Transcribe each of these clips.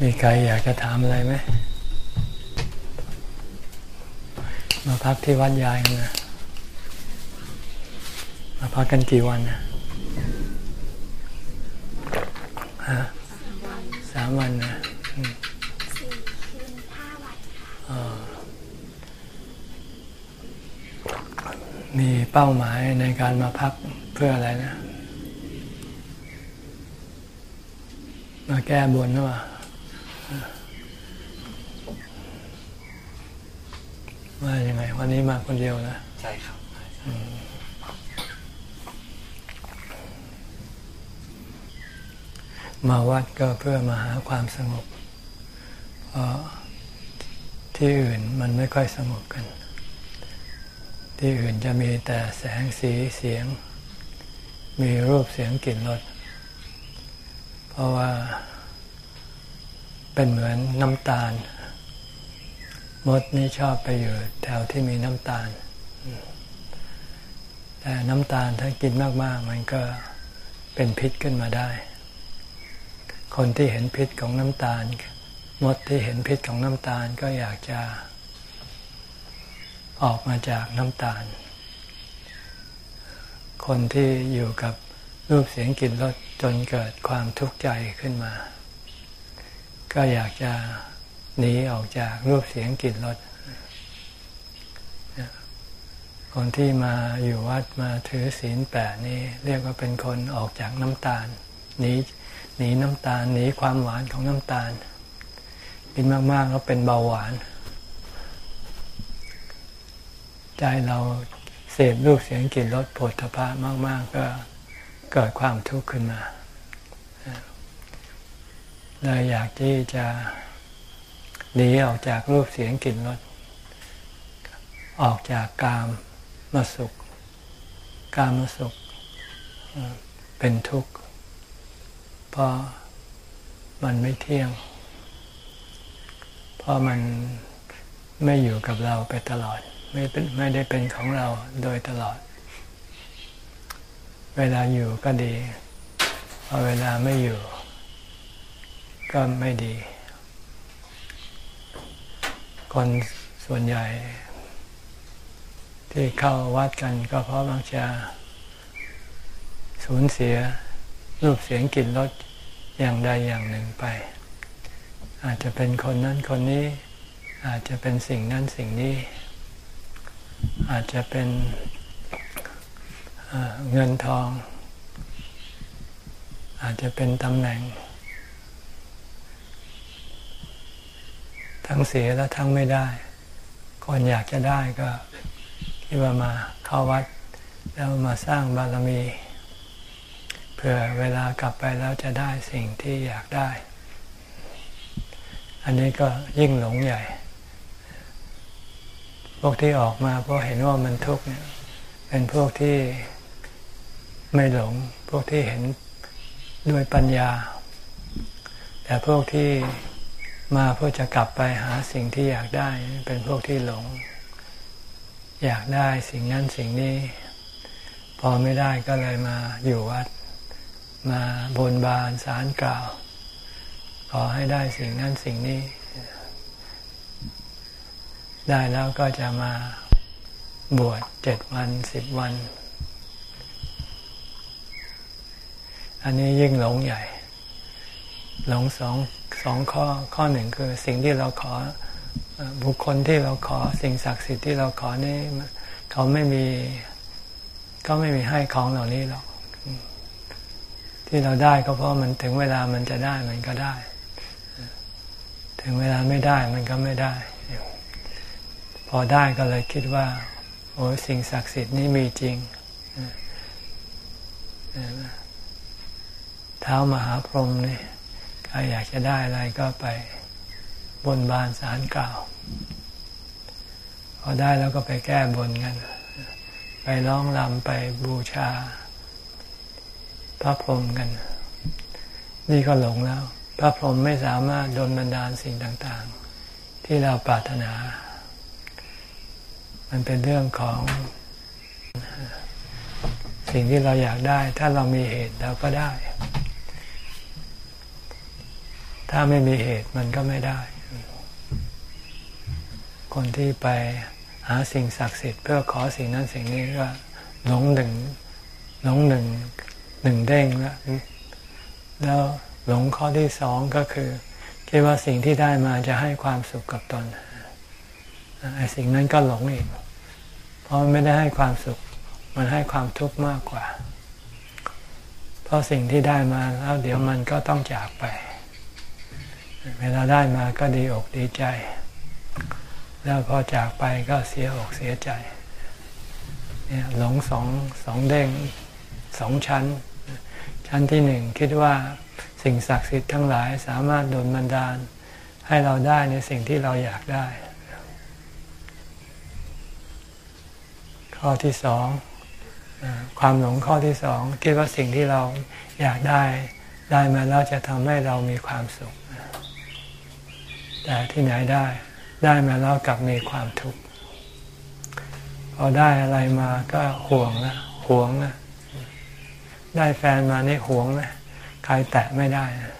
มีใครอยากจะถามอะไรไหม มาพักที่วัดยายนะมาพักกันกี่วันนะฮะสามวันนะสี่คืนห้าวันค่ะมีเป้าหมายในการมาพักเพื่ออะไรนะ มาแก้บนหรือเปล่า มาอย่างไง วันนี้มาคนเดียวนะ ใช่ครับมาวัดก็เพื่อมาหาความสงบ เพราะที่อื่นมันไม่ค่อยสงบกัน ที่อื่นจะมีแต่แสงสีเสียง มีรูปเสียงกลิ่นรส เพราะว่า เป็นเหมือนน้ำตาล มดนี่ชอบไปอยู่แถวที่มีน้ำตาล แต่น้ำตาลถ้ากินมาก ๆ มันก็เป็นพิษขึ้นมาได้ คนที่เห็นพิษของน้ำตาล มดที่เห็นพิษของน้ำตาลก็อยากจะออกมาจากน้ำตาล คนที่อยู่กับรูปเสียงกลิ่นรสจนเกิดความทุกข์ใจขึ้นมา ก็อยากจะหนีออกจากรูปเสียงกลิ่นรสคนที่มาอยู่วัดมาถือศีลแปดนี่เรียกว่าเป็นคนออกจากน้ำตาลหนีหนีน้ำตาลหนีความหวานของน้ำตาลกินมากๆก็เป็นเบาหวาน ใจเราเสพรูปเสียงกลิ่นรสผลทพะมาก ๆ ก็เกิดความทุกข์ขึ้นมา เลยอยากที่จะหนีออกจากรูปเสียงกลิ่นรสออกจากกามมาสุข กามมาสุขเป็นทุกข์ เพราะมันไม่เที่ยง เพราะมันไม่อยู่กับเราไปตลอด ไม่เป็นไม่ได้เป็นของเราโดยตลอด เวลาอยู่ก็ดีพอเวลาไม่อยู่ ก็ไม่ดี คนส่วนใหญ่ ที่เข้าวัดกันก็เพราะบางจะสูญเสียรูปเสียงกลิ่นรสอย่างใดอย่างหนึ่งไป อาจจะเป็นคนนั้นคนนี้ อาจจะเป็นสิ่งนั้นสิ่งนี้ อาจจะเป็นเงินทอง อาจจะเป็นตำแหน่ง ทั้งเสียและทั้งไม่ได้ คนอยากจะได้ก็คิดว่ามาเข้าวัด แล้วมาสร้างบารมีเพื่อเวลากลับไปแล้วจะได้สิ่งที่อยากได้ อันนี้ก็ยิ่งหลงใหญ่ พวกที่ออกมาเพราะเห็นว่ามันทุกข์เนี่ยเป็นพวกที่ไม่หลง พวกที่เห็นด้วยปัญญา แต่พวกที่ มาเพื่อจะกลับไปหาสิ่งที่อยากได้เป็นพวกที่หลง อยากได้สิ่งนั้นสิ่งนี้ พอไม่ได้ก็เลยมาอยู่วัด มาบนบานสารกล่าว ขอให้ได้สิ่งนั้นสิ่งนี้ ได้แล้วก็จะมาบวชเจ็ดวันสิบวัน อันนี้ยิ่งหลงใหญ่ หลงสองสองข้อข้อหนึ่งคือสิ่งที่เราขอบุคคลที่เราขอสิ่งศักดิ์สิทธิ์ที่เราขอนี่เขาไม่มีก็ไม่มีให้ของเหล่านี้หรอกที่เราได้ก็เพราะมันถึงเวลามันจะได้มันก็ได้ ถึงเวลาไม่ได้มันก็ไม่ได้ พอได้ก็เลยคิดว่า โอ้สิ่งศักดิ์สิทธิ์นี่มีจริงเท้ามหาพรหมนี่ใครอยากจะได้อะไรก็ไปบนบานสารกล่าว พอได้แล้วก็ไปแก้บนกันไปร้องรำไปบูชา พระพรหมกัน นี่ก็หลงแล้ว พระพรหมไม่สามารถดลบันดาลสิ่งต่างๆ ที่เราปรารถนา มันเป็นเรื่องของสิ่งที่เราอยากได้ ถ้าเรามีเหตุเราก็ได้ ถ้าไม่มีเหตุมันก็ไม่ได้ คนที่ไปหาสิ่งศักดิ์สิทธิ์เพื่อขอสิ่งนั้นสิ่งนี้ก็หลงหนึ่งหลงหนึ่งหนึ่งเด้งแล้วแล้วหลงข้อที่สองก็คือ คิดว่าสิ่งที่ได้มาจะให้ความสุขกับตนไอ้สิ่งนั้นก็หลงอีก เพราะไม่ได้ให้ความสุข มันให้ความทุกข์มากกว่า เพราะสิ่งที่ได้มาแล้วเดี๋ยวมันก็ต้องจากไป เวลาได้มาก็ดีอกดีใจ แล้วพอจากไปก็เสียอกเสียใจเนี่ยหลงสองสองเด้งสองชั้น ชั้นที่หนึ่งคิดว่าสิ่งศักดิ์สิทธิ์ทั้งหลายสามารถดลบันดาล ให้เราได้ในสิ่งที่เราอยากได้ ข้อที่สองความหลงข้อที่สองคิดว่าสิ่งที่เราอยากได้ได้มาแล้วจะทำให้เรามีความสุข แต่ที่ไหนได้ ได้มาแล้วกลับมีความทุกข์พอได้อะไรมาก็ห่วงนะห่วงนะได้แฟนมานี่ห่วงนะใครแตะไม่ได้นะ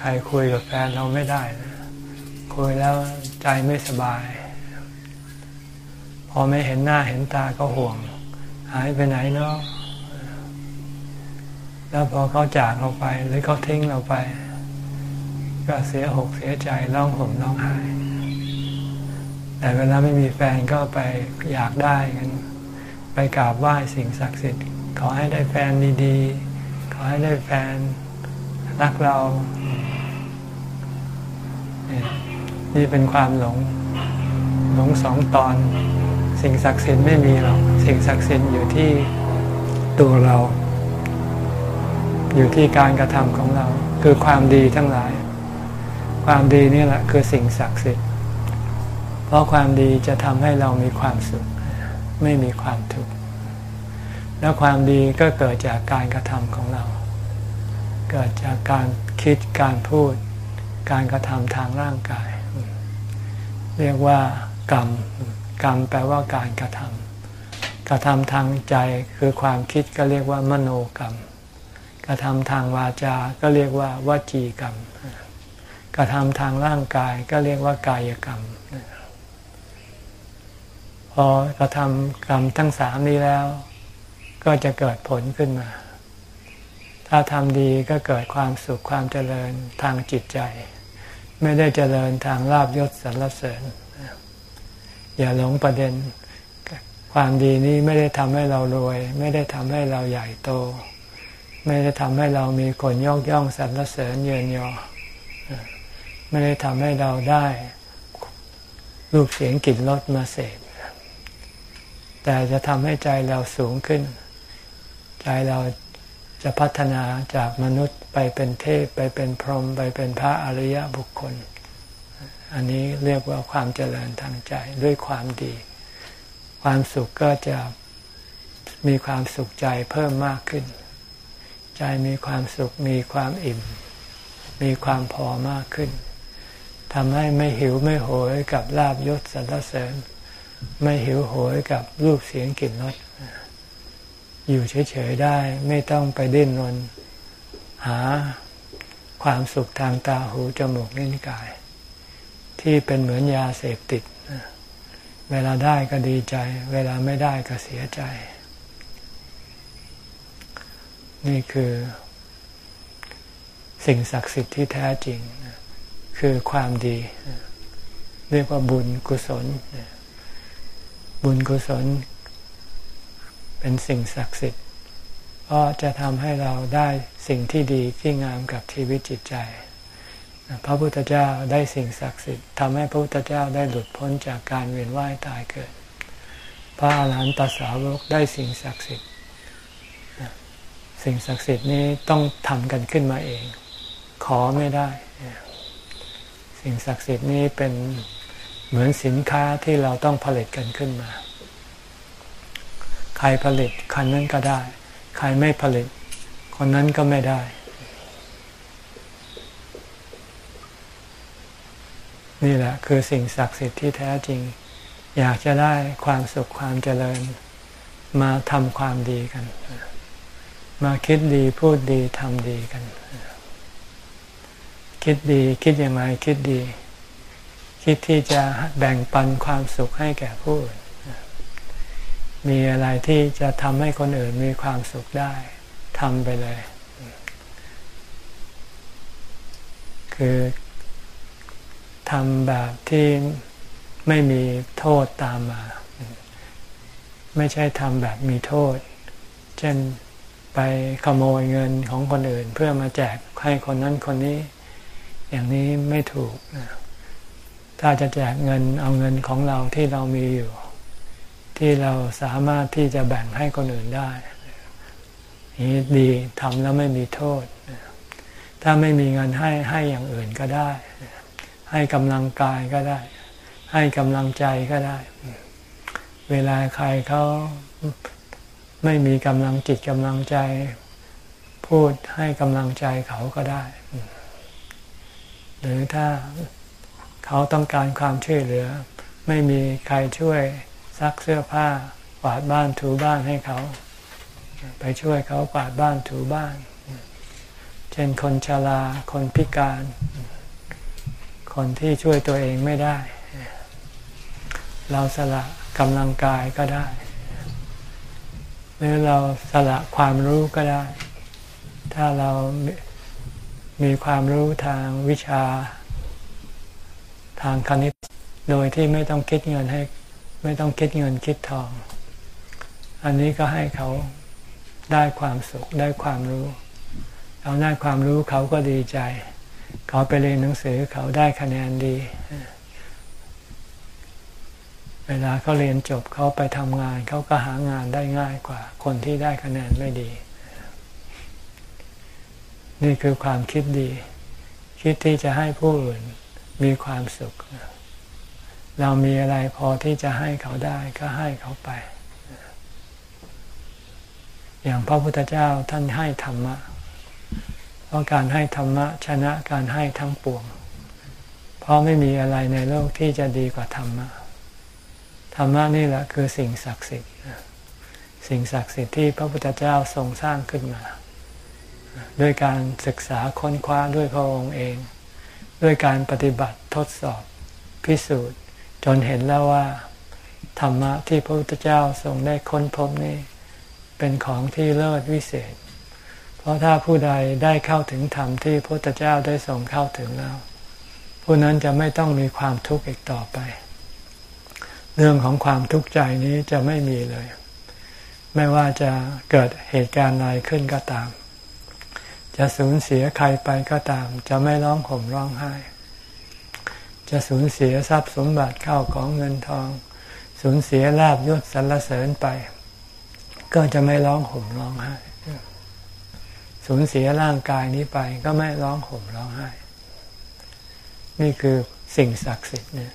ใครคุยกับแฟนเราไม่ได้นะคุยแล้วใจไม่สบาย พอไม่เห็นหน้าเห็นตาก็ห่วง หายไปไหนเนาะแล้วพอเขาจากเราไปหรือเขาทิ้งเราไป ก็เสียหกเสียใจร้องห่มร้องไห้แต่เวลาไม่มีแฟนก็ไปอยากได้กัน ไปกราบไหว้สิ่งศักดิ์สิทธิ์ ขอให้ได้แฟนดีๆ ขอให้ได้แฟนรักเรา นี่เป็นความหลงหลงสองตอน สิ่งศักดิ์สิทธิ์ไม่มีหรอกสิ่งศักดิ์สิทธิ์อยู่ที่ตัวเรา อยู่ที่การกระทำของเรา คือความดีทั้งหลาย ความดีนี่แหละคือสิ่งศักดิ์สิทธิ์ เพราะความดีจะทำให้เรามีความสุข ไม่มีความทุกข์ แล้วความดีก็เกิดจากการกระทำของเรา เกิดจากการคิดการพูด การกระทำทางร่างกาย เรียกว่ากรรม กรรมแปลว่าการกระทำกระทำทางใจคือความคิดก็เรียกว่ามโนกรรม กระทำทางวาจา ก็เรียกว่าวจีกรรม กระทำทางร่างกายก็เรียกว่ากายกรรม พอกระทำกรรมทั้งสามนี้แล้ว ก็จะเกิดผลขึ้นมา ถ้าทำดีก็เกิดความสุขความเจริญทางจิตใจ ไม่ได้เจริญทางลาบยศสรรเสริญ อย่าหลงประเด็น ความดีนี้ไม่ได้ทำให้เรารวย ไม่ได้ทำให้เราใหญ่โต ไม่ได้ทำให้เรามีคนยกย่องสรรเสริญเยินยอ ไม่ได้ทำให้เราได้รูปเสียงกลิ่นรสมาเสพแต่จะทำให้ใจเราสูงขึ้น ใจเราจะพัฒนาจากมนุษย์ไปเป็นเทพไปเป็นพรหมไปเป็นพระอริยบุคคล อันนี้เรียกว่าความเจริญทางใจด้วยความดี ความสุขก็จะมีความสุขใจเพิ่มมากขึ้น ใจมีความสุขมีความอิ่ม มีความพอมากขึ้น ทำให้ไม่หิวไม่โหยกับลาบยศสรรเสริญ ไม่หิวโหยกับรูปเสียงกลิ่นรสอยู่เฉยๆได้ไม่ต้องไปดิ้นรนหาความสุขทางตาหูจมูกลิ้นกาย ที่เป็นเหมือนยาเสพติด เวลาได้ก็ดีใจ เวลาไม่ได้ก็เสียใจ นี่คือ สิ่งศักดิ์สิทธิ์ที่แท้จริง คือความดี เรียกว่าบุญกุศล บุญกุศล เป็นสิ่งศักดิ์สิทธิ์เพราะจะทำให้เราได้สิ่งที่ดีที่งามกับชีวิตจิตใจ พระพุทธเจ้าได้สิ่งศักดิ์สิทธิ์ทำให้พระพุทธเจ้าได้หลุดพ้นจากการเวียนว่ายตายเกิด พระอาหารหันตสาวกได้สิ่งศักดิ์สิทธิ์สิ่งศักดิ์สิทธิ์นี้ต้องทำกันขึ้นมาเอง ขอไม่ได้ สิ่งศักดิ์สิทธิ์นี้เป็นเหมือนสินค้าที่เราต้องผลิตกันขึ้นมา ใครผลิตคันนั้นก็ได้ ใครไม่ผลิต คนนั้นก็ไม่ได้ นี่แหละคือสิ่งศักดิ์สิทธิ์ที่แท้จริง อยากจะได้ความสุขความเจริญ มาทำความดีกัน มาคิดดีพูดดีทำดีกัน คิดดีคิดย่างไรคิดดี คิดที่จะแบ่งปันความสุขให้แก่ผู้อื่นมีอะไรที่จะทำให้คนอื่นมีความสุขได้ทำไปเลย คือทำแบบที่ไม่มีโทษตามมา ไม่ใช่ทำแบบมีโทษ เช่นไปขโมยเงินของคนอื่นเพื่อมาแจกให้คนนั้นคนนี้ อย่างนี้ไม่ถูก ถ้าจะแจกเงินเอาเงินของเราที่เรามีอยู่ ที่เราสามารถที่จะแบ่งให้คนอื่นได้ นี้ดีทำแล้วไม่มีโทษ ถ้าไม่มีเงินให้ให้อย่างอื่นก็ได้ ให้กำลังกายก็ได้ ให้กำลังใจก็ได้ เวลาใครเขาไม่มีกำลังจิตกำลังใจ พูดให้กำลังใจเขาก็ได้ หรือถ้าเขาต้องการความช่วยเหลือ ไม่มีใครช่วยซักเสื้อผ้ากวาดบ้านถูบ้านให้เขา ไปช่วยเขากวาดบ้านถูบ้าน เช่นคนชราคนพิการ คนที่ช่วยตัวเองไม่ได้ เราสละกำลังกายก็ได้ หรือเราสละความรู้ก็ได้ ถ้าเรา มีความรู้ทางวิชา ทางคณิต โดยที่ไม่ต้องคิดเงินให้ ไม่ต้องคิดเงินคิดทอง อันนี้ก็ให้เขาได้ความสุขได้ความรู้ เขาได้ความรู้เขาก็ดีใจ เขาไปเรียนหนังสือเขาได้คะแนนดี เวลาเขาเรียนจบเขาไปทำงาน เขาก็หางานได้ง่ายกว่า คนที่ได้คะแนนไม่ดี นี่คือความคิดดี คิดที่จะให้ผู้อื่นมีความสุข เรามีอะไรพอที่จะให้เขาได้ก็ให้เขาไป อย่างพระพุทธเจ้าท่านให้ธรรมะ เพราะการให้ธรรมะชนะการให้ทั้งปวง เพราะไม่มีอะไรในโลกที่จะดีกว่าธรรมะ ธรรมะนี่แหละคือสิ่งศักดิ์สิทธิ์ สิ่งศักดิ์สิทธิ์ที่พระพุทธเจ้าทรงสร้างขึ้นมา ด้วยการศึกษาค้นคว้าด้วยพระองค์เอง ด้วยการปฏิบัติทดสอบพิสูจน์ จนเห็นแล้วว่า ธรรมะที่พระพุทธเจ้าทรงได้ค้นพบนี่เป็นของที่เลิศวิเศษ เพราะถ้าผู้ใดได้เข้าถึงธรรมที่พระพุทธเจ้าได้ทรงเข้าถึงแล้ว ผู้นั้นจะไม่ต้องมีความทุกข์อีกต่อไป เรื่องของความทุกข์ใจนี้จะไม่มีเลย ไม่ว่าจะเกิดเหตุการณ์อะไรขึ้นก็ตาม จะสูญเสียใครไปก็ตาม จะไม่ร้องห่มร้องไห้ จะสูญเสียทรัพย์สมบัติเข้าของเงินทอง สูญเสียลาบยศสรรเสริญไป ก็จะไม่ร้องห่มร้องไห้สูญเสียร่างกายนี้ไป ก็ไม่ร้องห่มร้องไห้ นี่คือสิ่งศักดิ์สิทธิ์เนี่ย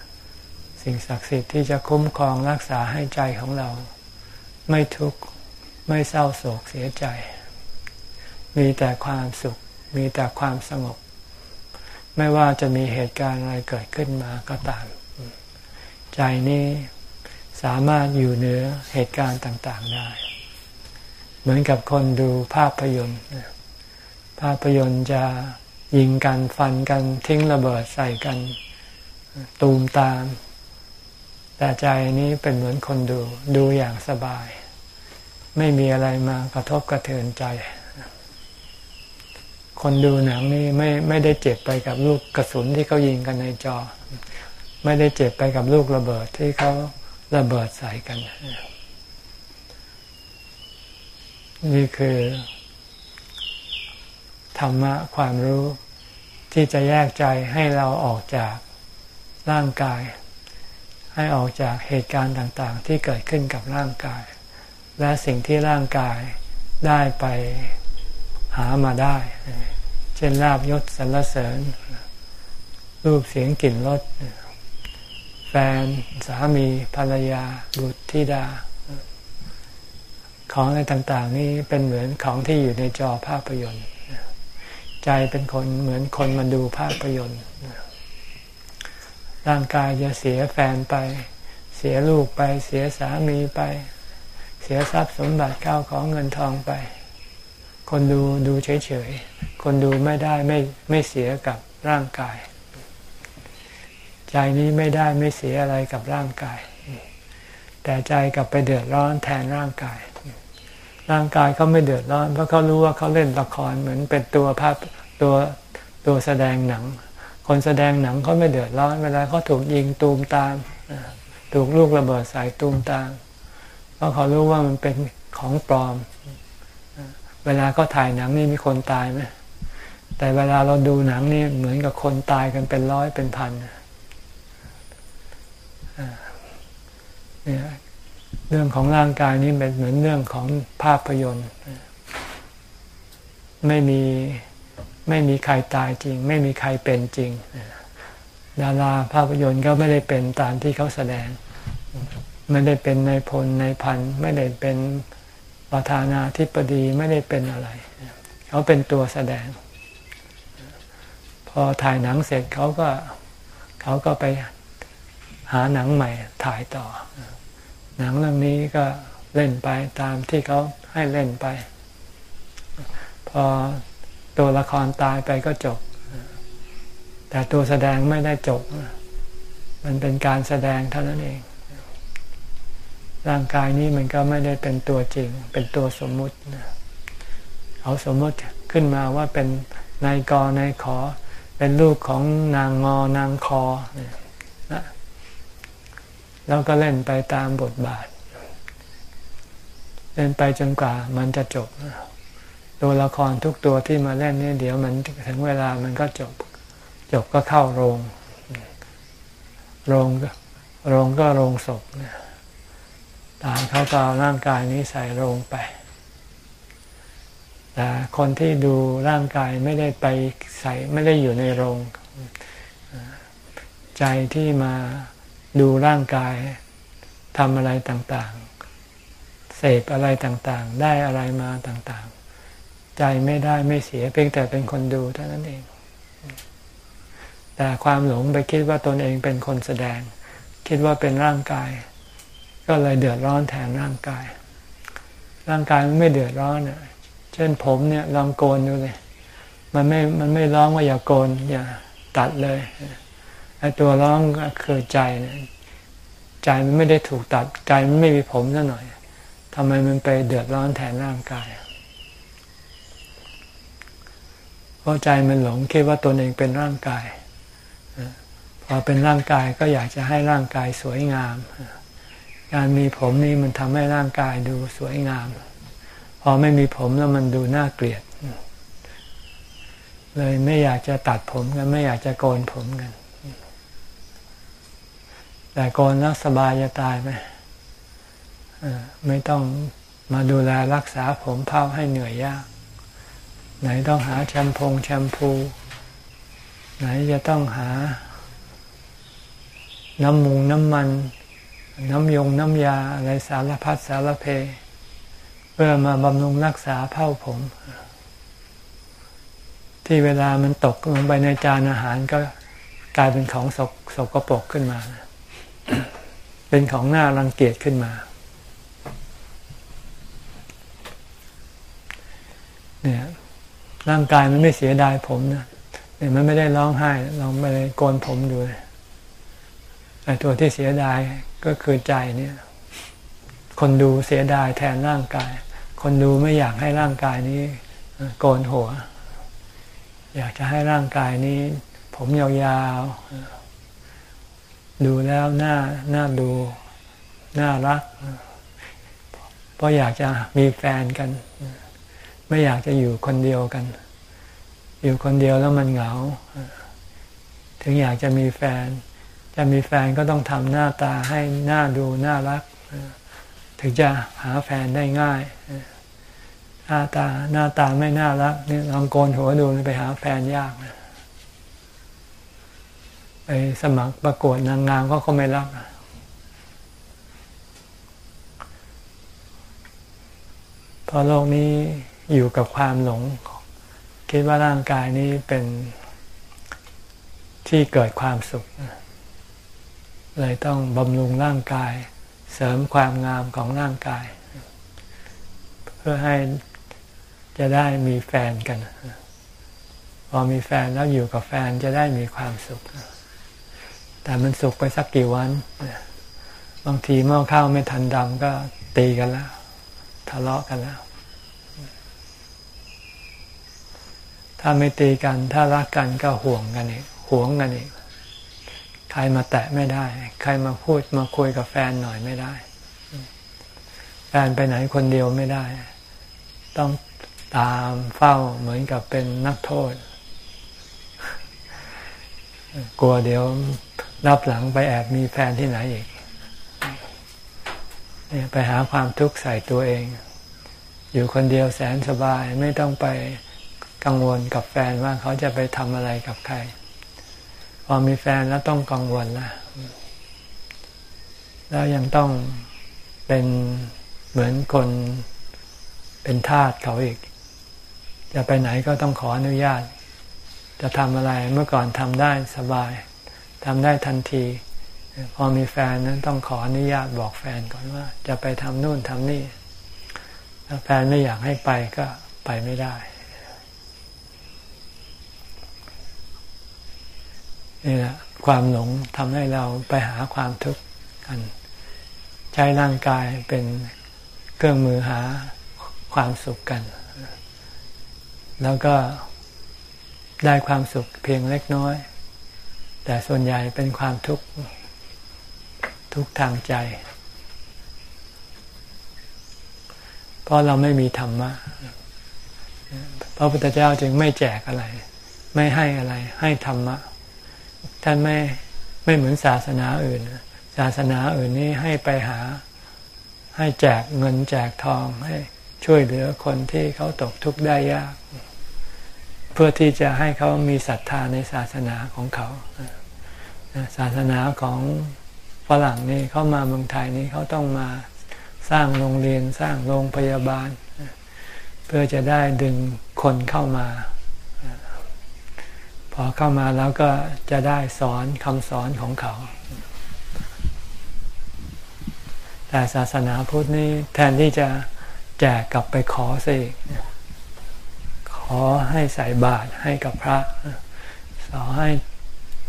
สิ่งศักดิ์สิทธิ์ที่จะคุ้มครองรักษาให้ใจของเรา ไม่ทุกข์ไม่เศร้าโศกเสียใจ มีแต่ความสุข มีแต่ความสงบ ไม่ว่าจะมีเหตุการณ์อะไรเกิดขึ้นมาก็ตาม ใจนี้สามารถอยู่เหนือเหตุการณ์ต่าง ๆได้ เหมือนกับคนดูภาพยนตร์ ภาพยนตร์จะยิงกันฟันกันทิ้งระเบิดใส่กัน ตูมตาม แต่ใจนี้เป็นเหมือนคนดูดูอย่างสบาย ไม่มีอะไรมากระทบกระเทือนใจ คนดูหนังนี่ไม่ไม่ได้เจ็บไปกับลูกกระสุนที่เขายิงกันในจอ ไม่ได้เจ็บไปกับลูกระเบิดที่เขาระเบิดใส่กัน นี่คือธรรมะความรู้ที่จะแยกใจให้เราออกจากร่างกาย ให้ออกจากเหตุการณ์ต่างๆ ที่เกิดขึ้นกับร่างกาย และสิ่งที่ร่างกายได้ไปหามาได้ ช่นลาบยศสรรเสริญ รูปเสียงกลิ่นรสแฟนสามีภรรยาบุตรธิดา ของอะไรต่างๆ นี่เป็นเหมือนของที่อยู่ในจอภาพยนตร์ใจเป็นคนเหมือนคนมาดูภาพยนตร์ร่างกายจะเสียแฟนไป เสียลูกไป เสียสามีไป เสียทรัพย์สมบัติเก้าของเงินทองไป คนดูดูเฉยๆ คนดูไม่ได้ไม่ไม่เสียกับร่างกาย ใจนี้ไม่ได้ไม่เสียอะไรกับร่างกาย แต่ใจกลับไปเดือดร้อนแทนร่างกาย ร่างกายเขาไม่เดือดร้อน เพราะเขารู้ว่าเขาเล่นละครเหมือนเป็นตัวภาพตัวตัวแสดงหนัง คนแสดงหนังเขาไม่เดือดร้อน เวลาเขาถูกยิงตูมตาม ถูกลูกระเบิดใส่ตูมตาม เพราะเขารู้ว่ามันเป็นของปลอม เวลาเขาถ่ายหนังนี่มีคนตายไหมแต่เวลาเราดูหนังนี่เหมือนกับคนตายกันเป็นร้อยเป็นพันเนี่ยเรื่องของร่างกายนี้เป็นเหมือนเรื่องของภาพยนตร์ ไม่มีไม่มีใครตายจริง ไม่มีใครเป็นจริง ดาราภาพยนตร์ก็ไม่ได้เป็นตามที่เขาแสดง ไม่ได้เป็นในพลในพันไม่ได้เป็น ประธานาธิบดีไม่ได้เป็นอะไร เขาเป็นตัวแสดง พอถ่ายหนังเสร็จเขาก็เขาก็ไปหาหนังใหม่ถ่ายต่อ หนังเรื่องนี้ก็เล่นไปตามที่เขาให้เล่นไป พอตัวละครตายไปก็จบ แต่ตัวแสดงไม่ได้จบ มันเป็นการแสดงเท่านั้นเอง ร่างกายนี้มันก็ไม่ได้เป็นตัวจริง เป็นตัวสมมุติเอาสมมติขึ้นมาว่าเป็นนายกนายขอ เป็นลูกของนางงอนางคอนะแล้วก็เล่นไปตามบทบาท เล่นไปจนกว่ามันจะจบตัวละครทุกตัวที่มาเล่นนี่เดี๋ยวมันถึงเวลามันก็จบ จบก็เข้าโรง โรงก็โรงก็โรงศพ ตายเขาก็เอาร่างกายนี้ใส่โรงไป แต่คนที่ดูร่างกายไม่ได้ไปใส่ไม่ได้อยู่ในโรง ใจที่มาดูร่างกายทำอะไรต่างๆ เสพอะไรต่างๆ ได้อะไรมาต่างๆ ใจไม่ได้ไม่เสียเพียงแต่เป็นคนดูเท่านั้นเอง แต่ความหลงไปคิดว่าตนเองเป็นคนแสดง คิดว่าเป็นร่างกาย ก็เลยเดือดร้อนแทนร่างกาย ร่างกายมันไม่เดือดร้อนเน่ยเช่นผมเนี่ยลองโกนดูเลยมันไม่มันไม่ร้องว่าอย่าโกนอย่าตัดเลยไอ้ตัวร้องก็คือใจเนี่ยใจมันไม่ได้ถูกตัดใจมันไม่มีผมซะหน่อยทำไมมันไปเดือดร้อนแทนร่างกายเพราะใจมันหลงคิดว่าตนเองเป็นร่างกายพอเป็นร่างกายก็อยากจะให้ร่างกายสวยงาม การมีผมนี่มันทำให้ร่างกายดูสวยงาม พอไม่มีผมแล้วมันดูน่าเกลียด เลยไม่อยากจะตัดผมกัน ไม่อยากจะโกนผมกัน แต่โกนแล้วสบายจะตายไหมไม่ต้องมาดูแลรักษาผมเผาให้เหนื่อยยาก ไหนต้องหาแชมพงแชมพู ไหนจะต้องหา น้ำมุงน้ำมัน น้ำยงน้ำยาอะไรสารพัดสารเพ เพื่อมาบำรุงรักษาเผ้าผม ที่เวลามันตกลงไปในจานอาหารก็กลายเป็นของสกสกปรกขึ้นมา เป็นของหน้ารังเกียจขึ้นมาเนี่ยร่างกายมันไม่เสียดายผมนะเนี่ยมันไม่ได้ร้องไห้ลองไปโกนผมดูไอ้ตัวที่เสียดาย ก็คือใจเนี่ย คนดูเสียดายแทนร่างกาย คนดูไม่อยากให้ร่างกายนี้โกนหัว อยากจะให้ร่างกายนี้ ผมยาวๆ ดูแล้วน่าน่าดูน่ารัก เพราะอยากจะมีแฟนกัน ไม่อยากจะอยู่คนเดียวกัน อยู่คนเดียวแล้วมันเหงา ถึงอยากจะมีแฟน จะมีแฟนก็ต้องทำหน้าตาให้หน้าดูน่ารัก ถึงจะหาแฟนได้ง่าย หน้าตาหน้าตาไม่น่ารักนี่ลองโกนหัวดูไปหาแฟนยากไปสมัครประกวดนางงามก็เขาไม่รับเพราะโลกนี้อยู่กับความหลง คิดว่าร่างกายนี้เป็นที่เกิดความสุข เลยต้องบำรุงร่างกาย เสริมความงามของร่างกาย เพื่อให้จะได้มีแฟนกัน พอมีแฟนแล้วอยู่กับแฟนจะได้มีความสุข แต่มันสุขไปสักกี่วัน บางทีหม้อข้าวไม่ทันดำก็ตีกันแล้ว ทะเลาะกันแล้วถ้าไม่ตีกัน ถ้ารักกันก็ห่วงกันอีกหวงกันอีก ใครมาแตะไม่ได้ ใครมาพูดมาคุยกับแฟนหน่อยไม่ได้ แฟนไปไหนคนเดียวไม่ได้ ต้องตามเฝ้าเหมือนกับเป็นนักโทษ กลัวเดี๋ยวรับหลังไปแอบมีแฟนที่ไหนอีกไปหาความทุกข์ใส่ตัวเอง อยู่คนเดียวแสนสบายไม่ต้องไปกังวลกับแฟนว่าเขาจะไปทำอะไรกับใคร พอมีแฟนแล้วต้องกังวลละแล้วยังต้องเป็นเหมือนคนเป็นทาสเขาอีก จะไปไหนก็ต้องขออนุญาต จะทำอะไรเมื่อก่อนทำได้สบายทำได้ทันที พอมีแฟนนั้นต้องขออนุญาตบอกแฟนก่อนว่า จะไปทำนู่นทำนี่ ถ้าแฟนไม่อยากให้ไปก็ไปไม่ได้ นี่แหละความหลงทำให้เราไปหาความทุกข์กัน ใช้ร่างกายเป็นเครื่องมือหาความสุขกัน แล้วก็ได้ความสุขเพียงเล็กน้อย แต่ส่วนใหญ่เป็นความทุกข์ทุกทางใจ เพราะเราไม่มีธรรมะพระพุทธเจ้าจึงไม่แจกอะไร ไม่ให้อะไรให้ธรรมะ ท่านไม่ไม่เหมือนศาสนาอื่น ศาสนาอื่นนี่ให้ไปหาให้แจกเงินแจกทองให้ช่วยเหลือคนที่เขาตกทุกข์ได้ยาก เพื่อที่จะให้เขามีศรัทธาในศาสนาของเขา ศาสนาของฝรั่งนี่เขามาเมืองไทยนี่เขาต้องมาสร้างโรงเรียนสร้างโรงพยาบาล เพื่อจะได้ดึงคนเข้ามา พอเข้ามาแล้วก็จะได้สอนคำสอนของเขา แต่ศาสนาพุทธนี่แทนที่จะแจกกลับไปขอสิขอให้ใส่บาตรให้กับพระสอให้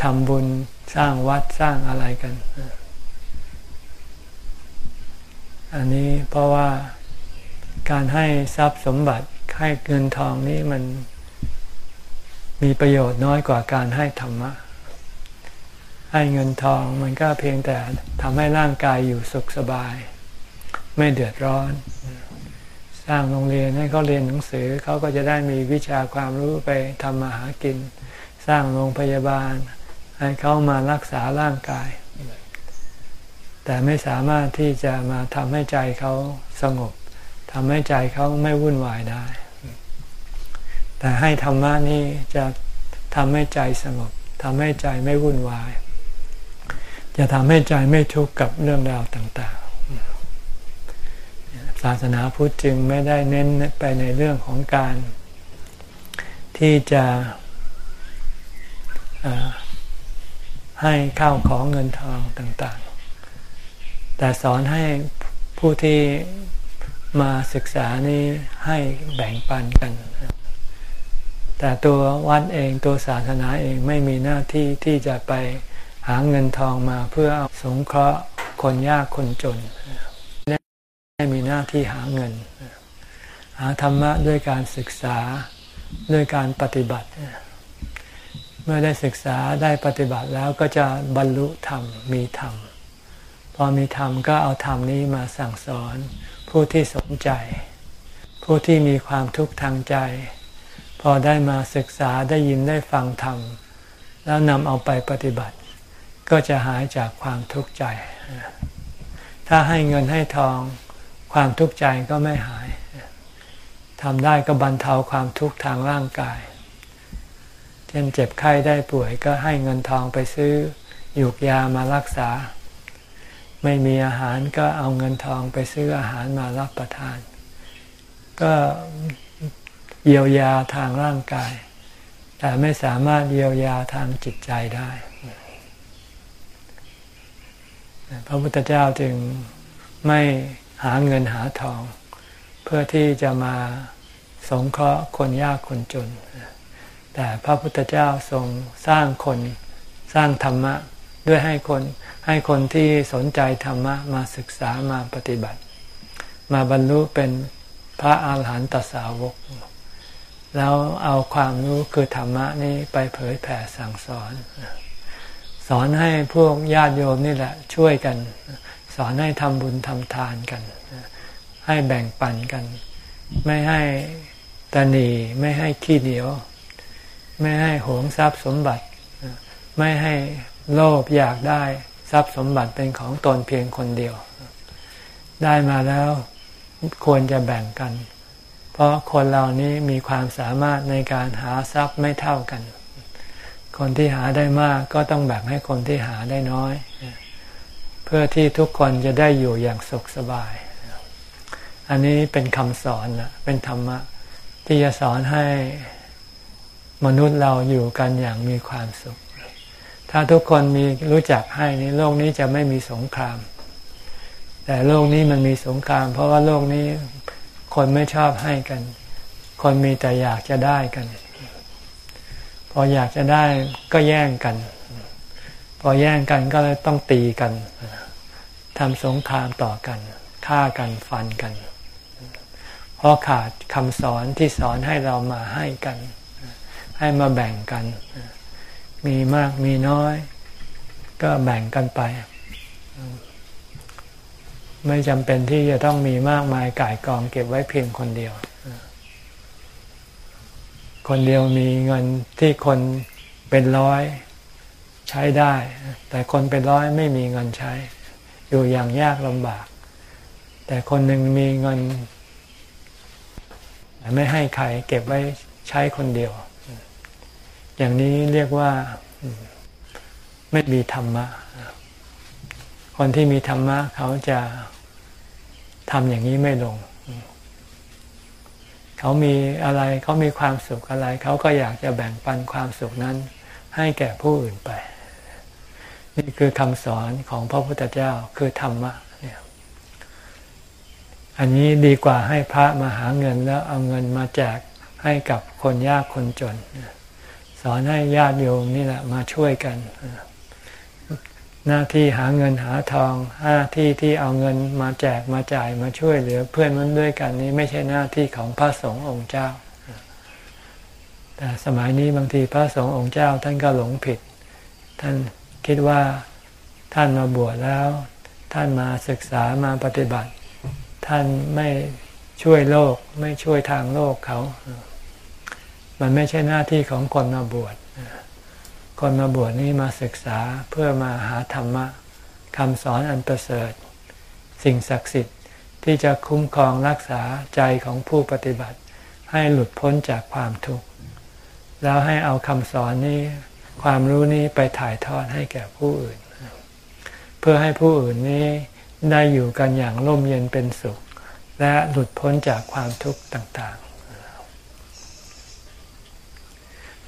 ทำบุญสร้างวัดสร้างอะไรกัน อันนี้เพราะว่าการให้ทรัพย์สมบัติให้เงินทองนี้มัน มีประโยชน์น้อยกว่าการให้ธรรมะ ให้เงินทองมันก็เพียงแต่ทำให้ร่างกายอยู่สุขสบาย ไม่เดือดร้อน สร้างโรงเรียนให้เขาเรียนหนังสือเขาก็จะได้มีวิชาความรู้ไปทำมาหากิน สร้างโรงพยาบาล ให้เขามารักษาร่างกาย แต่ไม่สามารถที่จะมาทำให้ใจเขาสงบทำให้ใจเขาไม่วุ่นวายได้ แต่ให้ธรรมะนี่จะทำให้ใจสงบทำให้ใจไม่วุ่นวาย จะทำให้ใจไม่ทุกข์กับเรื่องราวต่างๆ ศาสนาพุทธจึงไม่ได้เน้นไปในเรื่องของการ ที่จะให้ข้าวของเงินทองต่างๆ แต่สอนให้ผู้ที่มาศึกษานี้ให้แบ่งปันกัน แต่ตัววัดเองตัวศาสนาเองไม่มีหน้าที่ที่จะไปหาเงินทองมาเพื่อสงเคราะห์คนยากคนจนไม่มีหน้าที่หาเงิน หาธรรมะด้วยการศึกษาด้วยการปฏิบัติ เมื่อได้ศึกษาได้ปฏิบัติแล้วก็จะบรรลุธรรมมีธรรม พอมีธรรมก็เอาธรรมนี้มาสั่งสอน ผู้ที่สนใจ ผู้ที่มีความทุกข์ทางใจ อได้มาศึกษาได้ยินได้ฟังธรรม แล้วนำเอาไปปฏิบัติ ก็จะหายจากความทุกข์ใจ ถ้าให้เงินให้ทองความทุกข์ใจก็ไม่หายทำได้ก็บรรเทาความทุกข์ทางร่างกาย เช่นเจ็บไข้ได้ป่วยก็ให้เงินทองไปซื้อหยูกยามารักษา ไม่มีอาหารก็เอาเงินทองไปซื้ออาหารมารับประทาน ก็ เยียวยาทางร่างกาย แต่ไม่สามารถเยียวยาทางจิตใจได้ พระพุทธเจ้าจึงไม่หาเงินหาทอง เพื่อที่จะมาสงเคราะห์คนยากคนจน แต่พระพุทธเจ้าทรงสร้างคนสร้างธรรมะด้วยให้คนให้คนที่สนใจธรรมะมาศึกษามาปฏิบัติ มาบรรลุเป็นพระอาหารหันตสาวก แล้วเอาความรู้คือธรรมะนี้ไปเผยแผ่สั่งสอน สอนให้พวกญาติโยมนี่แหละช่วยกัน สอนให้ทำบุญทำทานกัน ให้แบ่งปันกัน ไม่ให้ตนีไม่ให้ขี้เหนียว ไม่ให้หวงทรัพย์สมบัติ ไม่ให้โลภอยากได้ทรัพย์สมบัติเป็นของตนเพียงคนเดียว ได้มาแล้วควรจะแบ่งกัน เพราะคนเหล่านี้มีความสามารถในการหาทรัพย์ไม่เท่ากัน คนที่หาได้มากก็ต้องแบ่งให้คนที่หาได้น้อย เพื่อที่ทุกคนจะได้อยู่อย่างสุขสบาย อันนี้เป็นคำสอนนะเป็นธรรมะ ที่จะสอนให้มนุษย์เราอยู่กันอย่างมีความสุข ถ้าทุกคนมีรู้จักให้นี้โลกนี้จะไม่มีสงคราม แต่โลกนี้มันมีสงคราม เพราะว่าโลกนี้ คนไม่ชอบให้กัน คนมีแต่อยากจะได้กัน พออยากจะได้ก็แย่งกัน พอแย่งกันก็เลยต้องตีกันทำสงครามต่อกันฆ่ากันฟันกัน เพราะขาดคำสอนที่สอนให้เรามาให้กัน ให้มาแบ่งกัน มีมากมีน้อย ก็แบ่งกันไป ไม่จำเป็นที่จะต้องมีมากมายก่ายกองเก็บไว้เพียงคนเดียว คนเดียวมีเงินที่คนเป็นร้อยใช้ได้ แต่คนเป็นร้อยไม่มีเงินใช้ อยู่อย่างยากลำบาก แต่คนหนึ่งมีเงินไม่ให้ใครเก็บไว้ใช้คนเดียว อย่างนี้เรียกว่าไม่มีธรรมะ คนที่มีธรรมะเขาจะ ทำอย่างนี้ไม่ลง เขามีอะไรเขามีความสุขอะไร เขาก็อยากจะแบ่งปันความสุขนั้น ให้แก่ผู้อื่นไป นี่คือคำสอนของพระพุทธเจ้าคือธรรมะเนี่ยอันนี้ดีกว่าให้พระมาหาเงินแล้วเอาเงินมาแจกให้กับคนยากคนจน สอนให้ญาติโยมนี่แหละมาช่วยกัน หน้าที่หาเงินหาทองหน้าที่ที่เอาเงินมาแจกมาจ่ายมาช่วยเหลือเพื่อนมันด้วยกันนี้ไม่ใช่หน้าที่ของพระสงฆ์องค์เจ้า แต่สมัยนี้บางทีพระสงฆ์องค์เจ้าท่านก็หลงผิด ท่านคิดว่าท่านมาบวชแล้ว ท่านมาศึกษามาปฏิบัติ ท่านไม่ช่วยโลกไม่ช่วยทางโลกเขา มันไม่ใช่หน้าที่ของคนมาบวช คนมาบวชนี่มาศึกษาเพื่อมาหาธรรมะคำสอนอันประเสริฐ สิ่งศักดิ์สิทธิ์ที่จะคุ้มครองรักษาใจของผู้ปฏิบัติ ให้หลุดพ้นจากความทุกข์แล้วให้เอาคำสอนนี้ ความรู้นี้ไปถ่ายทอดให้แก่ผู้อื่น เพื่อให้ผู้อื่นนี้ได้อยู่กันอย่างร่มเย็นเป็นสุข และหลุดพ้นจากความทุกข์ต่าง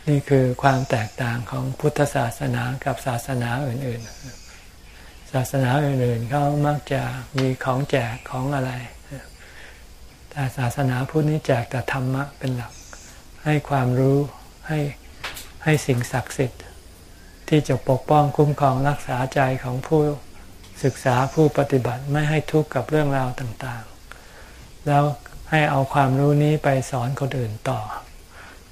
นี่คือความแตกต่างของพุทธศาสนากับศาสนาอื่น ๆ ศาสนาอื่นๆเขามักจะมีของแจกของอะไร แต่ศาสนาพุทธนี้แจกแต่ธรรมะเป็นหลัก ให้ความรู้ให้ให้สิ่งศักดิ์สิทธิ์ ที่จะปกป้องคุ้มครองรักษาใจของผู้ศึกษาผู้ปฏิบัติไม่ให้ทุกข์กับเรื่องราวต่างๆ แล้วให้เอาความรู้นี้ไปสอนคนอื่นต่อ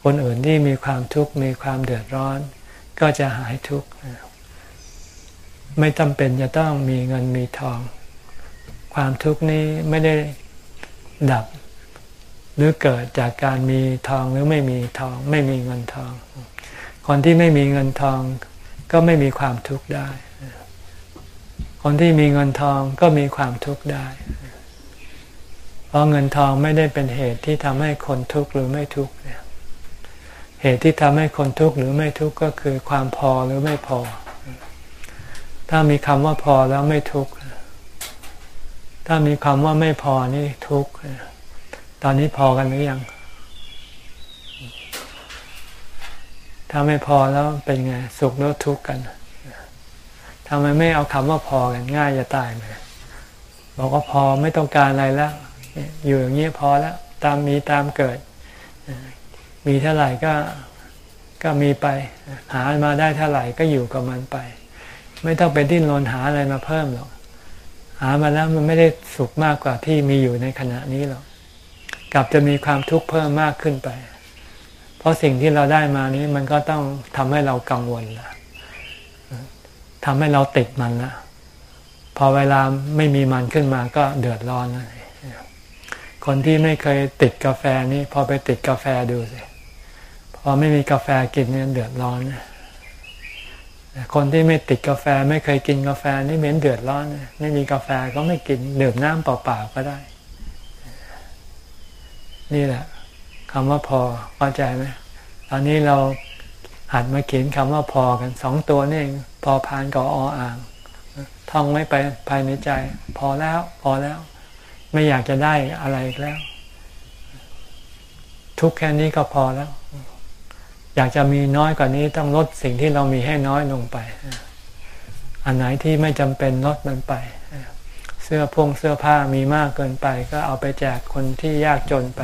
คนอื่นที่มีความทุกข์มีความเดือดร้อน ก็จะหายทุกข์ไม่จำเป็นจะต้องมีเงินมีทอง ความทุกข์นี้ไม่ได้ดับ หรือเกิดจากการมีทองหรือไม่มีทอง ไม่มีเงินทอง คนที่ไม่มีเงินทอง ก็ไม่มีความทุกข์ได้ คนที่มีเงินทองก็มีความทุกข์ได้ เพราะเงินทองไม่ได้เป็นเหตุที่ทำให้คนทุกข์หรือไม่ทุกข์เนี่ย เหตุที่ทำให้คนทุกข์หรือไม่ทุกข์ก็คือความพอหรือไม่พอ ถ้ามีคำว่าพอแล้วไม่ทุกข์ ถ้ามีคำว่าไม่พอนี่ทุกข์ ตอนนี้พอกันหรือยัง ถ้าไม่พอแล้วเป็นไง สุขแล้วทุกข์กันทำไมไม่เอาคำว่าพอกันง่ายจะตายไหมบอกว่าพอไม่ต้องการอะไรแล้ว อยู่อย่างนี้พอแล้ว ตามมีตามเกิด มีเท่าไหร่ก็ก็มีไป หามาได้เท่าไหร่ก็อยู่กับมันไป ไม่ต้องไปดิ้นรนหาอะไรมาเพิ่มหรอกหามาแล้วมันไม่ได้สุขมากกว่าที่มีอยู่ในขณะนี้หรอกกลับจะมีความทุกข์เพิ่มมากขึ้นไป เพราะสิ่งที่เราได้มานี้มันก็ต้องทำให้เรากังวลละทำให้เราติดมันละพอเวลาไม่มีมันขึ้นมาก็เดือดร้อนนะคนที่ไม่เคยติดกาแฟนี่พอไปติดกาแฟดูสิ อไม่มีกาแฟกินเนี่ยเดือดร้อน คนที่ไม่ติดกาแฟไม่เคยกินกาแฟนี่เหม็นเดือดร้อน ไม่มีกาแฟก็ไม่กินดื่มน้ำเปล่าๆก็ได้ นี่แหละคำว่าพอเข้าใจไหมตอนนี้เราหัดมาเขียนคำว่าพอกันสองตัวนี่เองพอพานกับออ่างท่องไม่ไปภายในใจ พอแล้ว พอแล้ว ไม่อยากจะได้อะไรแล้ว ทุกแค่นี้ก็พอแล้ว อยากจะมีน้อยกว่านี้ต้องลดสิ่งที่เรามีให้น้อยลงไปอันไหนที่ไม่จำเป็นลดมันไป เสื้อพงเสื้อผ้ามีมากเกินไป ก็เอาไปแจกคนที่ยากจนไป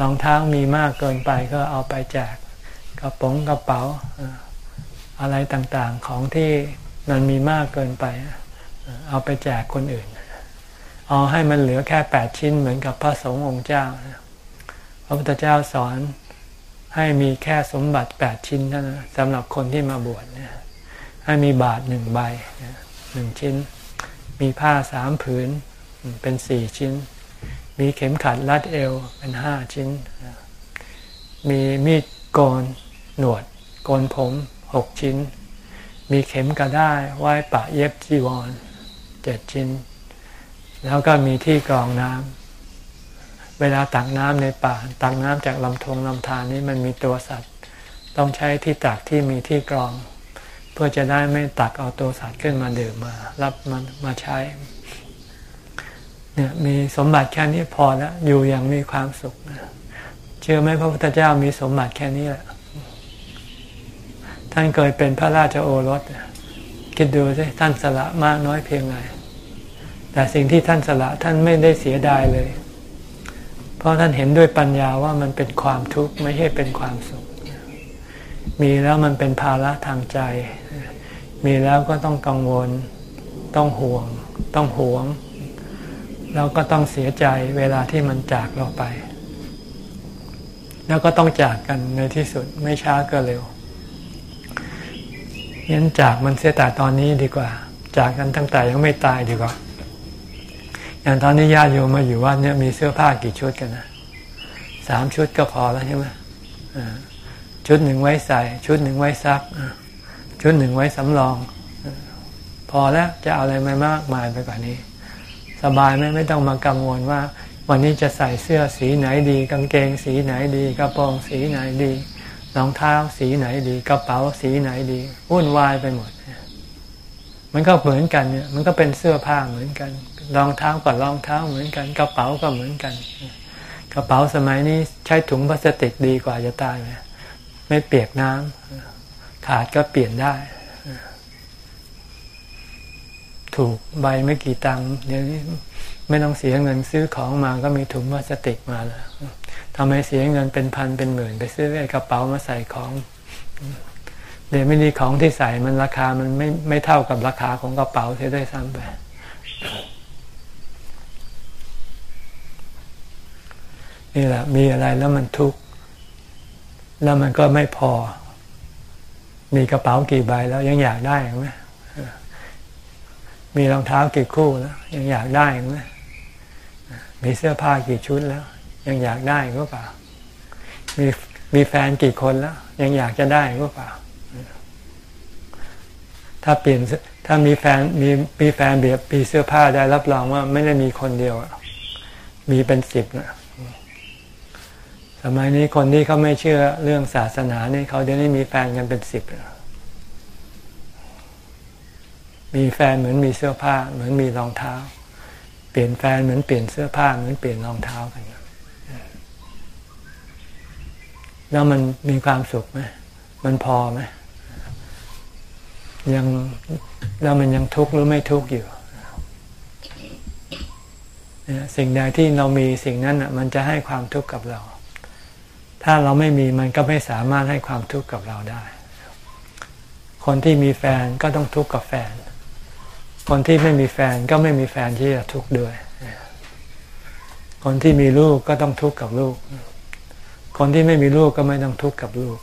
รองเท้ามีมากเกินไปก็เอาไปแจกกระป๋องกระเป๋าอะไรต่างๆของที่มันมีมากเกินไป เอาไปแจกคนอื่น เอาให้มันเหลือแค่แปดชิ้นเหมือนกับพระสงฆ์องค์เจ้า พระพุทธเจ้าสอน ให้มีแค่สมบัติแปดชิ้นเท่านั้นสำหรับคนที่มาบวชเนี่ยให้มีบาทหนึ่งใบหนึ่งชิ้น มีผ้าสามผืนเป็นสี่ชิ้น มีเข็มขัดรัดเอวเป็นห้าชิ้น มีมีดโกนหนวดโกนผมหกชิ้น มีเข็มกระได้ไว้ปะเย็บจีวรเจ็ดชิ้น แล้วก็มีที่กรองน้ำ เวลาตักน้ำในป่าตักน้ำจากลำธงลำธารนี้มันมีตัวสัตว์ ต้องใช้ที่ตักที่มีที่กรอง เพื่อจะได้ไม่ตักเอาตัวสัตว์ขึ้นมาดื่มมา รับมันมาใช้เนี่ยมีสมบัติแค่นี้พอแล้วอยู่อย่างมีความสุขเชื่อไหมพระพุทธเจ้ามีสมบัติแค่นี้แหละ ท่านเคยเป็นพระราชโอรส คิดดูสิท่านสละมากน้อยเพียงไรแต่สิ่งที่ท่านสละท่านไม่ได้เสียดายเลย เพราะท่านเห็นด้วยปัญญาว่ามันเป็นความทุกข์ไม่ใช่เป็นความสุข มีแล้วมันเป็นภาระทางใจ มีแล้วก็ต้องกังวล ต้องห่วง ต้องหวง แล้วก็ต้องเสียใจเวลาที่มันจากเราไป แล้วก็ต้องจากกันในที่สุดไม่ช้าก็เร็วยันจากมันเสียแต่ตอนนี้ดีกว่า จากกันตั้งแต่ยังไม่ตายดีกว่า อย่างตอนนี้ญาติโยมมาอยู่วัดเนี่ยมีเสื้อผ้ากี่ชุดกันนะสามชุดก็พอแล้วใช่ไหมชุดหนึ่งไว้ใส่ ชุดหนึ่งไว้ซัก ชุดหนึ่งไว้สำรอง พอแล้วจะเอาอะไรม่มากมายไปกว่านี้ สบายไหมไม่ต้องมากังวลว่า วันนี้จะใส่เสื้อสีไหนดี กางเกงสีไหนดีกระโปรงสีไหนดีรองเท้าสีไหนดี กระเป๋าสีไหนดีวุ่นวายไปหมดมันก็เหมือนกันเนี่ยมันก็เป็นเสื้อผ้าเหมือนกัน รองเท้ากับรองเท้าเหมือนกัน กระเป๋าก็เหมือนกัน กระเป๋าสมัยนี้ใช้ถุงพลาสติกดีกว่าจะตายไหมไม่เปียกน้ำขาดก็เปลี่ยนได้ ถูกใบไม่กี่ตังค์เดี๋ยวนี้ไม่ต้องเสียเงินซื้อของมาก็มีถุงพลาสติกมาแล้วทำไมเสียเงินเป็นพันเป็นหมื่น ไปซื้อไอ้กระเป๋ามาใส่ของเดี๋ยวไม่ดีของที่ใส่มันราคามันไม่ไม่เท่ากับราคาของกระเป๋าที่ได้ซ้ำไป นี่แหละ มีอะไรแล้วมันทุกข์แล้วมันก็ไม่พอ มีกระเป๋ากี่ใบแล้วยังอยากได้ไหมมีรองเท้ากี่คู่แล้ว ยังอยากได้ไหมมีเสื้อผ้ากี่ชุดแล้ว ยังอยากได้ก็เปล่า มีมีแฟนกี่คนแล้ว ยังอยากจะได้ก็เปล่า ถ้าเปลี่ยนถ้ามีแฟนมีมีแฟนเบียบปีเสื้อผ้าได้รับรองว่าไม่ได้มีคนเดียวมีเป็นสิบนะ สมัยนี้คนที่เขาไม่เชื่อเรื่องศาสนานี่เขาเดี๋ยวนี้มีแฟนกันเป็นสิบมีแฟนเหมือนมีเสื้อผ้า เหมือนมีรองเท้า เปลี่ยนแฟนเหมือนเปลี่ยนเสื้อผ้า เหมือนเปลี่ยนรองเท้ากันแล้วมันมีความสุขไหมมันพอไหมยังแล้วมันยังทุกข์หรือไม่ทุกข์อยู่สิ่งใดที่เรามีสิ่งนั้นอะมันจะให้ความทุกข์กับเรา ถ้าเราไม่มีมันก็ไม่สามารถให้ความทุกข์กับเราได้ คนที่มีแฟนก็ต้องทุกข์กับแฟน คนที่ไม่มีแฟนก็ไม่มีแฟนที่จะทุกข์ด้วย คนที่มีลูกก็ต้องทุกข์กับลูก คนที่ไม่มีลูกก็ไม่ต้องทุกข์กับลูก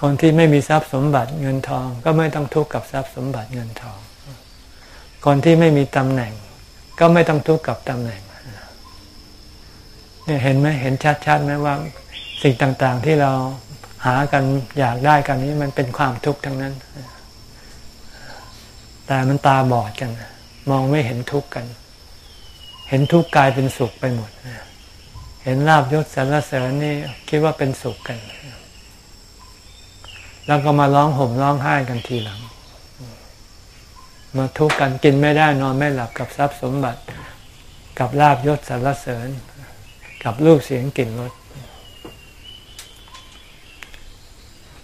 คนที่ไม่มีทรัพย์สมบัติเงินทอง ก็ไม่ต้องทุกข์กับทรัพย์สมบัติเงินทอง คนที่ไม่มีตำแหน่ง ก็ไม่ต้องทุกข์กับตำแหน่ง เนี่ยเห็นไหมเห็นชัดๆไหมว่าสิ่งต่างๆที่เราหากันอยากได้กันนี้มันเป็นความทุกข์ทั้งนั้น แต่มันตาบอดกัน มองไม่เห็นทุกข์กัน เห็นทุกข์กลายเป็นสุขไปหมด เห็นลาบยศสรรเสริญนี่คิดว่าเป็นสุขกัน แล้วก็มาร้องห่มร้องไห้กันทีหลัง มาทุกข์กันกินไม่ได้นอนไม่หลับกับทรัพย์สมบัติ กับลาบยศสรรเสริญ กับรูปเสียงกลิ่นรส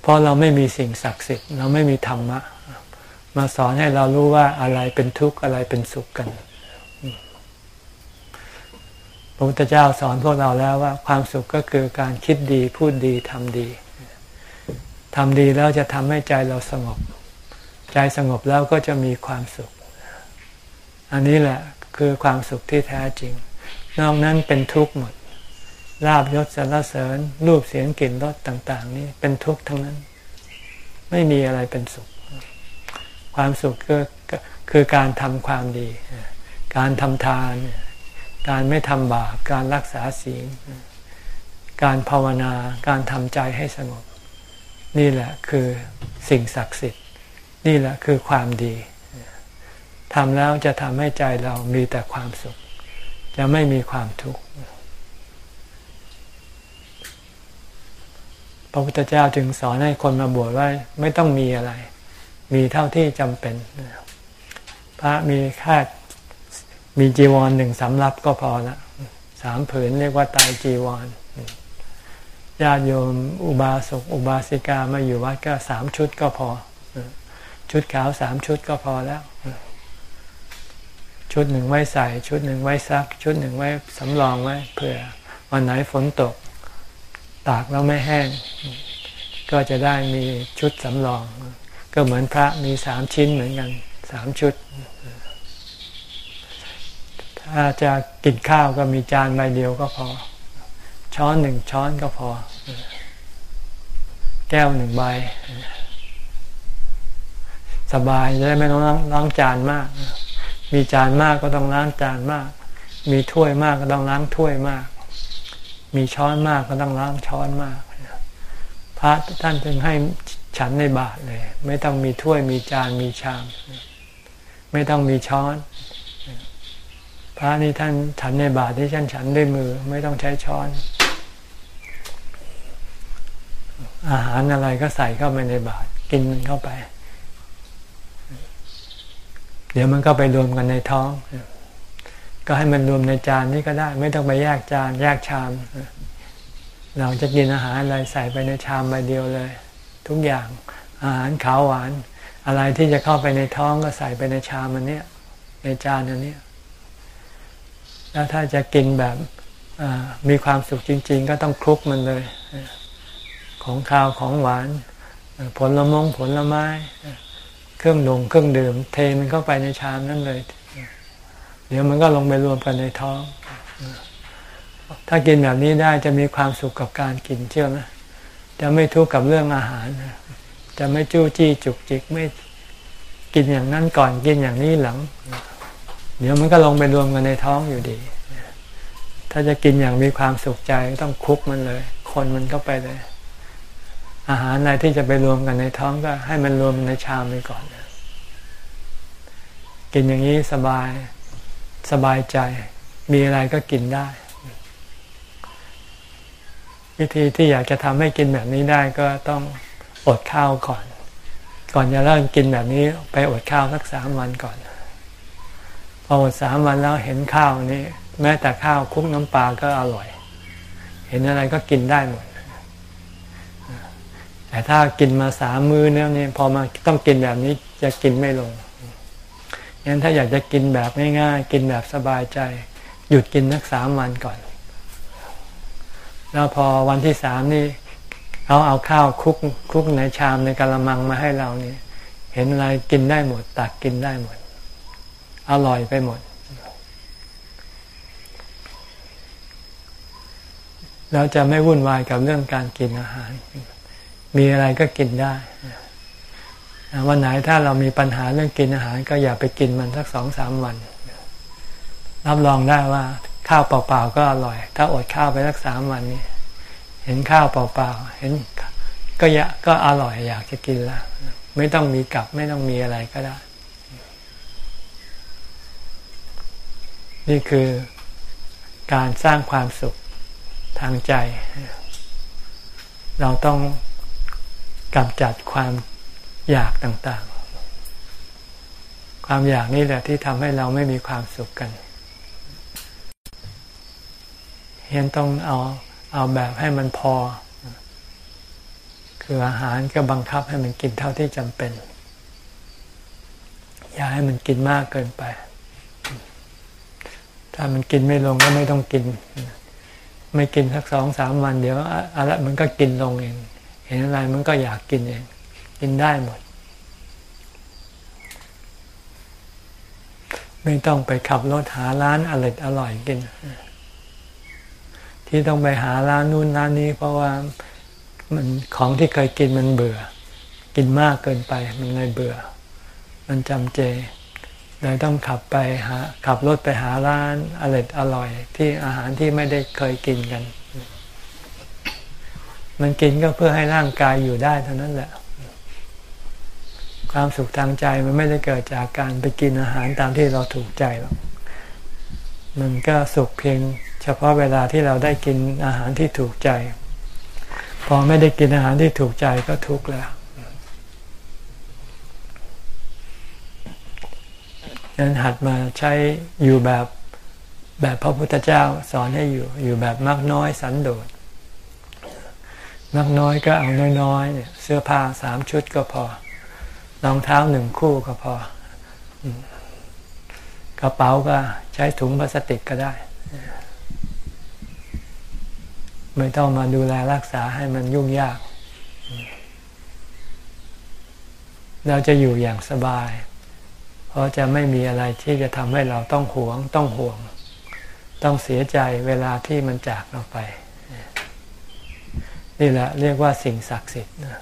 เพราะเราไม่มีสิ่งศักดิ์สิทธิ์เราไม่มีธรรมะ มาสอนให้เรารู้ว่าอะไรเป็นทุกข์อะไรเป็นสุขกันพระพุทธเจ้าสอนพวกเราแล้วว่าความสุขก็คือการคิดดีพูดดีทำดีทำดีแล้วจะทำให้ใจเราสงบ ใจสงบแล้วก็จะมีความสุข อันนี้แหละคือความสุขที่แท้จริง นอกนั้นเป็นทุกข์หมด ลาบยศสรรเสริญ รูปเสียงกลิ่นรสต่าง ๆ นี่เป็นทุกข์ทั้งนั้น ไม่มีอะไรเป็นสุข ความสุขก็คือการทำความดี การทำทาน การไม่ทำบาป การรักษาศีล การภาวนา การทำใจให้สงบ นี่แหละคือสิ่งศักดิ์สิทธิ์ นี่แหละคือความดีทำแล้วจะทำให้ใจเรามีแต่ความสุข จะไม่มีความทุกข์ ระพุทธเจ้าจึงสอนให้คนมาบวชว่าไม่ต้องมีอะไร มีเท่าที่จำเป็น พระมีแค่มีจีวรหนึ่งสำรับก็พอละสามผืนเรียกว่าตายจีวรญาติโยมอุบาสกอุบาสิกามาอยู่วัดก็สามชุดก็พอ ชุดขาวสามชุดก็พอแล้ว ชุดหนึ่งไว้ใส่ ชุดหนึ่งไว้ซัก ชุดหนึ่งไว้สำรองไว้เผื่อวันไหนฝนตก ตากแล้วไม่แห้ง ก็จะได้มีชุดสำรอง ก็เหมือนพระมีสามชิ้นเหมือนกันสามชุด ถ้าจะกินข้าวก็มีจานใบเดียวก็พอ ช้อนหนึ่งช้อนก็พอ แก้วหนึ่งใบ สบายจะได้ไม่ต้องล้างจานมาก มีจานมากก็ต้องล้างจานมาก มีถ้วยมากก็ต้องล้างถ้วยมาก มีช้อนมากก็ต้องล้างช้อนมาก พระท่านจึงให้ฉันในบาตรเลย ไม่ต้องมีถ้วยมีจานมีชาม ไม่ต้องมีช้อน พระนี่ท่านฉันในบาตรที่ท่านฉันด้วยมือ ไม่ต้องใช้ช้อน อาหารอะไรก็ใส่เข้าไปในบาตรกินมันเข้าไป เดี๋ยวมันก็ไปรวมกันในท้อง ก็ให้มันรวมในจานนี้ก็ได้ ไม่ต้องไปแยกจานแยกชาม เราจะกินอาหารอะไรใส่ไปในชามใบเดียวเลย ทุกอย่างอาหารขาวหวาน อะไรที่จะเข้าไปในท้องก็ใส่ไปในชามอันนี้ในจานอันนี้แล้วถ้าจะกินแบบมีความสุขจริง ๆ ก็ต้องคลุกมันเลย ของข้าวของหวาน ผลละมงผลละไม้ เครื่องดงเครื่องดื่ม เทมันเข้าไปในชามนั่นเลย เดี๋ยวมันก็ลงไปรวมกันในท้อง ถ้ากินแบบนี้ได้จะมีความสุขกับการกินเชื่อไหมจะไม่ทุกข์กับเรื่องอาหาร จะไม่จู้จี้จุกจิกไม่กินอย่างนั้นก่อนกินอย่างนี้หลัง เดี๋ยวมันก็ลงไปรวมกันในท้องอยู่ดี ถ้าจะกินอย่างมีความสุขใจต้องคุกมันเลย คนมันก็ไปเลย อาหารอะไรที่จะไปรวมกันในท้องก็ ให้มันรวมในชามไปก่อน กินอย่างนี้สบาย สบายใจ มีอะไรก็กินได้ วิธีที่อยากจะทำให้กินแบบนี้ได้ก็ต้องอดข้าวก่อน ก่อนจะเริ่มกินแบบนี้ ไปอดข้าวสักสามวันก่อน พออดสามวันแล้วเห็นข้าวนี้ แม้แต่ข้าวคุกน้ำปลาก็อร่อย เห็นอะไรก็กินได้หมดแต่ถ้ากินมาสามมื้อเนี่ยพอมาต้องกินแบบนี้จะกินไม่ลง งั้นถ้าอยากจะกินแบบง่ายๆ กินแบบสบายใจ หยุดกินสักสามวันก่อน แล้วพอวันที่สามนี่เขาเอาข้าวคุกคุกในชามในกะละมังมาให้เรานี่ เห็นอะไรกินได้หมด ตักกินได้หมด อร่อยไปหมด เราจะไม่วุ่นวายกับเรื่องการกินอาหาร มีอะไรก็กินได้ วันไหนถ้าเรามีปัญหาเรื่องกินอาหาร ก็อย่าไปกินมันสักสองสามวันรับรองได้ว่าข้าวเปล่าๆก็อร่อย ถ้าอดข้าวไปสักสามวันนี้ เห็นข้าวเปล่าๆเห็นก็อยากก็อร่อยอยากจะกินละไม่ต้องมีกับไม่ต้องมีอะไรก็ได้ นี่คือการสร้างความสุขทางใจ เราต้องกำจัดความ อยากต่างๆ ความอยากนี่แหละที่ทำให้เราไม่มีความสุขกันเห็นต้องเอาเอาแบบให้มันพอ คืออาหารก็บังคับให้มันกินเท่าที่จำเป็น อย่าให้มันกินมากเกินไป ถ้ามันกินไม่ลงก็ไม่ต้องกิน ไม่กินสักสองสามวันเดี๋ยวอะไรมันก็กินลงเอง เห็นอะไรมันก็อยากกินเอง กินได้หมด ไม่ต้องไปขับรถหาร้านอร่อยอร่อยกิน ที่ต้องไปหาร้านนู่นร้านนี้ เพราะว่ามันของที่เคยกินมันเบื่อ กินมากเกินไปมันเลยเบื่อ มันจำเจเลยต้องขับไปหาขับรถไปหาร้านอร่อยอร่อย ที่อาหารที่ไม่ได้เคยกินกัน มันกินก็เพื่อให้ร่างกายอยู่ได้เท่านั้นแหละ ความสุขทางใจมันไม่ได้เกิดจากการไปกินอาหารตามที่เราถูกใจหรอกมันก็สุขเพียง เฉพาะเวลาที่เราได้กินอาหารที่ถูกใจ พอไม่ได้กินอาหารที่ถูกใจก็ทุกข์แล้วนั้นหัดมาใช้อยู่แบบแบบพระพุทธเจ้าสอนให้อยู่อยู่แบบมักน้อยสันโดษมักน้อยก็เอาน้อยๆเนี่ยเสื้อผ้าสามชุดก็พอ รองเท้าหนึ่งคู่ก็พอ กระเป๋าก็ใช้ถุงพลาสติกก็ได้ ไม่ต้องมาดูแลรักษาให้มันยุ่งยาก เราจะอยู่อย่างสบาย เพราะจะไม่มีอะไรที่จะทำให้เราต้องหวง ต้องห่วง ต้องเสียใจเวลาที่มันจากเราไป นี่แหละเรียกว่าสิ่งศักดิ์สิทธิ์นะ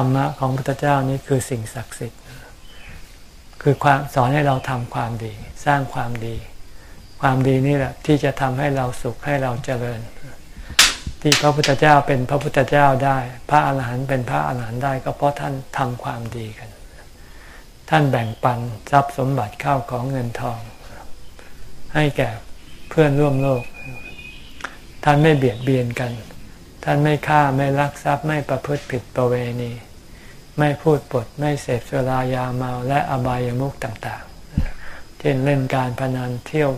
รรมะของพระพุทธเจ้านี้คือสิ่งศักดิ์สิทธิ์ คือความสอนให้เราทำความดี สร้างความดี ความดีนี่แหละที่จะทำให้เราสุขให้เราเจริญ ที่พระพุทธเจ้าเป็นพระพุทธเจ้าได้ พระอาหารหันต์เป็นพระอาหารหันต์ได้ก็เพราะท่านทำความดีกัน ท่านแบ่งปันทรัพย์สมบัติเข้าของเงินทอง ให้แก่เพื่อนร่วมโลก ท่านไม่เบียดเบียนกัน ท่านไม่ฆ่าไม่ลักทรัพย์ไม่ประพฤติผิดประเวณี ไม่พูดปด ไม่เสพสุรายาเมาและอบายามุขต่างๆ เช่นเล่นการพนันเที่ยว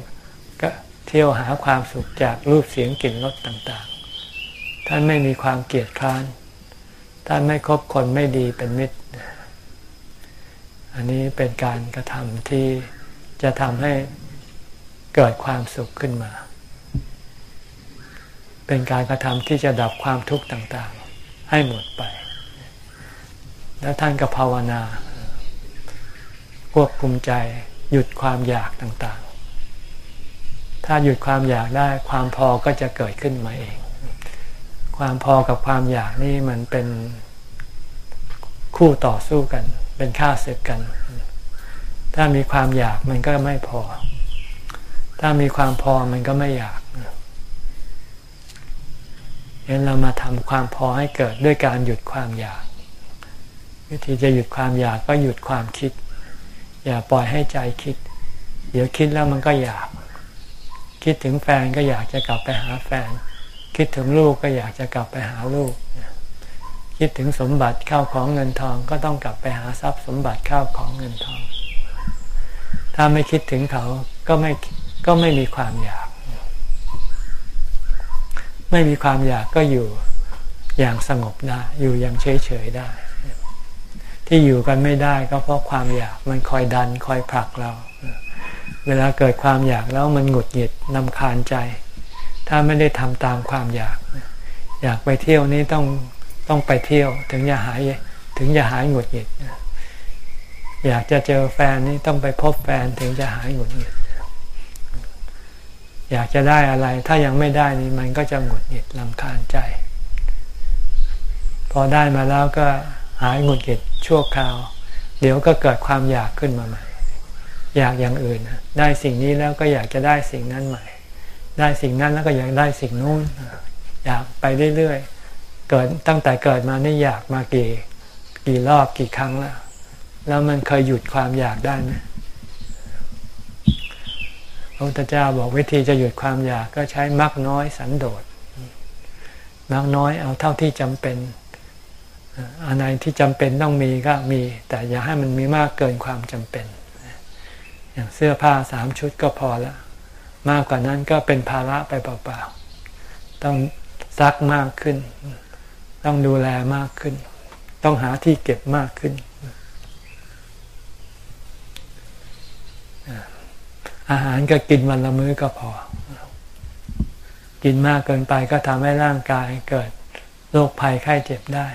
ก็เที่ยวหาความสุขจากรูปเสียงกลิ่นรสต่างๆ ท่านไม่มีความเกลียดคร้าน ท่านไม่คบคนไม่ดีเป็นมิตร อันนี้เป็นการกระทำที่จะทำให้เกิดความสุขขึ้นมา เป็นการกระทำที่จะดับความทุกข์ต่างๆ ให้หมดไป แล้วท่านก็ภาวนา ควบคุมใจหยุดความอยากต่างๆ ถ้าหยุดความอยากได้ความพอก็จะเกิดขึ้นมาเอง ความพอกับความอยากนี่มันเป็นคู่ต่อสู้กัน เป็นค่าศึกกัน ถ้ามีความอยากมันก็ไม่พอ ถ้ามีความพอมันก็ไม่อยากงั้นเรามาทำความพอให้เกิดด้วยการหยุดความอยาก วิธีจะหยุดความอยากก็หยุดความคิด อย่าปล่อยให้ใจคิด เดี๋ยวคิดแล้วมันก็อยาก คิดถึงแฟนก็อยากจะกลับไปหาแฟน คิดถึงลูกก็อยากจะกลับไปหาลูก คิดถึงสมบัติข้าวของเงินทองก็ต้องกลับไปหาทรัพย์สมบัติข้าวของเงินทอง ถ้าไม่คิดถึงเขาก็ไม่ก็ไม่มีความอยาก ไม่มีความอยากก็อยู่อย่างสงบได้ อยู่อย่างเฉยเฉยได้ ที่อยู่กันไม่ได้ก็เพราะความอยากมันคอยดันคอยผลักเรา เวลาเกิดความอยากแล้วมันหงุดหงิดนำคาญใจ ถ้าไม่ได้ทำตามความอยาก อยากไปเที่ยวนี้ต้องต้องไปเที่ยวถึงจะหายถึงจะหายหงุดหงิดอยากจะเจอแฟนนี่ต้องไปพบแฟนถึงจะหายหงุดหงิด อยากจะได้อะไร ถ้ายังไม่ได้นี่มันก็จะหงุดหงิดลำคาญใจ พอได้มาแล้วก็ หายหงุดหงิดชั่วคราว เดี๋ยวก็เกิดความอยากขึ้นมาใหม่ อยากอย่างอื่นได้สิ่งนี้แล้วก็อยากจะได้สิ่งนั้นใหม่ ได้สิ่งนั้นแล้วก็อยากได้สิ่งนู้น อยากไปเรื่อยๆเกิดตั้งแต่เกิดมานี่อยากมากี่กี่รอบกี่ครั้งแล้วแล้วมันเคยหยุดความอยากได้ไหมพระพุทธเจ้าบอกวิธีจะหยุดความอยากก็ใช้มักน้อยสันโดษมักน้อยเอาเท่าที่จำเป็น อะไรที่จำเป็นต้องมีก็มี แต่อย่าให้มันมีมากเกินความจำเป็น อย่างเสื้อผ้าสามชุดก็พอแล้วมากกว่านั้นก็เป็นภาระไปเปล่าๆ ต้องซักมากขึ้น ต้องดูแลมากขึ้น ต้องหาที่เก็บมากขึ้น อาหารก็กินวันละมื้อก็พอ กินมากเกินไปก็ทำให้ร่างกายเกิดโรคภัยไข้เจ็บได้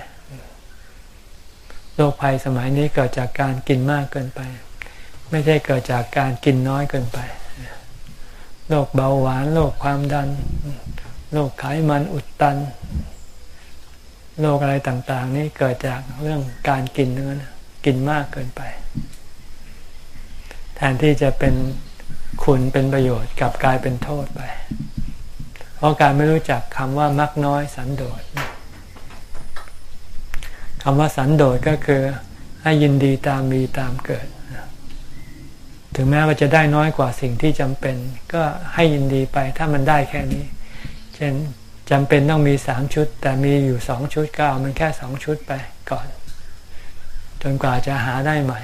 โรคภัยสมัยนี้เกิดจากการกินมากเกินไป ไม่ใช่เกิดจากการกินน้อยเกินไปโรคเบาหวานโรคความดันโรคไขมันอุดตันโรคอะไรต่างๆ นี่เกิดจากเรื่องการกินนื้อกินมากเกินไป แทนที่จะเป็นคุณเป็นประโยชน์กลับกลายเป็นโทษไป เพราะการไม่รู้จักคำว่ามักน้อยสันโดษ คำว่าสันโดษก็คือให้ยินดีตามมีตามเกิด ถึงแม้ว่าจะได้น้อยกว่าสิ่งที่จำเป็น ก็ให้ยินดีไปถ้ามันได้แค่นี้ เช่นจำเป็นต้องมีสามชุด แต่มีอยู่สองชุดก็เอามันแค่สองชุดไปก่อน จนกว่าจะหาได้ใหม่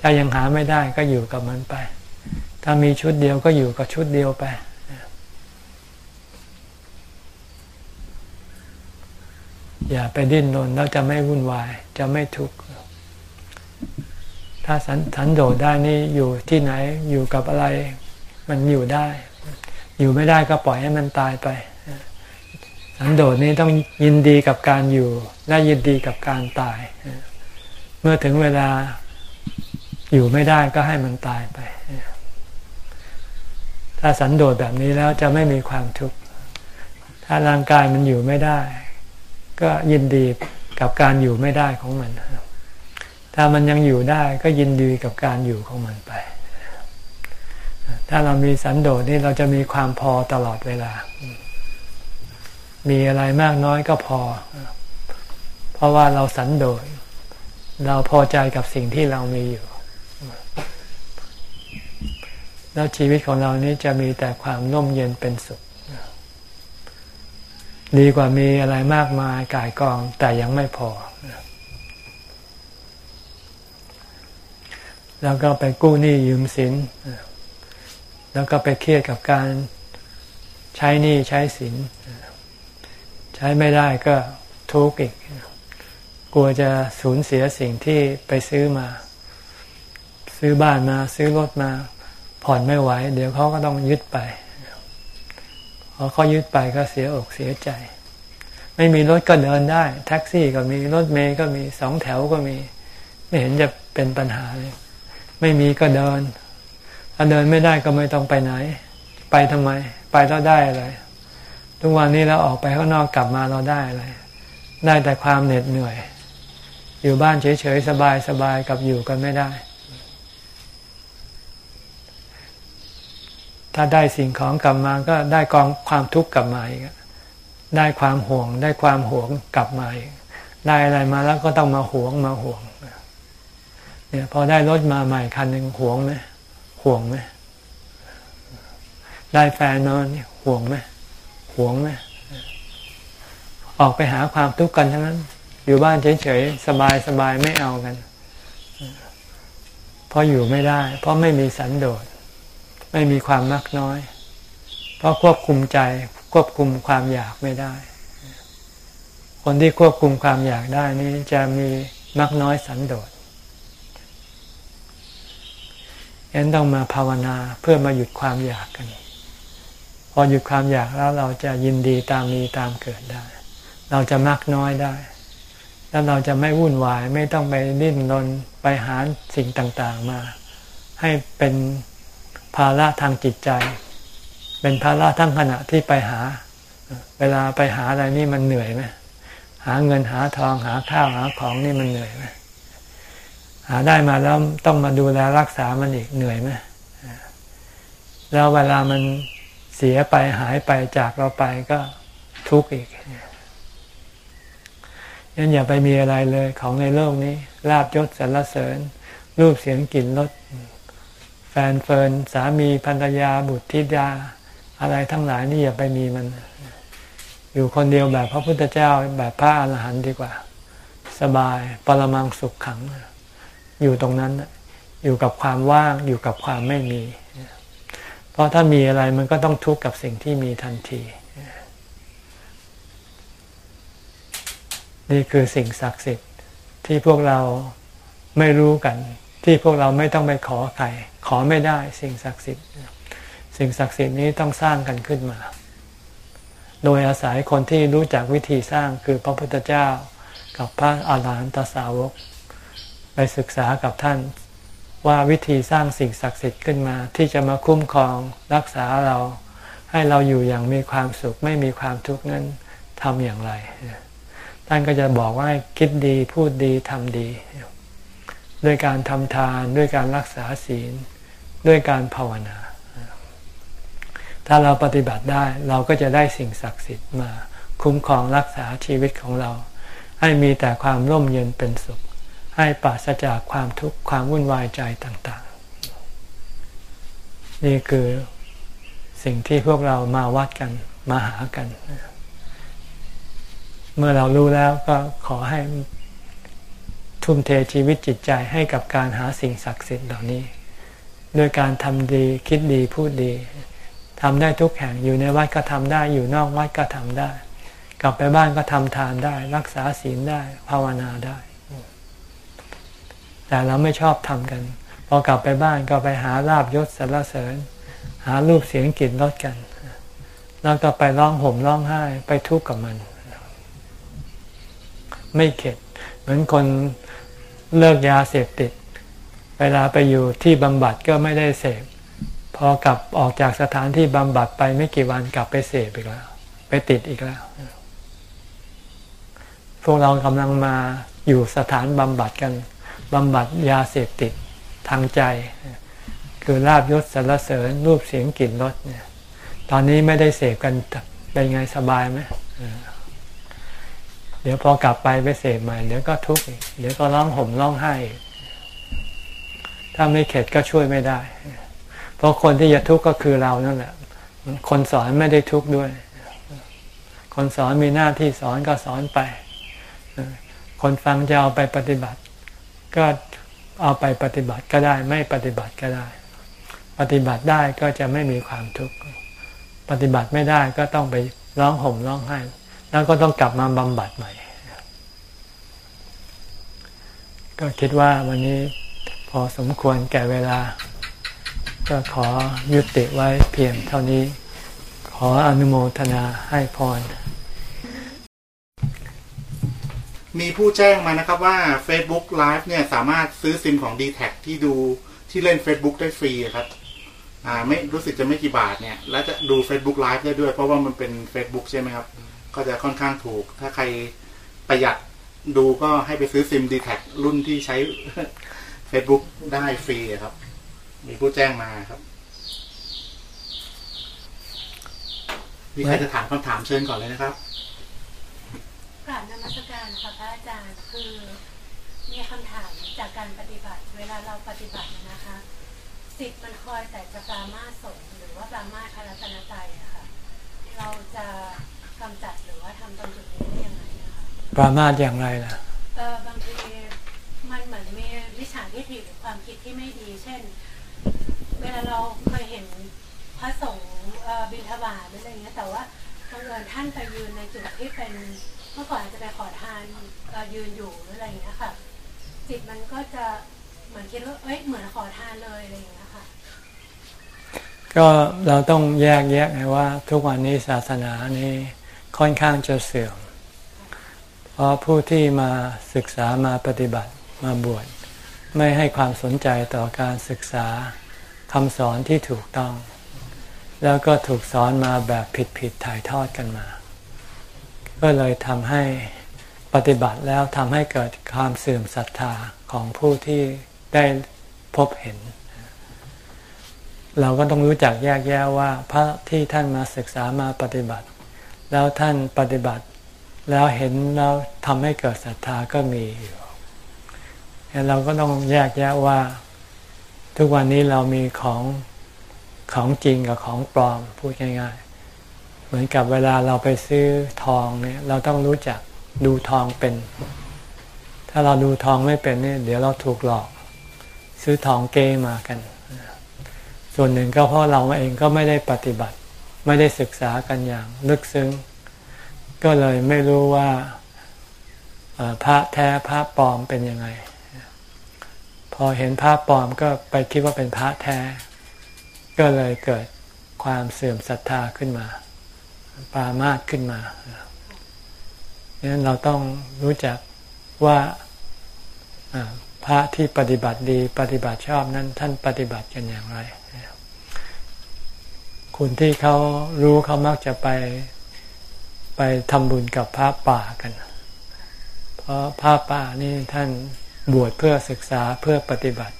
ถ้ายังหาไม่ได้ก็อยู่กับมันไป ถ้ามีชุดเดียวก็อยู่กับชุดเดียวไป อย่าไปดิ้นรนแล้วจะไม่วุ่นวาย จะไม่ทุกข์ถ้าสันสันโดษได้นี่อยู่ที่ไหนอยู่กับอะไร มันอยู่ได้ อยู่ไม่ได้ก็ปล่อยให้มันตายไป สันโดษนี้ต้องยินดีกับการอยู่ และยินดีกับการตาย เมื่อถึงเวลาอยู่ไม่ได้ก็ให้มันตายไป ถ้าสันโดษแบบนี้แล้วจะไม่มีความทุกข์ถ้าร่างกายมันอยู่ไม่ได้ ก็ยินดีกับการอยู่ไม่ได้ของมัน ถ้ามันยังอยู่ได้ก็ยินดีกับการอยู่ของมันไป ถ้าเรามีสันโดษนี่เราจะมีความพอตลอดเวลา มีอะไรมากน้อยก็พอ เพราะว่าเราสันโดษ เราพอใจกับสิ่งที่เรามีอยู่ แล้วชีวิตของเรานี้จะมีแต่ความน่มเย็นเป็นสุข ดีกว่ามีอะไรมากมายกายกองแต่ยังไม่พอ แล้วก็ไปกู้หนี้ยืมสิน แล้วก็ไปเครียดกับการใช้หนี้ใช้สิน ใช้ไม่ได้ก็ทุกข์อีก กลัวจะสูญเสียสิ่งที่ไปซื้อมา ซื้อบ้านมา ซื้อรถมา ผ่อนไม่ไหว เดี๋ยวเขาก็ต้องยึดไป พอเขายึดไปก็เสียอกเสียใจ ไม่มีรถก็เดินได้ แท็กซี่ก็มีรถเมย์ก็มีสองแถวก็มี ไม่เห็นจะเป็นปัญหาเลย ไม่มีก็เดินถ้าเดินไม่ได้ก็ไม่ต้องไปไหน ไปทำไม ไปแล้วได้อะไรทุกวันนี้เราออกไปข้างนอกกลับมาเราได้อะไรได้แต่ความเหน็ดเหนื่อย อยู่บ้านเฉยๆสบายๆกับอยู่กันไม่ได้ ถ้าได้สิ่งของกลับมาก็ได้กองความทุกข์กลับมาอีกได้ความห่วง ได้ความห่วงกลับมาอีกได้อะไรมาแล้วก็ต้องมาห่วงมาห่วงเนี่ยพอได้รถมาใหม่คันหนึ่งห่วงไหมห่วงไหมได้แฟนมาเนี่ยห่วงไหมห่วงไหมออกไปหาความทุกข์กันทั้งนั้น อยู่บ้านเฉยๆสบายสบายไม่เอากัน เพราะอยู่ไม่ได้ เพราะไม่มีสันโดษ ไม่มีความมักน้อย เพราะควบคุมใจควบคุมความอยากไม่ได้ คนที่ควบคุมความอยากได้นี้จะมีมักน้อยสันโดษยันต้องมาภาวนาเพื่อมาหยุดความอยากกัน พอหยุดความอยากแล้วเราจะยินดีตามมีตามเกิดได้ เราจะมักน้อยได้ แล้วเราจะไม่วุ่นวายไม่ต้องไปดิ้นรนไปหาสิ่งต่างๆมา ให้เป็น ภาระทางจิตใจ เป็นภาระทั้งขณะที่ไปหา เวลาไปหาอะไรนี่มันเหนื่อยไหมหาเงินหาทองหาข้าวหาของนี่มันเหนื่อยไหมหาได้มาแล้วต้องมาดูแลรักษามันอีกเหนื่อยไหมแล้วเวลามันเสียไปหายไปจากเราไปก็ทุกข์อีกยันอย่าไปมีอะไรเลยของในโลกนี้ลาบยศสรรเสริญ รูปเสียงกลิ่นรส แฟนเฟินสามีภรรยาบุตรธิดาอะไรทั้งหลายนี่อย่าไปมีมัน อยู่คนเดียวแบบพระพุทธเจ้าแบบพระอรหันต์ดีกว่า สบายปรมังสุขขัง อยู่ตรงนั้นอยู่กับความว่างอยู่กับความไม่มี เพราะถ้ามีอะไรมันก็ต้องทุกข์กับสิ่งที่มีทันที นี่คือสิ่งศักดิ์สิทธิ์ที่พวกเราไม่รู้กัน ที่พวกเราไม่ต้องไปขอใครขอไม่ได้สิ่งศักดิ์สิทธิ์ สิ่งศักดิ์สิทธิ์นี้ต้องสร้างกันขึ้นมา โดยอาศัยคนที่รู้จักวิธีสร้างคือพระพุทธเจ้ากับพระอาหารหันตสาวก ไปศึกษากับท่านว่าวิธีสร้างสิ่งศักดิ์สิทธิ์ขึ้นมา ที่จะมาคุ้มครองรักษาเรา ให้เราอยู่อย่างมีความสุข ไม่มีความทุกข์นั้นทำอย่างไร ท่านก็จะบอกว่าคิดดีพูดดีทำดี ด้วยการทำทานด้วยการรักษาศีล ด้วยการภาวนา ถ้าเราปฏิบัติได้เราก็จะได้สิ่งศักดิ์สิทธิ์มา คุ้มครองรักษาชีวิตของเรา ให้มีแต่ความร่มเย็นเป็นสุข ให้ปราศจากความทุกข์ความวุ่นวายใจต่างๆ นี่คือสิ่งที่พวกเรามาวัดกันมาหากัน เมื่อเรารู้แล้วก็ขอให้ ทุ่มเทชีวิตจิตใจให้กับการหาสิ่งศักดิ์สิทธิ์เหล่านี้ด้วยการทำดีคิดดีพูดดีทำได้ทุกแห่งอยู่ในวัดก็ทำได้อยู่นอกวัดก็ทำได้ กลับไปบ้านก็ทำทานได้ รักษาศีลได้ภาวนาได้ แต่เราไม่ชอบทำกัน พอกลับไปบ้านก็ไปหาลาบยศสรรเสริญ หารูปเสียงกลิ่นรสกัน แล้วก็ไปร้องห่มร้องไห้ไปทุกข์กับมัน ไม่เข็ด เหมือนคน เลิกยาเสพติด เวลาไปอยู่ที่บำบัดก็ไม่ได้เสพ พอกลับออกจากสถานที่บำบัดไปไม่กี่วันกลับไปเสพอีกแล้ว ไปติดอีกแล้ว พวกเรากำลังมาอยู่สถานบำบัดกันบำบัดยาเสพติดทางใจ คือลาบยศสรรเสริญรูปเสียงกลิ่นรสเนี่ย ตอนนี้ไม่ได้เสพกันเป็นไงสบายไหม เดี๋ยวพอกลับไปไปเสพใหม่เดี๋ยวก็ทุกข์อีกเดี๋ยวก็ร้องห่มร้องไห้ถ้าไม่เข็ดก็ช่วยไม่ได้ เพราะคนที่จะทุกข์ก็คือเรานั่นแหละ คนสอนไม่ได้ทุกข์ด้วย คนสอนมีหน้าที่สอนก็สอนไป คนฟังจะเอาไปปฏิบัติ ก็เอาไปปฏิบัติก็ได้ ไม่ปฏิบัติก็ได้ ปฏิบัติได้ก็จะไม่มีความทุกข์ ปฏิบัติไม่ได้ก็ต้องไปร้องห่มร้องไห้ แล้วก็ต้องกลับมาบำบัดใหม่ ก็คิดว่าวันนี้พอสมควรแก่เวลา ก็ขอยุติไว้เพียงเท่านี้ ขออนุโมทนาให้พร มีผู้แจ้งมานะครับว่า Facebook Live เนี่ยสามารถซื้อซิมของ d t แทที่ดูที่เล่น Facebook ได้ฟรีครับอ่าไม่รู้สึกจะไม่กี่บาทเนี่ย แล้วจะดู Facebook Live ได้ด้วย เพราะว่ามันเป็น Facebook ใช่ไหมครับ ก็จะค่อนข้างถูก ถ้าใครประหยัดดูก็ให้ไปซื้อซิมดีแท็รุ่นที่ใช้ Facebook ได้ฟรีครับ มีผู้แจ้งมาครับ มีใครจะถามคำถามเชิญก่อนเลยนะครับกราบนมัสการค่ะพระอาจารย์คือ มีคำถามจากการปฏิบัติ เวลาเราปฏิบัตินะคะสิทธิ์มันคอยแต่จะปรามาสงหรือว่าปรามาพระรัตนตรัยอะค่ะ เราจะ กำจัดหรือว่าทำตรงจุดนี้ได้ยังไงนะคะปรามาสอย่างไรล่ะเออบางทีมันเหมือนมีวิชาทิฏฐิหรือความคิดที่ไม่ดี เช่น เวลาเราเคยเห็นพระสงฆ์บิณฑบาตหรืออะไรเงี้ยแต่ว่าบังเอิญท่านไปยืนในจุดที่เป็นเมื่อก่อนจะไปขอทานยืนอยู่หรืออะไรเงี้ยค่ะ จิตมันก็จะเหมือนคิดว่าเอ้ยเหมือนขอทานเลยอะไรอย่างเงี้ยค่ะ ก็เราต้องแยกแยะไงว่า ทุกวันนี้ศาสนานี้ ค่อนข้างจะเสื่อม เพราะผู้ที่มาศึกษามาปฏิบัติมาบวชไม่ให้ความสนใจต่อการศึกษาคำสอนที่ถูกต้อง แล้วก็ถูกสอนมาแบบผิดๆถ่ายทอดกันมา ก็เลยทำให้ปฏิบัติแล้วทำให้เกิดความเสื่อมศรัทธาของผู้ที่ได้พบเห็น เราก็ต้องรู้จักแยกแยะว่าพระที่ท่านมาศึกษามาปฏิบัติ แล้วท่านปฏิบัติ แล้วเห็นแล้วทำให้เกิดศรัทธาก็มีอยู่เราก็ต้องแยกแยะว่า ทุกวันนี้เรามีของของจริงกับของปลอมพูดง่ายๆ เหมือนกับเวลาเราไปซื้อทองเนี่ยเราต้องรู้จักดูทองเป็น ถ้าเราดูทองไม่เป็นเนี่ยเดี๋ยวเราถูกหลอก ซื้อทองเกมากัน ส่วนหนึ่งก็เพราะเราเองก็ไม่ได้ปฏิบัติ ไม่ได้ศึกษากันอย่างลึกซึ้ง ก็เลยไม่รู้ว่าพระแท้พระปลอมเป็นยังไง พอเห็นพระปลอมก็ไปคิดว่าเป็นพระแท้ ก็เลยเกิดความเสื่อมศรัทธาขึ้นมา ปามาสขึ้นมาดังนั้นเราต้องรู้จักว่าพระที่ปฏิบัติดีปฏิบัติชอบนั้นท่านปฏิบัติกันอย่างไร คนที่เขารู้เขามักจะไปไปทำบุญกับพระป่ากัน เพราะพระป่านี่ท่านบวชเพื่อศึกษาเพื่อปฏิบัติ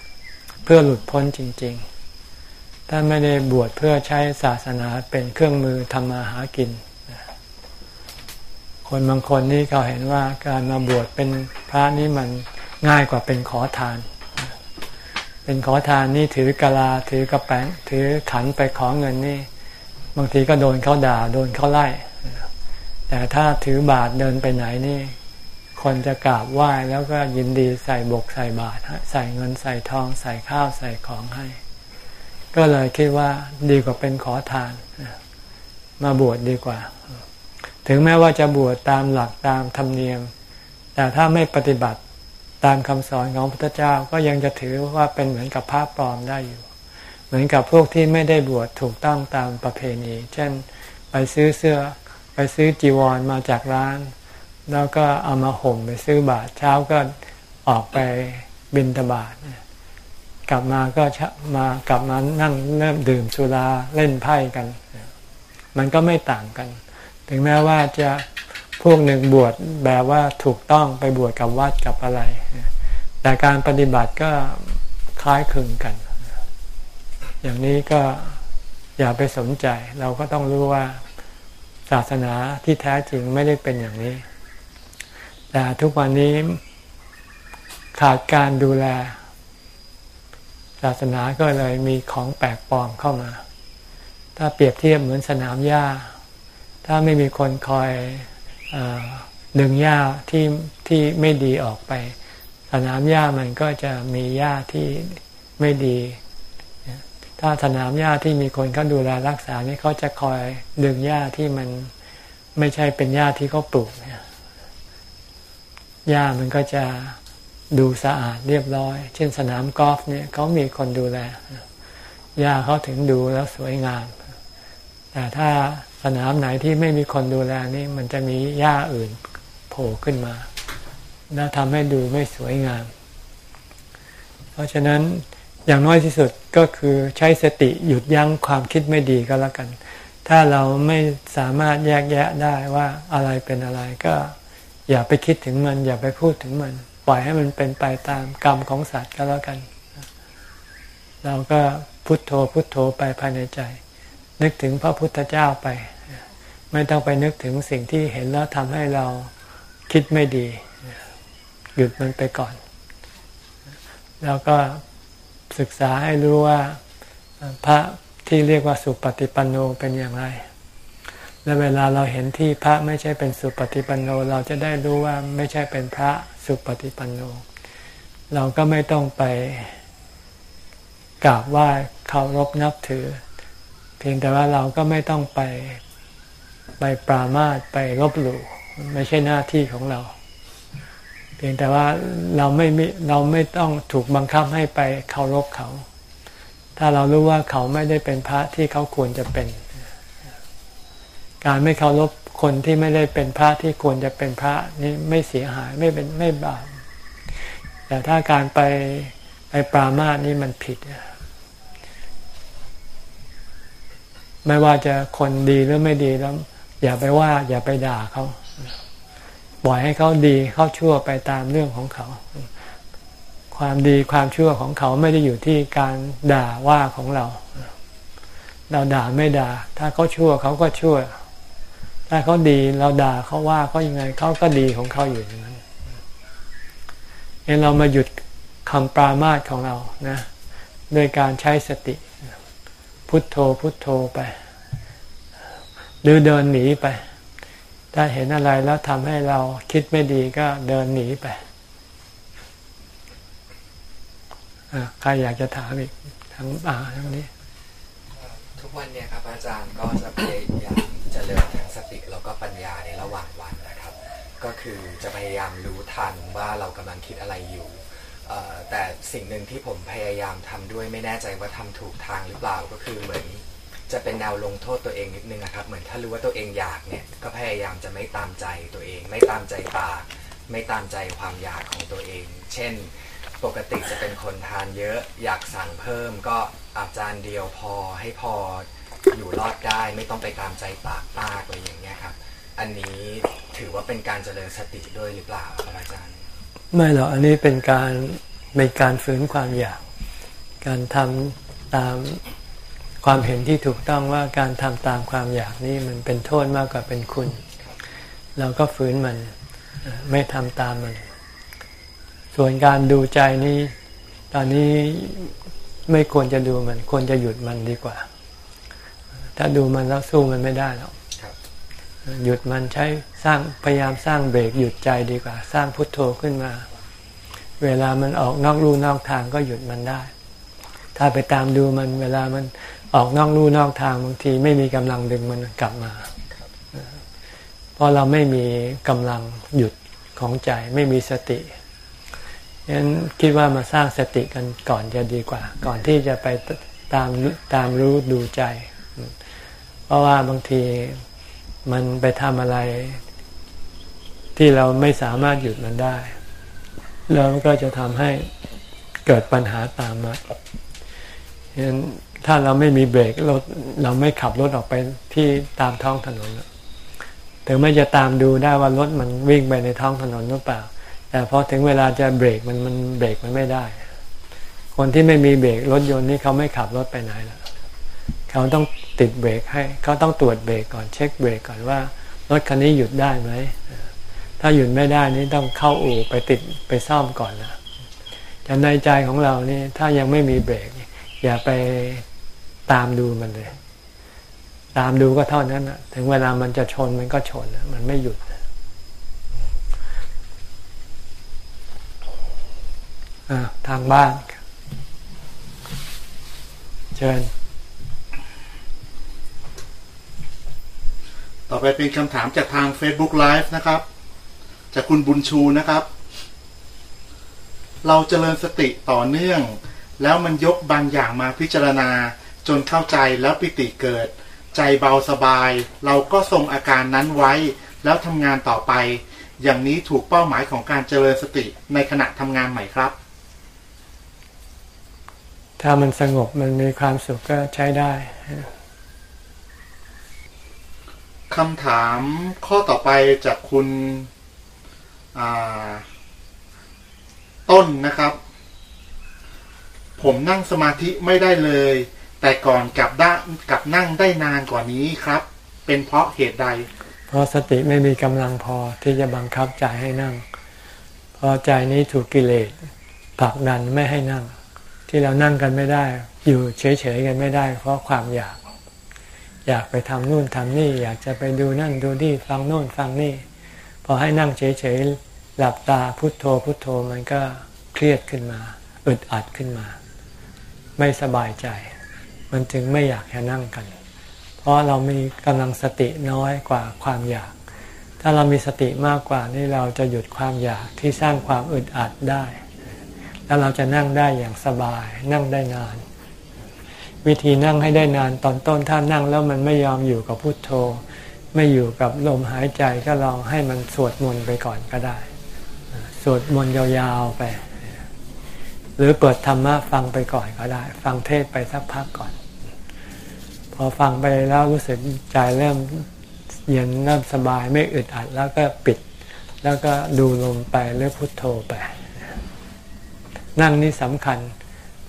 เพื่อหลุดพ้นจริง ๆ ท่านไม่ได้บวชเพื่อใช้ศาสนาเป็นเครื่องมือทำมาหากิน คนบางคนนี่เขาเห็นว่าการมาบวชเป็นพระนี่มันง่ายกว่าเป็นขอทานเเป็นขอทานนี่ถือกะลาถือกระแป้งถือขันไปขอเงินนี่ บางทีก็โดนเขาด่าโดนเขาไล่ แต่ถ้าถือบาทเดินไปไหนนี่ คนจะกราบไหว้แล้วก็ยินดีใส่บกใส่บาทใส่เงินใส่ทอง ใส่ข้าวใส่ของให้ ก็เลยคิดว่าดีกว่าเป็นขอทาน มาบวชดดีกว่า ถึงแม้ว่าจะบวชตามหลักตามธรรมเนียม แต่ถ้าไม่ปฏิบัติ ตามคำสอนของพระพุทธเจ้าก็ยังจะถือว่าเป็นเหมือนกับพระปลอมได้อยู่ เหมือนกับพวกที่ไม่ได้บวชถูกต้องตามประเพณี เช่นไปซื้อเสื้อไปซื้อจีวรมาจากร้าน แล้วก็เอามาห่มไปซื้อบาทเช้าก็ออกไปบินตบาทกลับมาก็มากลับมานั่งเริ่มดื่มสุราเล่นไพ่กัน มันก็ไม่ต่างกัน ถึงแม้ว่าจะ พวกหนึ่งบวชแบบว่าถูกต้องไปบวชกับวัดกับอะไร แต่การปฏิบัติก็คล้ายคลึงกัน อย่างนี้ก็อย่าไปสนใจ เราก็ต้องรู้ว่าศาสนาที่แท้จริงไม่ได้เป็นอย่างนี้ แต่ทุกวันนี้ขาดการดูแล ศาสนาก็เลยมีของแปลกปลอมเข้ามา ถ้าเปรียบเทียบเหมือนสนามหญ้า ถ้าไม่มีคนคอย ดึงหญ้าที่ที่ไม่ดีออกไป สนามหญ้ามันก็จะมีหญ้าที่ไม่ดี ถ้าสนามหญ้าที่มีคนเขาดูแลรักษานี่เขาจะคอยดึงหญ้าที่มันไม่ใช่เป็นหญ้าที่เขาปลูกเนี่ยหญ้ามันก็จะดูสะอาดเรียบร้อย เช่นสนามกอล์ฟเนี่ยเขามีคนดูแลหญ้าเขาถึงดูแล้วสวยงาม แต่ถ้าสนามไหนที่ไม่มีคนดูแลนี่มันจะมีหญ้าอื่นโผล่ขึ้นมา แล้วทำให้ดูไม่สวยงาม เพราะฉะนั้นอย่างน้อยที่สุดก็คือใช้สติหยุดยั้งความคิดไม่ดีก็แล้วกัน ถ้าเราไม่สามารถแยกแยะได้ว่าอะไรเป็นอะไรก็ อย่าไปคิดถึงมัน อย่าไปพูดถึงมัน ปล่อยให้มันเป็นไปตามกรรมของสัตว์ก็แล้วกัน เราก็พุโทโธพุโทโธไปภายในใจ นึกถึงพระพุทธเจ้าไป ไม่ต้องไปนึกถึงสิ่งที่เห็นแล้วทำให้เราคิดไม่ดี หยุดมันไปก่อน แล้วก็ศึกษาให้รู้ว่าพระที่เรียกว่าสุปฏิปันโนเป็นอย่างไร และเวลาเราเห็นที่พระไม่ใช่เป็นสุปฏิปันโน เราจะได้รู้ว่าไม่ใช่เป็นพระสุปฏิปันโน เราก็ไม่ต้องไปกราบไหว้เคารพนับถือ เพียงแต่ว่าเราก็ไม่ต้องไปไปปรามาสไปลบหลู่ไม่ใช่หน้าที่ของเรา เพียงแต่ว่าเราไม่เราไม่ต้องถูกบังคับให้ไปเคารพเขา ถ้าเรารู้ว่าเขาไม่ได้เป็นพระที่เขาควรจะเป็น การไม่เคารพคนที่ไม่ได้เป็นพระที่ควรจะเป็นพระนี่ไม่เสียหายไม่เป็นไม่บาปแต่ถ้าการไปไปปรามาสนี่มันผิด ไม่ว่าจะคนดีหรือไม่ดีแล้ว อย่าไปว่า อย่าไปด่าเขาปล่อยให้เขาดีเขาชั่วไปตามเรื่องของเขา ความดีความชั่วของเขาไม่ได้อยู่ที่การด่าว่าของเรา เราด่าไม่ด่า ถ้าเขาชั่วเขาก็ชั่ว ถ้าเขาดีเราด่าเขาว่าเขายังไงเขาก็ดีของเขาอยู่อย่างนั้นเองเรามาหยุดคำปรามาสของเรานะ ด้วยการใช้สติ พุทโธพุทโธไป หรือเดินหนีไป ถ้าเห็นอะไรแล้วทำให้เราคิดไม่ดีก็เดินหนีไปใครอยากจะถามอีกทั้งอ่าทั้งนี้ ทุกวันเนี่ยครับอาจารย์ก็จะพยายามเจริญทั้งสติแล้วก็ปัญญาในระหว่างวันนะครับ ก็คือจะพยายามรู้ทันว่าเรากำลังคิดอะไรอยู่ แต่สิ่งหนึ่งที่ผมพยายามทำด้วยไม่แน่ใจว่าทำถูกทางหรือเปล่าก็คือเหมือนจะเป็นแนวลงโทษตัวเองนิดนึงนะครับเหมือนถ้ารู้ว่าตัวเองอยากเนี่ยก็พยายามจะไม่ตามใจตัวเอง ไม่ตามใจปากไม่ตามใจความอยากของตัวเอง เช่น ปกติจะเป็นคนทานเยอะอยากสั่งเพิ่มก็อาจารย์เดียวพอให้พออยู่รอดได้ไม่ต้องไปตามใจปากมากอะไรอย่างเงี้ยครับ อันนี้ถือว่าเป็นการเจริญสติด้วยหรือเปล่าครับอาจารย์ ไม่หรอกอันนี้เป็นการเป็นการฝืนความอยาก การทำตามความเห็นที่ถูกต้องว่าการทำตามความอยากนี่มันเป็นโทษมากกว่าเป็นคุณ เราก็ฝืนมันไม่ทำตามมัน ส่วนการดูใจนี้ ตอนนี้ไม่ควรจะดูมัน ควรจะหยุดมันดีกว่า ถ้าดูมันแล้วสู้มันไม่ได้หรอก หยุดมันใช้สร้างพยายามสร้างเบรกหยุดใจดีกว่า สร้างพุทโธขึ้นมา เวลามันออกนอกลู่นอกทางก็หยุดมันได้ ถ้าไปตามดูมันเวลามันออกนอกลู่นอกทางบางทีไม่มีกำลังดึงมันกลับมาเพราะเราไม่มีกำลังหยุดของใจไม่มีสติฉะนั้นคิดว่ามาสร้างสติกันก่อนจะดีกว่า ก่อนที่จะไปตามตามรู้ดูใจ เพราะว่าบางที มันไปทำอะไร ที่เราไม่สามารถหยุดมันได้ แล้วก็จะทำให้เกิดปัญหาตามมาฉะนั้นถ้าเราไม่มีเบรกรถเราไม่ขับรถออกไปที่ตามท้องถนนถึงไม่จะตามดูได้ว่ารถมันวิ่งไปในท้องถนนหรือเปล่า แต่พอถึงเวลาจะเบรกมันมันเบรกมันไม่ได้ คนที่ไม่มีเบรกรถยนต์นี่เขาไม่ขับรถไปไหนล่ะ เขาต้องติดเบรกให้ เขาต้องตรวจเบรกก่อนเช็คเบรกก่อนว่ารถคันนี้หยุดได้ไหม ถ้าหยุดไม่ได้นี่ต้องเข้าอู่ไปติดไปซ่อมก่อนนะแต่ในใจของเรานี่ถ้ายังไม่มีเบรก อย่าไปตามดูมันเลย ตามดูก็เท่านั้นนะถึงเวลามันจะชนมันก็ชน มันไม่หยุดทางบ้าน เชิญ ต่อไปเป็นคำถามจากทาง Facebook Live นะครับ จากคุณบุญชูนะครับ เราเจริญสติต่อเนื่อง แล้วมันยกบางอย่างมาพิจารณา จนเข้าใจแล้วปิติเกิด ใจเบาสบาย เราก็ทรงอาการนั้นไว้ แล้วทำงานต่อไป อย่างนี้ถูกเป้าหมายของการเจริญสติในขณะทำงานใหม่ครับ ถ้ามันสงบมันมีความสุขก็ใช้ได้ คำถามข้อต่อไปจากคุณต้นนะครับ ผมนั่งสมาธิไม่ได้เลย แต่ก่อนกับด้กับนั่งได้นานกว่านี้ครับ เป็นเพราะเหตุใด เพราะสติไม่มีกำลังพอที่จะบังคับใจให้นั่ง เพราะใจนี้ถูกกิเลสผลักดันไม่ให้นั่ง ที่เรานั่งกันไม่ได้ อยู่เฉยๆกันไม่ได้ เพราะความอยาก อยากไปทำนู่นทำนี่ อยากจะไปดูนั่นดูนี่ฟังโน่นฟังนี่ พอให้นั่งเฉยๆหลับตาพุโทโธพุโทโธมันก็เครียดขึ้นมาอึดอัดขึ้นมา ไม่สบายใจ มันจึงไม่อยากจะนั่งกัน เพราะเรามีกำลังสติน้อยกว่าความอยาก ถ้าเรามีสติมากกว่านี่เราจะหยุดความอยากที่สร้างความอึดอัดได้ แล้วเราจะนั่งได้อย่างสบายนั่งได้นาน วิธีนั่งให้ได้นานตอนต้นถ้านั่งแล้วมันไม่ยอมอยู่กับพุทโธ ไม่อยู่กับลมหายใจก็ลองให้มันสวดมนต์ไปก่อนก็ได้ สวดมนต์ยาวๆไป หรือเปิดธรรมะฟังไปก่อนก็ได้ ฟังเทศไปสักพักก่อน พอฟังไปแล้วรู้สึกใจเริ่มเย็นเริ่มสบายไม่อึดอัดแล้วก็ปิด แล้วก็ดูลมไปหรือพุทโธไป นั่งนี่สำคัญ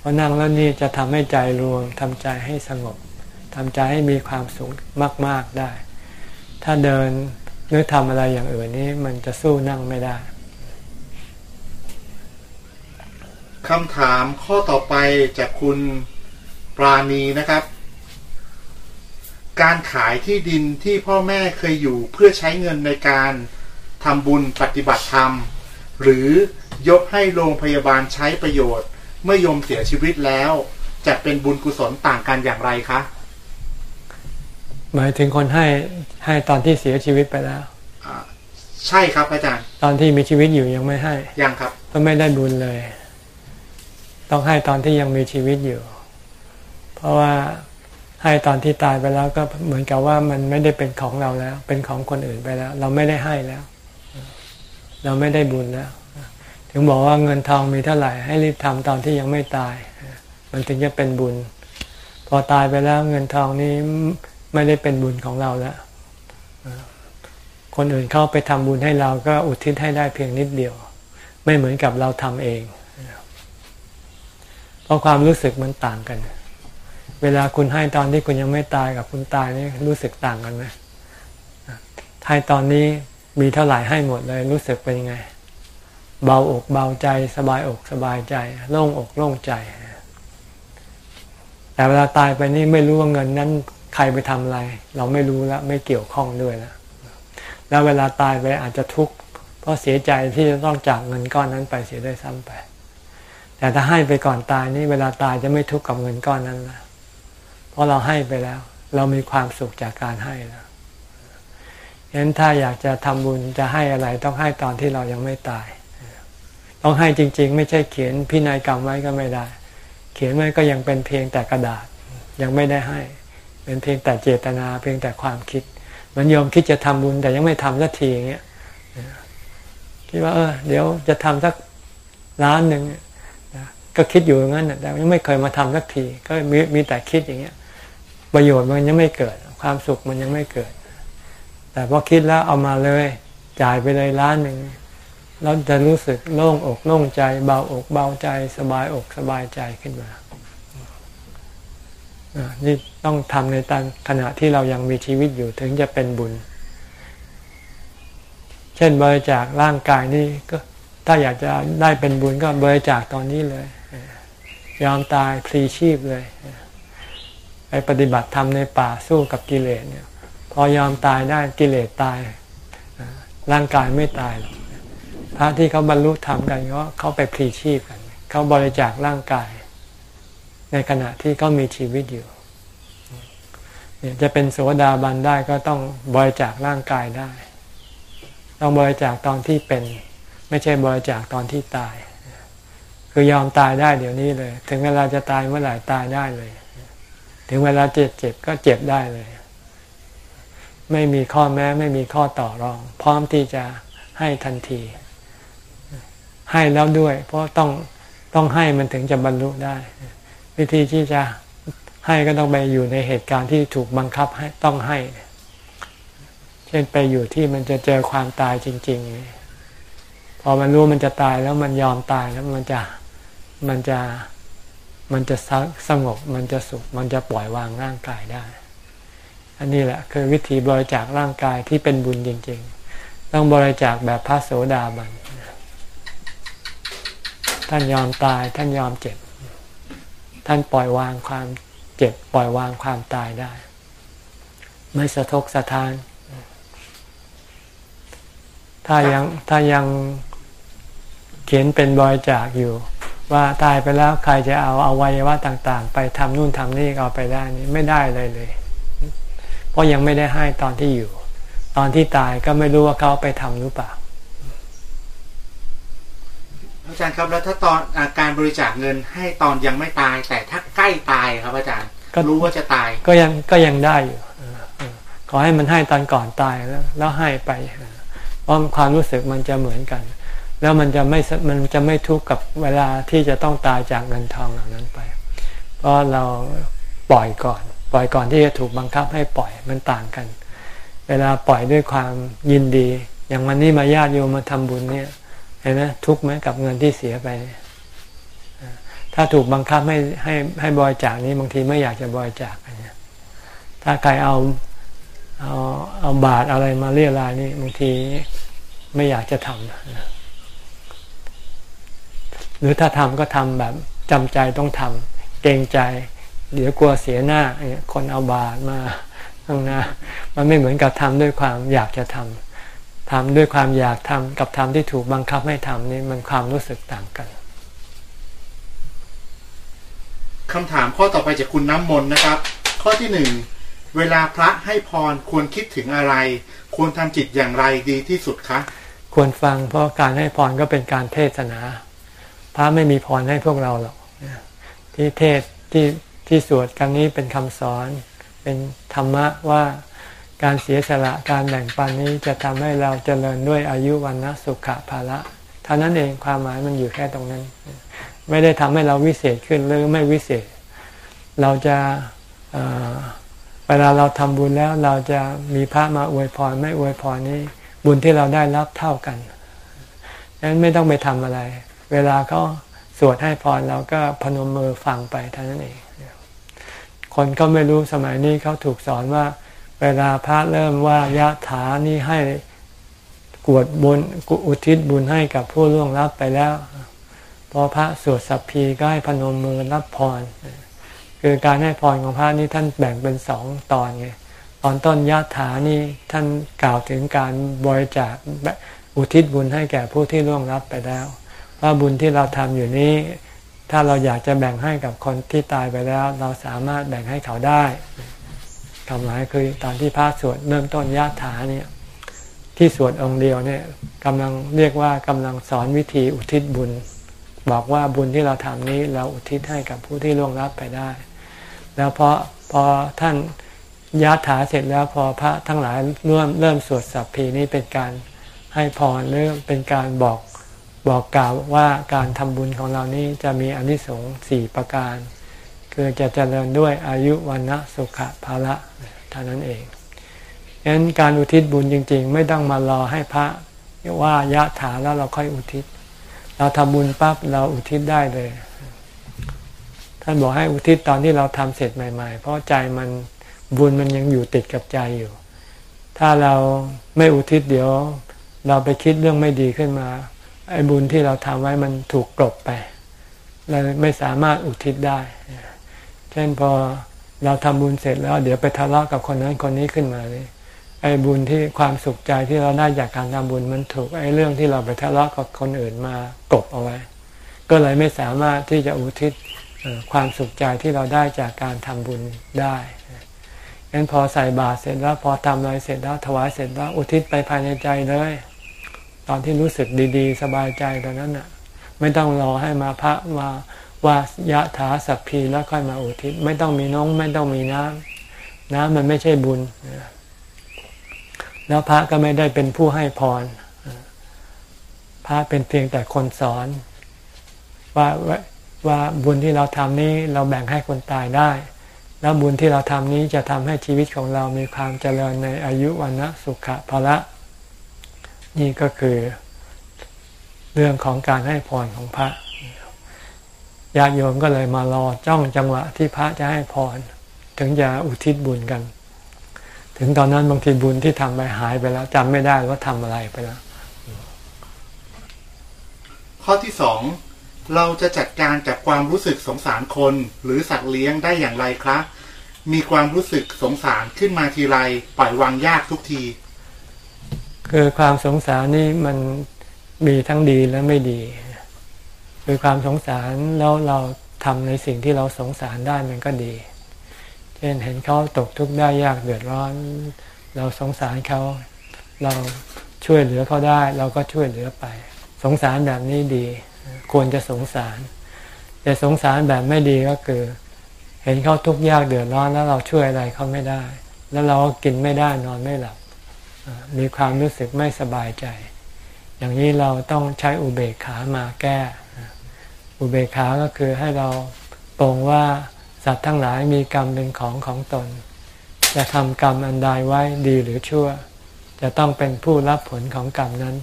พอนั่งแล้วนี่จะทำให้ใจรวมทำใจให้สงบทำใจให้มีความสุขมาก ๆได้ ถ้าเดินหรือทำอะไรอย่างอื่นนี้มันจะสู้นั่งไม่ได้คำถามข้อต่อไปจากคุณปราณีนะครับ การขายที่ดินที่พ่อแม่เคยอยู่เพื่อใช้เงินในการทำบุญปฏิบัติธรรม หรือยกให้โรงพยาบาลใช้ประโยชน์ เมื่อยมเสียชีวิตแล้ว จะเป็นบุญกุศลต่างกันอย่างไรคะหมายถึงคนให้ให้ตอนที่เสียชีวิตไปแล้วใช่ครับอาจารย์ ตอนที่มีชีวิตอยู่ยังไม่ให้ยังครับ ก็ไม่ได้บุญเลย ต้องให้ตอนที่ยังมีชีวิตอยู่ เพราะว่าให้ตอนที่ตายไปแล้วก็เหมือนกับว่ามันไม่ได้เป็นของเราแล้ว เป็นของคนอื่นไปแล้ว เราไม่ได้ให้แล้ว เราไม่ได้บุญแล้ว ถึงบอกว่าเงินทองมีเท่าไหร่ให้รีบทำตอนที่ยังไม่ตาย มันถึงจะเป็นบุญ พอตายไปแล้วเงินทองนี้ไม่ได้เป็นบุญของเราแล้วคนอื่นเข้าไปทำบุญให้เราก็อุทิศให้ได้เพียงนิดเดียว ไม่เหมือนกับเราทำเองเพราะความรู้สึกมันต่างกัน เวลาคุณให้ตอนที่คุณยังไม่ตายกับคุณตายนี่รู้สึกต่างกันไหมให้ตอนนี้มีเท่าไหร่ให้หมดเลยรู้สึกเป็นยังไง เบาอกเบาใจสบายอกสบายใจโล่งอกโล่งใจ แต่เวลาตายไปนี่ไม่รู้ว่าเงินนั้นใครไปทำอะไร เราไม่รู้แล้วไม่เกี่ยวข้องด้วยแล้วแล้วเวลาตายไปอาจจะทุกข์เพราะเสียใจที่จะต้องจากเงินก้อนนั้นไปเสียได้ซ้ำไป แต่ถ้าให้ไปก่อนตายนี่เวลาตายจะไม่ทุกข์กับเงินก้อนนั้นละเพราะเราให้ไปแล้ว เรามีความสุขจากการให้แล้วฉะนั้นถ้าอยากจะทำบุญจะให้อะไรต้องให้ตอนที่เรายังไม่ตาย ต้องให้จริง ๆ ไม่ใช่เขียนพินัยกรรมไว้ก็ไม่ได้ เขียนไว้ก็ยังเป็นเพียงแต่กระดาษ ยังไม่ได้ให้ เป็นเพียงแต่เจตนาเพียงแต่ความคิดมันยอมคิดจะทำบุญแต่ยังไม่ทำสักทีอย่างเงี้ยคิดว่าเออเดี๋ยวจะทำสักล้านหนึ่งก็คิดอยู่อย่างนั้นแต่ยังไม่เคยมาทำสักที ก็มีมีแต่คิดอย่างเงี้ย ประโยชน์มันยังไม่เกิด ความสุขมันยังไม่เกิด แต่พอคิดแล้วเอามาเลย จ่ายไปเลยล้านหนึ่ง เราจะรู้สึกโล่งอกโล่งใจ เบาอกเบาใจ สบายอกสบายใจขึ้นมานี่ต้องทำในตอนขณะที่เรายังมีชีวิตอยู่ถึงจะเป็นบุญ เช่นบริจาคร่างกายนี่ก็ถ้าอยากจะได้เป็นบุญก็บริจาคตอนนี้เลย ยอมตายพลีชีพเลย ไปปฏิบัติธรรมในป่าสู้กับกิเลสเนี่ย พอยอมตายได้กิเลสตาย ร่างกายไม่ตายหรอก พระที่เขาบรรลุธรรมกันก็เขาไปพลีชีพกัน เขาบริจาคร่างกาย ในขณะที่เขามีชีวิตอยู่เนี่ยจะเป็นโสดาบันได้ก็ต้องบริจาคร่างกายได้ ต้องบริจาคตอนที่เป็น ไม่ใช่บริจาคตอนที่ตาย คือยอมตายได้เดี๋ยวนี้เลย ถึงเวลาจะตายเมื่อไหร่ตายได้เลย ถึงเวลาเจ็บเจ็บก็เจ็บได้เลย ไม่มีข้อแม้ไม่มีข้อต่อรอง พร้อมที่จะให้ทันที ให้แล้วด้วย เพราะต้องต้องให้มันถึงจะบรรลุได้ วิธีที่จะให้ก็ต้องไปอยู่ในเหตุการณ์ที่ถูกบังคับให้ต้องให้ เช่นไปอยู่ที่มันจะเจอความตายจริง ๆ พอมันรู้มันจะตายแล้วมันยอมตายแล้วมันจะมันจะมันจะสงบมันจะสุข มันจะปล่อยวางร่างกายได้ อันนี้แหละคือวิธีบริจาคร่างกายที่เป็นบุญจริง ๆ ต้องบริจาคแบบพระโสดาบัน ท่านยอมตาย ท่านยอมเจ็บ ท่านปล่อยวางความเจ็บ ปล่อยวางความตายได้ ไม่สะทกสะท้าน ถ้ายังถ้ายังเขียนเป็นบอยจากอยู่ ว่าตายไปแล้วใครจะเอาเอาวัยวะต่าง ๆ ไปทำนู่นทำนี่เอาไปได้นี่ไม่ได้เลยเลย เพราะยังไม่ได้ให้ตอนที่อยู่ ตอนที่ตายก็ไม่รู้ว่าเขาไปทำหรือเปล่า อาจารย์ครับแล้วถ้าตอนอาการบริจาคเงินให้ตอนยังไม่ตาย แต่ถ้าใกล้ตายครับอาจารย์ก็รู้ว่าจะตาย ก็ยังก็ยังได้อยู่เออเออขอให้มันให้ตอนก่อนตายแล้ว แล้วให้ไปเออเพราะความรู้สึกมันจะเหมือนกัน แล้วมันจะไม่มันจะไม่ทุกข์กับเวลาที่จะต้องตายจากเงินทองเหล่านั้นไป เพราะเราปล่อยก่อน ปล่อยก่อนที่จะถูกบังคับให้ปล่อยมันต่างกัน เวลาปล่อยด้วยความยินดี อย่างวันนี้มาญาติโยมมาทำบุญเนี่ยเห็นไหมทุกไหมกับเงินที่เสียไป ถ้าถูกบังคับให้ให้ให้บริจาคนี้บางทีไม่อยากจะบริจาคนี่ยถ้าใครเอาเอาเอาบาทอะไรมาเรียรายนี่บางทีไม่อยากจะทำหรือถ้าทำก็ทำแบบจำใจต้องทำเกรงใจ เดี๋ยวกลัวเสียหน้าคนเอาบาทมาข้างหน้ามันไม่เหมือนกับทำด้วยความอยากจะทำ ทำด้วยความอยากทำกับทำที่ถูกบังคับให้ทำนี่มันความรู้สึกต่างกันคำถามข้อต่อไปจากคุณน้ำมนต์นะครับ ข้อที่หนึ่งเวลาพระให้พรควรคิดถึงอะไร ควรทำจิตอย่างไรดีที่สุดคะ ควรฟังเพราะการให้พรก็เป็นการเทศนา พระไม่มีพรให้พวกเราหรอกที่เทศที่ที่สวดกันนี้เป็นคำสอน เป็นธรรมะว่า การเสียสละการแบ่งปันนี้จะทำให้เราเจริญด้วยอายุวันนะสุขะภาละท่านั้นเองความหมายมันอยู่แค่ตรงนั้น ไม่ได้ทำให้เราวิเศษขึ้นหรือไม่วิเศษ เราจะเเวลาเราทำบุญแล้วเราจะมีพระมาอวยพรไม่อวยพรนี้ บุญที่เราได้รับเท่ากันดังนั้นไม่ต้องไปทำอะไร เวลาเขาสวดให้พรเราก็พนมมือฟังไปเท่านั้นเองคนก็ไม่รู้สมัยนี้เขาถูกสอนว่า วลาพระเริ่มว่ายะถานี่ให้กวดบุญอุทิศบุญให้กับผู้ล่วงลับไปแล้ว พอพระสวดสัพพีก็ให้พนมมือรับพร คือการให้พรของพระนี่ท่านแบ่งเป็นสองตอนไงตอนต้นยะถานี่ท่านกล่าวถึงการบริจาคอุทิศบุญให้แก่ผู้ที่ล่วงลับไปแล้ว ว่าบุญที่เราทำอยู่นี้ ถ้าเราอยากจะแบ่งให้กับคนที่ตายไปแล้ว เราสามารถแบ่งให้เขาได้ คำหมายคือตอนที่พระสวดเริ่มต้นยะถาเนี่ยที่สวดองค์เดียวเนี่ยกำลังเรียกว่ากำลังสอนวิธีอุทิศบุญ บอกว่าบุญที่เราทำนี้เราอุทิศให้กับผู้ที่ล่วงลับไปได้ แล้วพอพอท่านยะถาเสร็จแล้วพอพระทั้งหลายเริ่มเริ่มสวดสัพพีนี้เป็นการให้พรหรือเป็นการบอกบอกกล่าวว่าการทำบุญของเรานี้จะมีอนิสงส์สี่ประการ คือจะเจริญด้วยอายุวันนะสุขภาละเท่านั้นเองฉะนั้นการอุทิศบุญจริง ๆ ไม่ต้องมารอให้พระว่ายะถาแล้วเราค่อยอุทิศ เราทำบุญปั๊บเราอุทิศได้เลย ท่านบอกให้อุทิศตอนที่เราทำเสร็จใหม่ ๆ เพราะใจมันบุญมันยังอยู่ติดกับใจอยู่ ถ้าเราไม่อุทิศเดี๋ยว เราไปคิดเรื่องไม่ดีขึ้นมาไอ้บุญที่เราทำไว้มันถูกกลบไปเราไม่สามารถอุทิศได้ เช่นพอเราทำบุญเสร็จแล้ว เดี๋ยวไปทะเลาะกับคนนั้นคนนี้ขึ้นมาเลยไอ้บุญที่ความสุขใจที่เราได้จากการทำบุญมันถูกไอ้เรื่องที่เราไปทะเลาะกับคนอื่นมากบเอาไว้ ก็เลยไม่สามารถที่จะอุทิศความสุขใจที่เราได้จากการทำบุญได้งั้นพอใส่บาตรเสร็จแล้วพอทำอะไรเสร็จแล้วถวายเสร็จแล้วอุทิศไปภายในใจเลย ตอนที่รู้สึกดี ๆ สบายใจตอนนั้นน่ะ ไม่ต้องรอให้มาพระมา ว่ายะถาสัพพีแล้วค่อยมาอุทิศไม่ต้องมีน้องไม่ต้องมีน้ำน้ำมันไม่ใช่บุญ แล้วพระก็ไม่ได้เป็นผู้ให้พร พระเป็นเพียงแต่คนสอน ว่าว่าบุญที่เราทำนี้เราแบ่งให้คนตายได้ แล้วบุญที่เราทำนี้จะทำให้ชีวิตของเรามีความเจริญในอายุวันนะสุขภาระนี่ก็คือเรื่องของการให้พรของพระ ญาติโยมก็เลยมารอจ้องจังหวะที่พระจะให้พร ถึงจะอุทิศบุญกัน ถึงตอนนั้นบางทีบุญที่ทำไปหายไปแล้วจำไม่ได้ว่าทำอะไรไปแล้ว ข้อที่สองเราจะจัดการกับความรู้สึกสงสารคน หรือสัตว์เลี้ยงได้อย่างไรครับมีความรู้สึกสงสารขึ้นมาทีไรปล่อยวางยากทุกที คือความสงสารนี่มันมีทั้งดีและไม่ดี คือความสงสารแล้วเราทำในสิ่งที่เราสงสารได้มันก็ดี เช่นเห็นเขาตกทุกข์ได้ยากเดือดร้อน เราสงสารเขาเราช่วยเหลือเขาได้ เราก็ช่วยเหลือไป สงสารแบบนี้ดี ควรจะสงสาร แต่สงสารแบบไม่ดีก็คือ เห็นเขาทุกข์ยากเดือดร้อนแล้วเราช่วยอะไรเขาไม่ได้ แล้วเราก็กินไม่ได้นอนไม่หลับ มีความรู้สึกไม่สบายใจ อย่างนี้เราต้องใช้อุเบกขามาแก้ อุเบกขาก็คือให้เราตรงว่าสัตว์ทั้งหลายมีกรรมเป็นของของตน จะทำกรรมอันใดไว้ดีหรือชั่ว จะต้องเป็นผู้รับผลของกรรมนั้น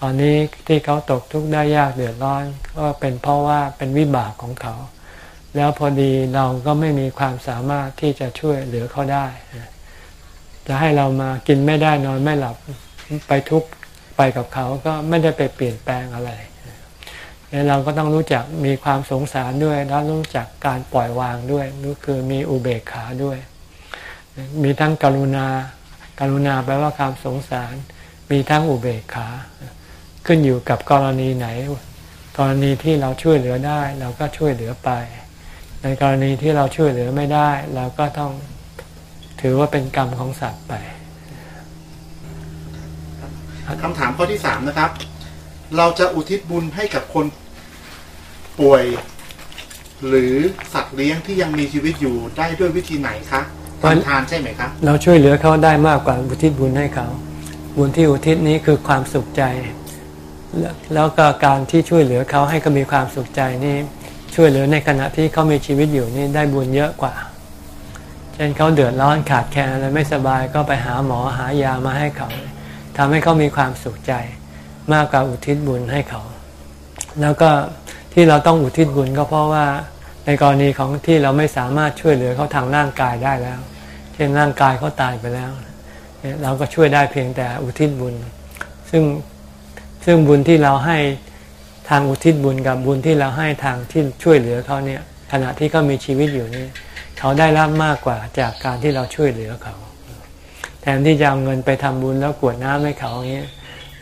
ตอนนี้ที่เขาตกทุกข์ได้ยากเดือดร้อน ก็เป็นเพราะว่าเป็นวิบากของเขา แล้วพอดีเราก็ไม่มีความสามารถที่จะช่วยเหลือเขาได้ จะให้เรามากินไม่ได้นอนไม่หลับไปทุกข์ไปกับเขาก็ไม่ได้ไปเปลี่ยนแปลงอะไร เราก็ต้องรู้จักมีความสงสารด้วย แล้วรู้จักการปล่อยวางด้วยนี่คือมีอุเบกขาด้วย มีทั้งกรุณาการุณาแปลว่าความสงสาร มีทั้งอุเบกขา ขึ้นอยู่กับกรณีไหน กรณีที่เราช่วยเหลือได้ เราก็ช่วยเหลือไป ในกรณีที่เราช่วยเหลือไม่ได้ เราก็ต้องถือว่าเป็นกรรมของสัตว์ไปคำถามข้อที่สามนะครับ เราจะอุทิศบุญให้กับคน ป่วย หรือสัตว์เลี้ยงที่ยังมีชีวิตอยู่ได้ด้วยวิธีไหนคะทำทานใช่ไหมครับเราช่วยเหลือเขาได้มากกว่าอุทิศบุญให้เขา บุญที่อุทิศนี้คือความสุขใจ แล้วก็การที่ช่วยเหลือเขาให้เขามีความสุขใจนี่ช่วยเหลือในขณะที่เขามีชีวิตอยู่นี่ได้บุญเยอะกว่า เช่นเขาเดือดร้อนขาดแคลนอะไรไม่สบายก็ไปหาหมอหายามาให้เขาทำให้เขามีความสุขใจ มากกว่าอุทิศบุญให้เขา แล้วก็ ที่เราต้องอุทิศบุญก็เพราะว่าในกรณีของที่เราไม่สามารถช่วยเหลือเขาทางร่างกายได้แล้ว เช่นร่างกายเขาตายไปแล้ว เราก็ช่วยได้เพียงแต่อุทิศบุญ ซึ่งซึ่งบุญที่เราให้ทางอุทิศบุญกับบุญที่เราให้ทางที่ช่วยเหลือเขาเนี่ยขณะที่เขามีชีวิตอยู่นี่เขาได้รับมากกว่าจากการที่เราช่วยเหลือเขา แทนที่จะเอาเงินไปทำบุญแล้วกวดน้ำให้เขาอย่างนี้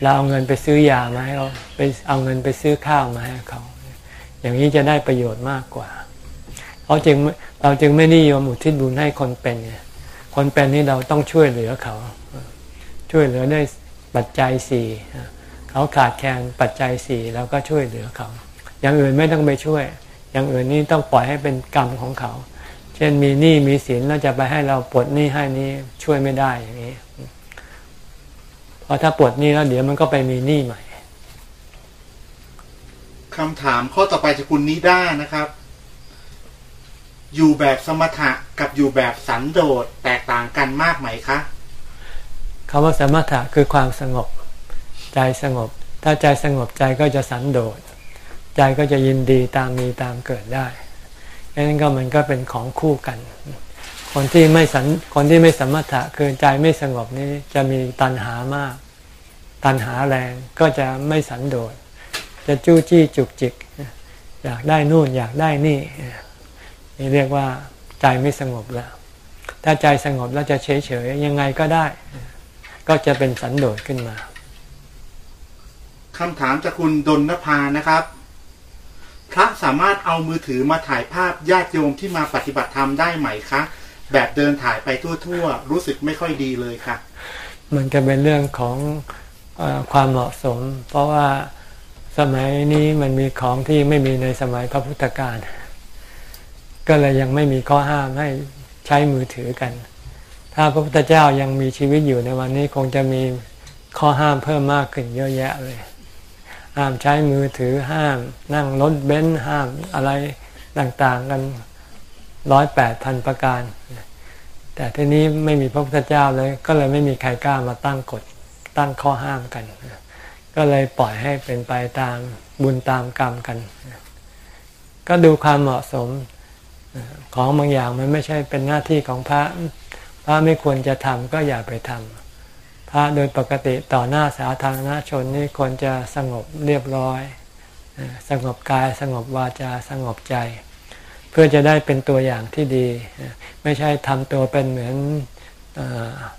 เราเอาเงินไปซื้อยามาให้เขาไปเอาเงินไปซื้อข้าวมาให้เขา อย่างนี้จะได้ประโยชน์มากกว่าเราจึงเราจึงไม่นิยมอุทิศบุญให้คนเป็นคนเป็นนี่เราต้องช่วยเหลือเขา ช่วยเหลือด้วยปัจจัยสี่เขาขาดแคลนปัจจัยสี่เราก็ช่วยเหลือเขา อย่างอื่นไม่ต้องไปช่วย อย่างอื่นนี่ต้องปล่อยให้เป็นกรรมของเขา เช่นมีหนี้มีสินแล้วจะไปให้เราปลดหนี้ให้นี้ช่วยไม่ได้อย่างนี้เพราะถ้าปลดหนี้แล้วเดี๋ยวมันก็ไปมีหนี้ใหม่ คำถามข้อต่อไปจากคุณนิด้านะครับ อยู่แบบสมถะกับอยู่แบบสันโดษแตกต่างกันมากไหมคะคำว่าสมถะคือความสงบ ใจสงบ ถ้าใจสงบใจก็จะสันโดษ ใจก็จะยินดีตามมีตามเกิดได้ดังนั้นก็มันก็เป็นของคู่กัน คนที่ไม่สันคนที่ไม่สมถะคือใจไม่สงบนี้จะมีตัณหามาก ตัณหาแรงก็จะไม่สันโดษ จะจู้จี้จุกจิก อยากได้นู่นอยากได้นี่ นี่เรียกว่าใจไม่สงบแล้ว ถ้าใจสงบแล้วจะเฉยเฉยยังไงก็ได้ ก็จะเป็นสันโดษขึ้นมาคำถามจากคุณดนนภานะครับ พระสามารถเอามือถือมาถ่ายภาพญาติโยมที่มาปฏิบัติธรรมได้ไหมคะ แบบเดินถ่ายไปทั่วๆ รู้สึกไม่ค่อยดีเลยค่ะ มันก็เป็นเรื่องของอความเหมาะสม เพราะว่า สมัยนี้มันมีของที่ไม่มีในสมัยพระพุทธการ ก็เลยยังไม่มีข้อห้ามให้ใช้มือถือกัน ถ้าพระพุทธเจ้ายังมีชีวิตอยู่ในวันนี้คงจะมีข้อห้ามเพิ่มมากขึ้นเยอะแยะเลย ห้ามใช้มือถือห้าม นั่งรถเบนซ์ห้ามอะไรต่างๆกันร้อยแปดพันประการ แต่ทีนี้ไม่มีพระพุทธเจ้าเลย ก็เลยไม่มีใครกล้ามาตั้งกฎตั้งข้อห้ามกัน ก็เลยปล่อยให้เป็นไปตามบุญตามกรรมกัน ก็ดูความเหมาะสมของบางอย่างมันไม่ใช่เป็นหน้าที่ของพระ พระไม่ควรจะทำก็อย่าไปทำพระโดยปกติต่อหน้าสาธารณชนนี่ควรจะสงบเรียบร้อย สงบกายสงบวาจาสงบใจ เพื่อจะได้เป็นตัวอย่างที่ดี ไม่ใช่ทำตัวเป็นเหมือน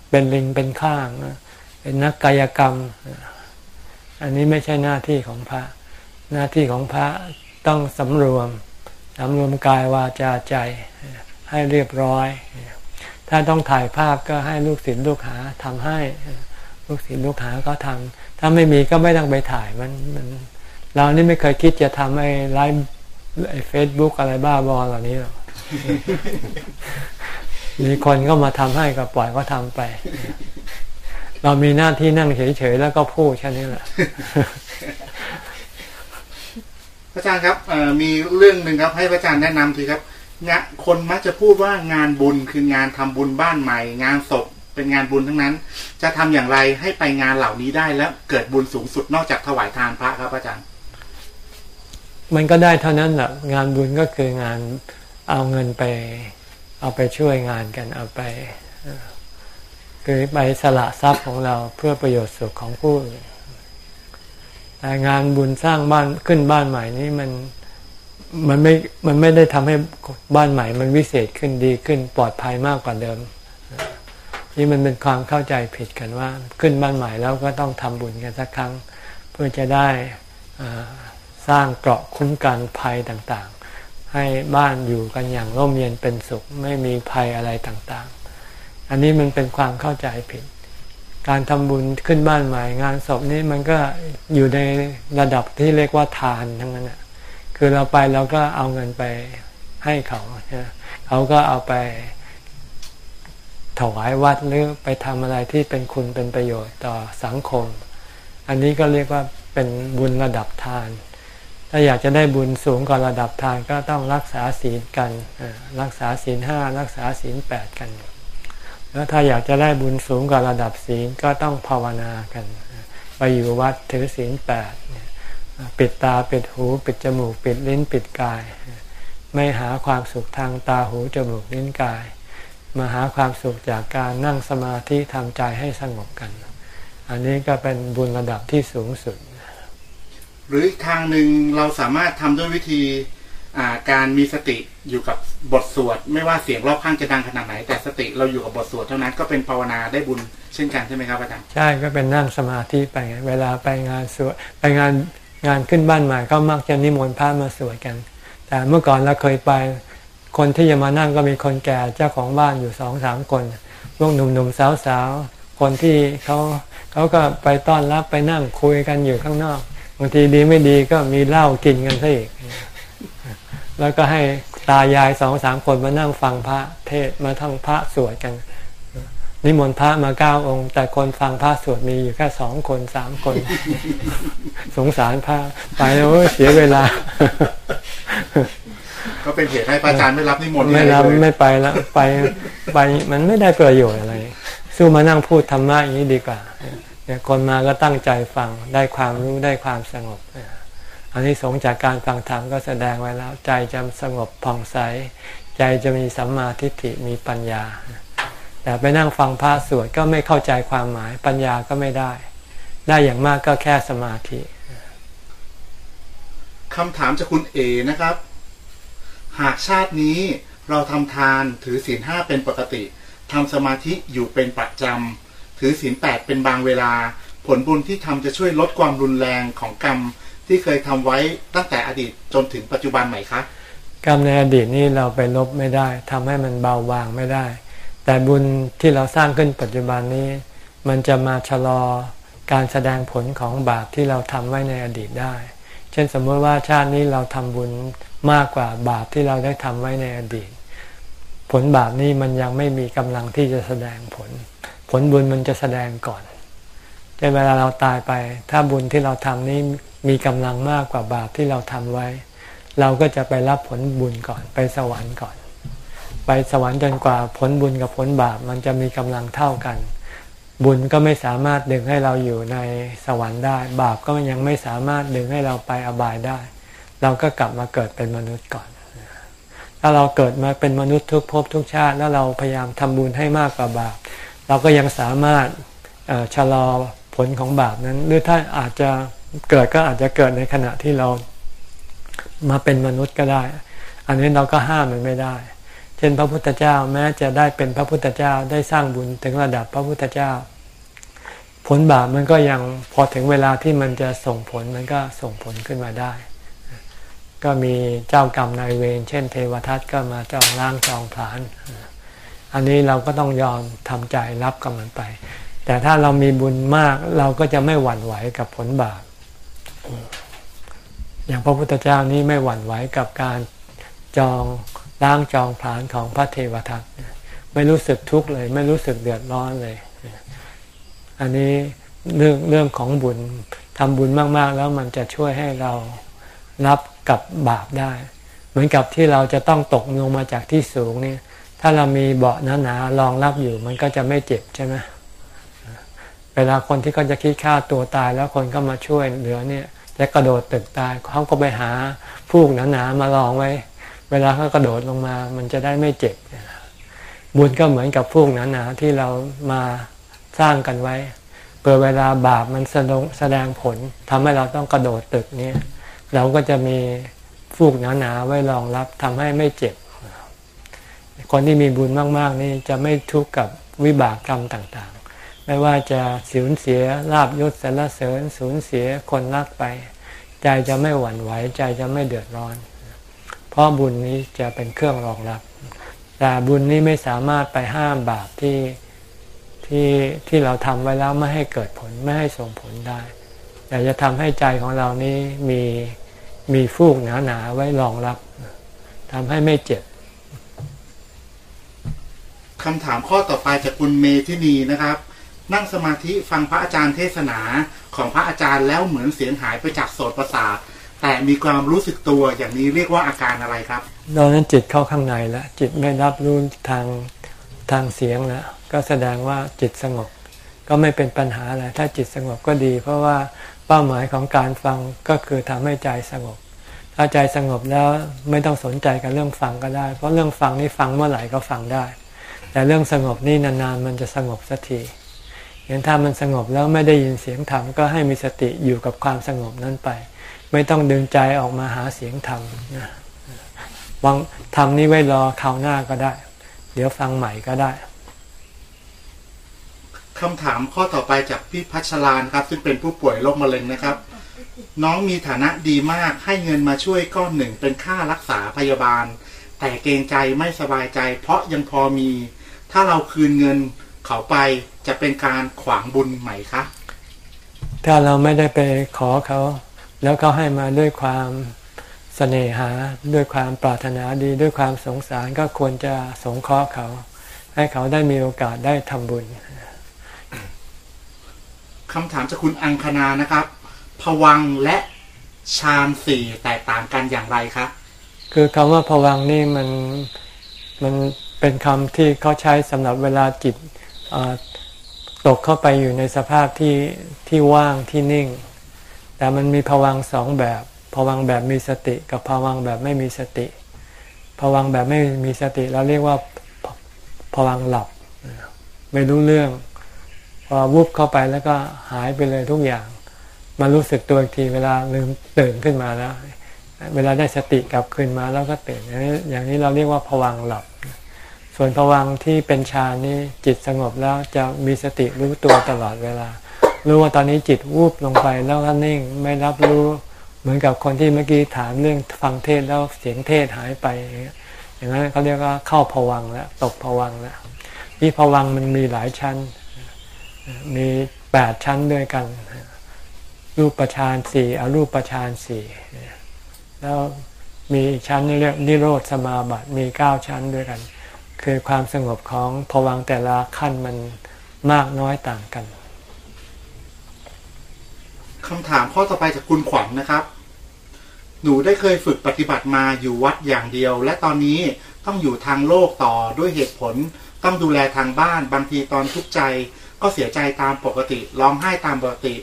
เป็นลิงเป็นข้าง เป็นนักกายกรรม อันนี้ไม่ใช่หน้าที่ของพระ หน้าที่ของพระต้องสำรวมสำรวมกายวาจาใจให้เรียบร้อย ถ้าต้องถ่ายภาพก็ให้ลูกศิษย์ลูกหาทำให้ ลูกศิษย์ลูกหาก็ทำถ้าไม่มีก็ไม่ต้องไปถ่ายมันมันเรานี่ไม่เคยคิดจะทำไอ้ไลฟ์ไอ้เฟซบุ๊กอะไรบ้าบอเหล่านี้หรอกมีคนก็มาทำให้ก็ปล่อยก็ทำไป เรามีหน้าที่นั่งเฉยๆแล้วก็พูดแค่นี้แหละพระอาจารย์ครับเอ่อมีเรื่องหนึ่งครับ ให้พระอาจารย์แนะนำทีครับงะคนมักจะพูดว่างานบุญคืองานทำบุญบ้านใหม่ งานศพเป็นงานบุญทั้งนั้น จะทำอย่างไรให้ไปงานเหล่านี้ได้แล้วเกิดบุญสูงสุดนอกจากถวายทานพระครับอาจารย์ มันก็ได้เท่านั้นแหละงานบุญก็คืองานเอาเงินไป เอาไปช่วยงานกันเอาไปเอ่อ คือไปสละทรัพย์ของเราเพื่อประโยชน์สุขของผู้อื่นแต่งานบุญสร้างบ้านขึ้นบ้านใหม่นี้มันมันไม่ มันไม่ได้ทำให้บ้านใหม่ มันวิเศษขึ้นดีขึ้นปลอดภัยมากกว่าเดิม นี่มันเป็นความเข้าใจผิดกันว่า ขึ้นบ้านใหม่แล้วก็ต้องทำบุญกันสักครั้ง เพื่อจะได้สร้างเกราะคุ้มกันภัยต่างๆ ให้บ้านอยู่กันอย่างร่มเย็นเป็นสุข ไม่มีภัยอะไรต่างๆ อันนี้มันเป็นความเข้าใจผิด การทำบุญขึ้นบ้านใหม่ งานศพนี่มันก็อยู่ในระดับที่เรียกว่าทานทั้งนั้นน่ะคือเราไปเราก็เอาเงินไปให้เขาเขาก็เอาไปถวายวัดหรือไปทำอะไรที่เป็นคุณเป็นประโยชน์ต่อสังคม อันนี้ก็เรียกว่าเป็นบุญระดับทาน ถ้าอยากจะได้บุญสูงกว่าระดับทานก็ต้องรักษาศีลกัน รักษาศีลห้ารักษาศีลแปดกัน แล้วถ้าอยากจะได้บุญสูงกว่าระดับศีลก็ต้องภาวนากัน ไปอยู่วัดถือศีลแปดปิดตาปิดหู ปิดจมูก ปิดลิ้นปิดกาย ไม่หาความสุขทางตาหูจมูกลิ้นกาย มาหาความสุขจากการนั่งสมาธิทำใจให้สงบกัน อันนี้ก็เป็นบุญระดับที่สูงสุด หรืออีกทางหนึ่งเราสามารถทำด้วยวิธี การมีสติอยู่กับบทสวด ไม่ว่าเสียงรอบข้างจะดังขนาดไหน แต่สติเราอยู่กับบทสวดเท่านั้นก็เป็นภาวนาได้บุญเช่นกันใช่ไหมครับอาจารย์ใช่ก็เป็นนั่งสมาธิไปเวลาไปงานสวดไปงานงานขึ้นบ้านใหม่ก็มักจะนิมนต์พระมาสวดกัน แต่เมื่อก่อนเราเคยไป คนที่จะมานั่งก็มีคนแก่เจ้าของบ้านอยู่สองสามคนพวกหนุ่มๆสาวๆคนที่เขาเขาก็ไปต้อนรับไปนั่งคุยกันอยู่ข้างนอกบางทีดีไม่ดีก็มีเหล้ากินกันซะอีก แล้วก็ให้ตายายสองสามคนมานั่งฟังพระเทศน์มาทั้งพระสวดกัน นิมนต์พระมาเก้าองค์ แต่คนฟังพระสวดมีอยู่แค่สองคนสามคน สงสารพระไปแล้วโอ้ยเสียเวลา ก็เป็นเหตุให้พระอาจารย์ไม่รับนิมนต์ไม่รับเลยไม่ไปแล้วไปไปมันไม่ได้ประโยชน์อะไร สู้มานั่งพูดธรรมะอย่างนี้ดีกว่าเนี่ยคนมาก็ตั้งใจฟังได้ความรู้ได้ความสงบ อันนี้สงจากการฟังธรรมก็แสดงไว้แล้ว ใจจะสงบผ่องใส ใจจะมีสัมมาทิฏฐิมีปัญญา แต่ไปนั่งฟังพระสวดก็ไม่เข้าใจความหมายปัญญาก็ไม่ได้ ได้อย่างมากก็แค่สมาธิคำถามจากคุณเอนะครับ หากชาตินี้เราทำทานถือศีลห้าเป็นปกติทำสมาธิอยู่เป็นประจำถือศีลแปดเป็นบางเวลา ผลบุญที่ทำจะช่วยลดความรุนแรงของกรรม ที่เคยทำไว้ตั้งแต่อดีตจนถึงปัจจุบันไหมคะกรรมในอดีตนี่เราไปลบไม่ได้ทำให้มันเบาบางไม่ได้ แต่บุญที่เราสร้างขึ้นปัจจุบันนี้ มันจะมาชะลอการแสดงผลของบาปที่เราทำไว้ในอดีตได้ เช่นสมมติว่าชาตินี้เราทำบุญมากกว่าบาปที่เราได้ทำไว้ในอดีต ผลบาปนี้มันยังไม่มีกำลังที่จะแสดงผล ผลบุญมันจะแสดงก่อนเช่นเวลาเราตายไป ถ้าบุญที่เราทำนี้ มีกำลังมากกว่าบาปที่เราทำไว้ เราก็จะไปรับผลบุญก่อน ไปสวรรค์ก่อน ไปสวรรค์จนกว่าผลบุญกับผลบาปมันจะมีกำลังเท่ากัน บุญก็ไม่สามารถดึงให้เราอยู่ในสวรรค์ได้ บาปก็ยังไม่สามารถดึงให้เราไปอบายได้ เราก็กลับมาเกิดเป็นมนุษย์ก่อน ถ้าเราเกิดมาเป็นมนุษย์ทุกภพทุกชาติ แล้วเราพยายามทำบุญให้มากกว่าบาป เราก็ยังสามารถชะลอผลของบาปนั้น หรือถ้าอาจจะ เกิดก็อาจจะเกิดในขณะที่เรามาเป็นมนุษย์ก็ได้ อันนี้เราก็ห้ามมันไม่ได้ เช่นพระพุทธเจ้าแม้จะได้เป็นพระพุทธเจ้าได้สร้างบุญถึงระดับพระพุทธเจ้า ผลบาปมันก็ยังพอถึงเวลาที่มันจะส่งผลมันก็ส่งผลขึ้นมาได้ ก็มีเจ้ากรรมนายเวรเช่น เทวทัตก็มาจองล้างจองผลาญอันนี้เราก็ต้องยอมทำใจรับกับมันไป แต่ถ้าเรามีบุญมากเราก็จะไม่หวั่นไหวกับผลบาป อย่างพระพุทธเจ้านี้ไม่หวั่นไหวกับการจองล้างจองผลาญของพระเทวทัตไม่รู้สึกทุกข์เลย ไม่รู้สึกเดือดร้อนเลย อันนี้เรื่องเรื่องของบุญทำบุญมาก ๆ แล้วมันจะช่วยให้เรารับกับบาปได้ เหมือนกับที่เราจะต้องตกลงมาจากที่สูงนี่ถ้าเรามีเบาะหนาๆรองรับอยู่ มันก็จะไม่เจ็บใช่ไหม เวลาคนที่เขาจะคิดฆ่าตัวตายแล้วคนก็มาช่วยเหลือเนี่ยจะกระโดดตึกตายเขาก็ไปหาฟูกหนาๆมาลองไว้ เวลาเขากระโดดลงมา มันจะได้ไม่เจ็บบุญก็เหมือนกับฟูกหนาๆที่เรามาสร้างกันไว้เปิดเวลาบาปมันแสดงแสดงผลทำให้เราต้องกระโดดตึกเนี้เราก็จะมีฟูกหนาๆไว้รองรับทำให้ไม่เจ็บ คนที่มีบุญมาก ๆ นี่จะไม่ทุกข์กับวิบากกรรมต่างๆ ไม่ว่าจะสูญเสียลาบยศสรรเสริญสูญเสียคนรักไป ใจจะไม่หวั่นไหวใจจะไม่เดือดร้อน เพราะบุญนี้จะเป็นเครื่องรองรับ แต่บุญนี้ไม่สามารถไปห้ามบาปที่ที่ที่เราทำไว้แล้วไม่ให้เกิดผลไม่ให้ส่งผลได้ แต่จะทำให้ใจของเรานี้มีมีฟูกหนาๆไว้รองรับทำให้ไม่เจ็บคำถามข้อต่อไปจากคุณเมทินีนะครับ นั่งสมาธิฟังพระอาจารย์เทศนาของพระอาจารย์แล้วเหมือนเสียงหายไปจากโสตประสาทแต่มีความรู้สึกตัวอย่างนี้เรียกว่าอาการอะไรครับตอนนั้นจิตเข้าข้างในแล้วจิตไม่รับรู้ทางทางเสียงแล้วก็แสดงว่าจิตสงบ ก็ไม่เป็นปัญหาอะไรถ้าจิตสงบก็ดี เพราะว่าเป้าหมายของการฟังก็คือทำให้ใจสงบ ถ้าใจสงบแล้วไม่ต้องสนใจกับเรื่องฟังก็ได้ เพราะเรื่องฟังนี่ฟังเมื่อไหร่ก็ฟังได้ แต่เรื่องสงบนี่นานๆมันจะสงบสักที อย่างถ้ามันสงบแล้วไม่ได้ยินเสียงธรรมก็ให้มีสติอยู่กับความสงบนั้นไป ไม่ต้องดึงใจออกมาหาเสียงธรรมนะวางธรรมนี้ไว้รอคราวหน้าก็ได้ เดี๋ยวฟังใหม่ก็ได้คำถามข้อต่อไปจากพี่พัชรานครับ ซึ่งเป็นผู้ป่วยโรคมะเร็งนะครับ น้องมีฐานะดีมากให้เงินมาช่วยก้อนหนึ่งเป็นค่ารักษาพยาบาล แต่เกรงใจไม่สบายใจ เพราะยังพอมี ถ้าเราคืนเงิน เขาไปจะเป็นการขวางบุญไหมคะ ถ้าเราไม่ได้ไปขอเขา แล้วเขาให้มาด้วยความสเสน่หาด้วยความปรารถนาดีด้วยความสงสารก็ควรจะสงเคราะห์เขา ให้เขาได้มีโอกาสได้ทำบุญคำถามจากคุณอังคณานะครับผวังและฌานสี่แตกต่างกันอย่างไรครับคือคำว่าผวังนี่มันมันเป็นคำที่เขาใช้สำหรับเวลาจิต ตกเข้าไปอยู่ในสภาพที่ที่ว่างที่นิ่ง แต่มันมีผวังสองแบบผวังแบบมีสติ กับผวังแบบไม่มีสติผวังแบบไม่มีสติเราเรียกว่าผวังหลับ ไม่รู้เรื่อง พอวุบเข้าไปแล้วก็หายไปเลยทุกอย่าง มารู้สึกตัวอีกทีเวลาลืมตื่นขึ้นมาแล้ว เวลาได้สติกลับคืนมาแล้วก็ตื่นอย่างนี้เราเรียกว่าผวังหลับ ส่วนผวังที่เป็นฌานนี่จิตสงบแล้วจะมีสติรู้ตัวตลอดเวลา รู้ว่าตอนนี้จิตวูบลงไปแล้วก็นิ่งไม่รับรู้เหมือนกับคนที่เมื่อกี้ถามเรื่องฟังเทศแล้วเสียงเทศหายไป อย่างนั้นเขาเรียกว่าเข้าผวังแล้วตกผวังแล้วที่ผวังมันมีหลายชั้น มีแปดชั้นด้วยกัน รูปประชานสี่อรูปประชานสี่แล้วมีชั้นเรียกนิโรธสมาบัติมีเก้าชั้นด้วยกัน คือความสงบของผวังแต่ละขั้นมันมากน้อยต่างกันคำถามข้อต่อไปจากคุณขวัญนนะครับ หนูได้เคยฝึกปฏิบัติมาอยู่วัดอย่างเดียว และตอนนี้ต้องอยู่ทางโลกต่อด้วยเหตุผล ต้องดูแลทางบ้าน บางทีตอนทุกข์ใจ ก็เสียใจตามปกติ ร้องไห้ตามปกติ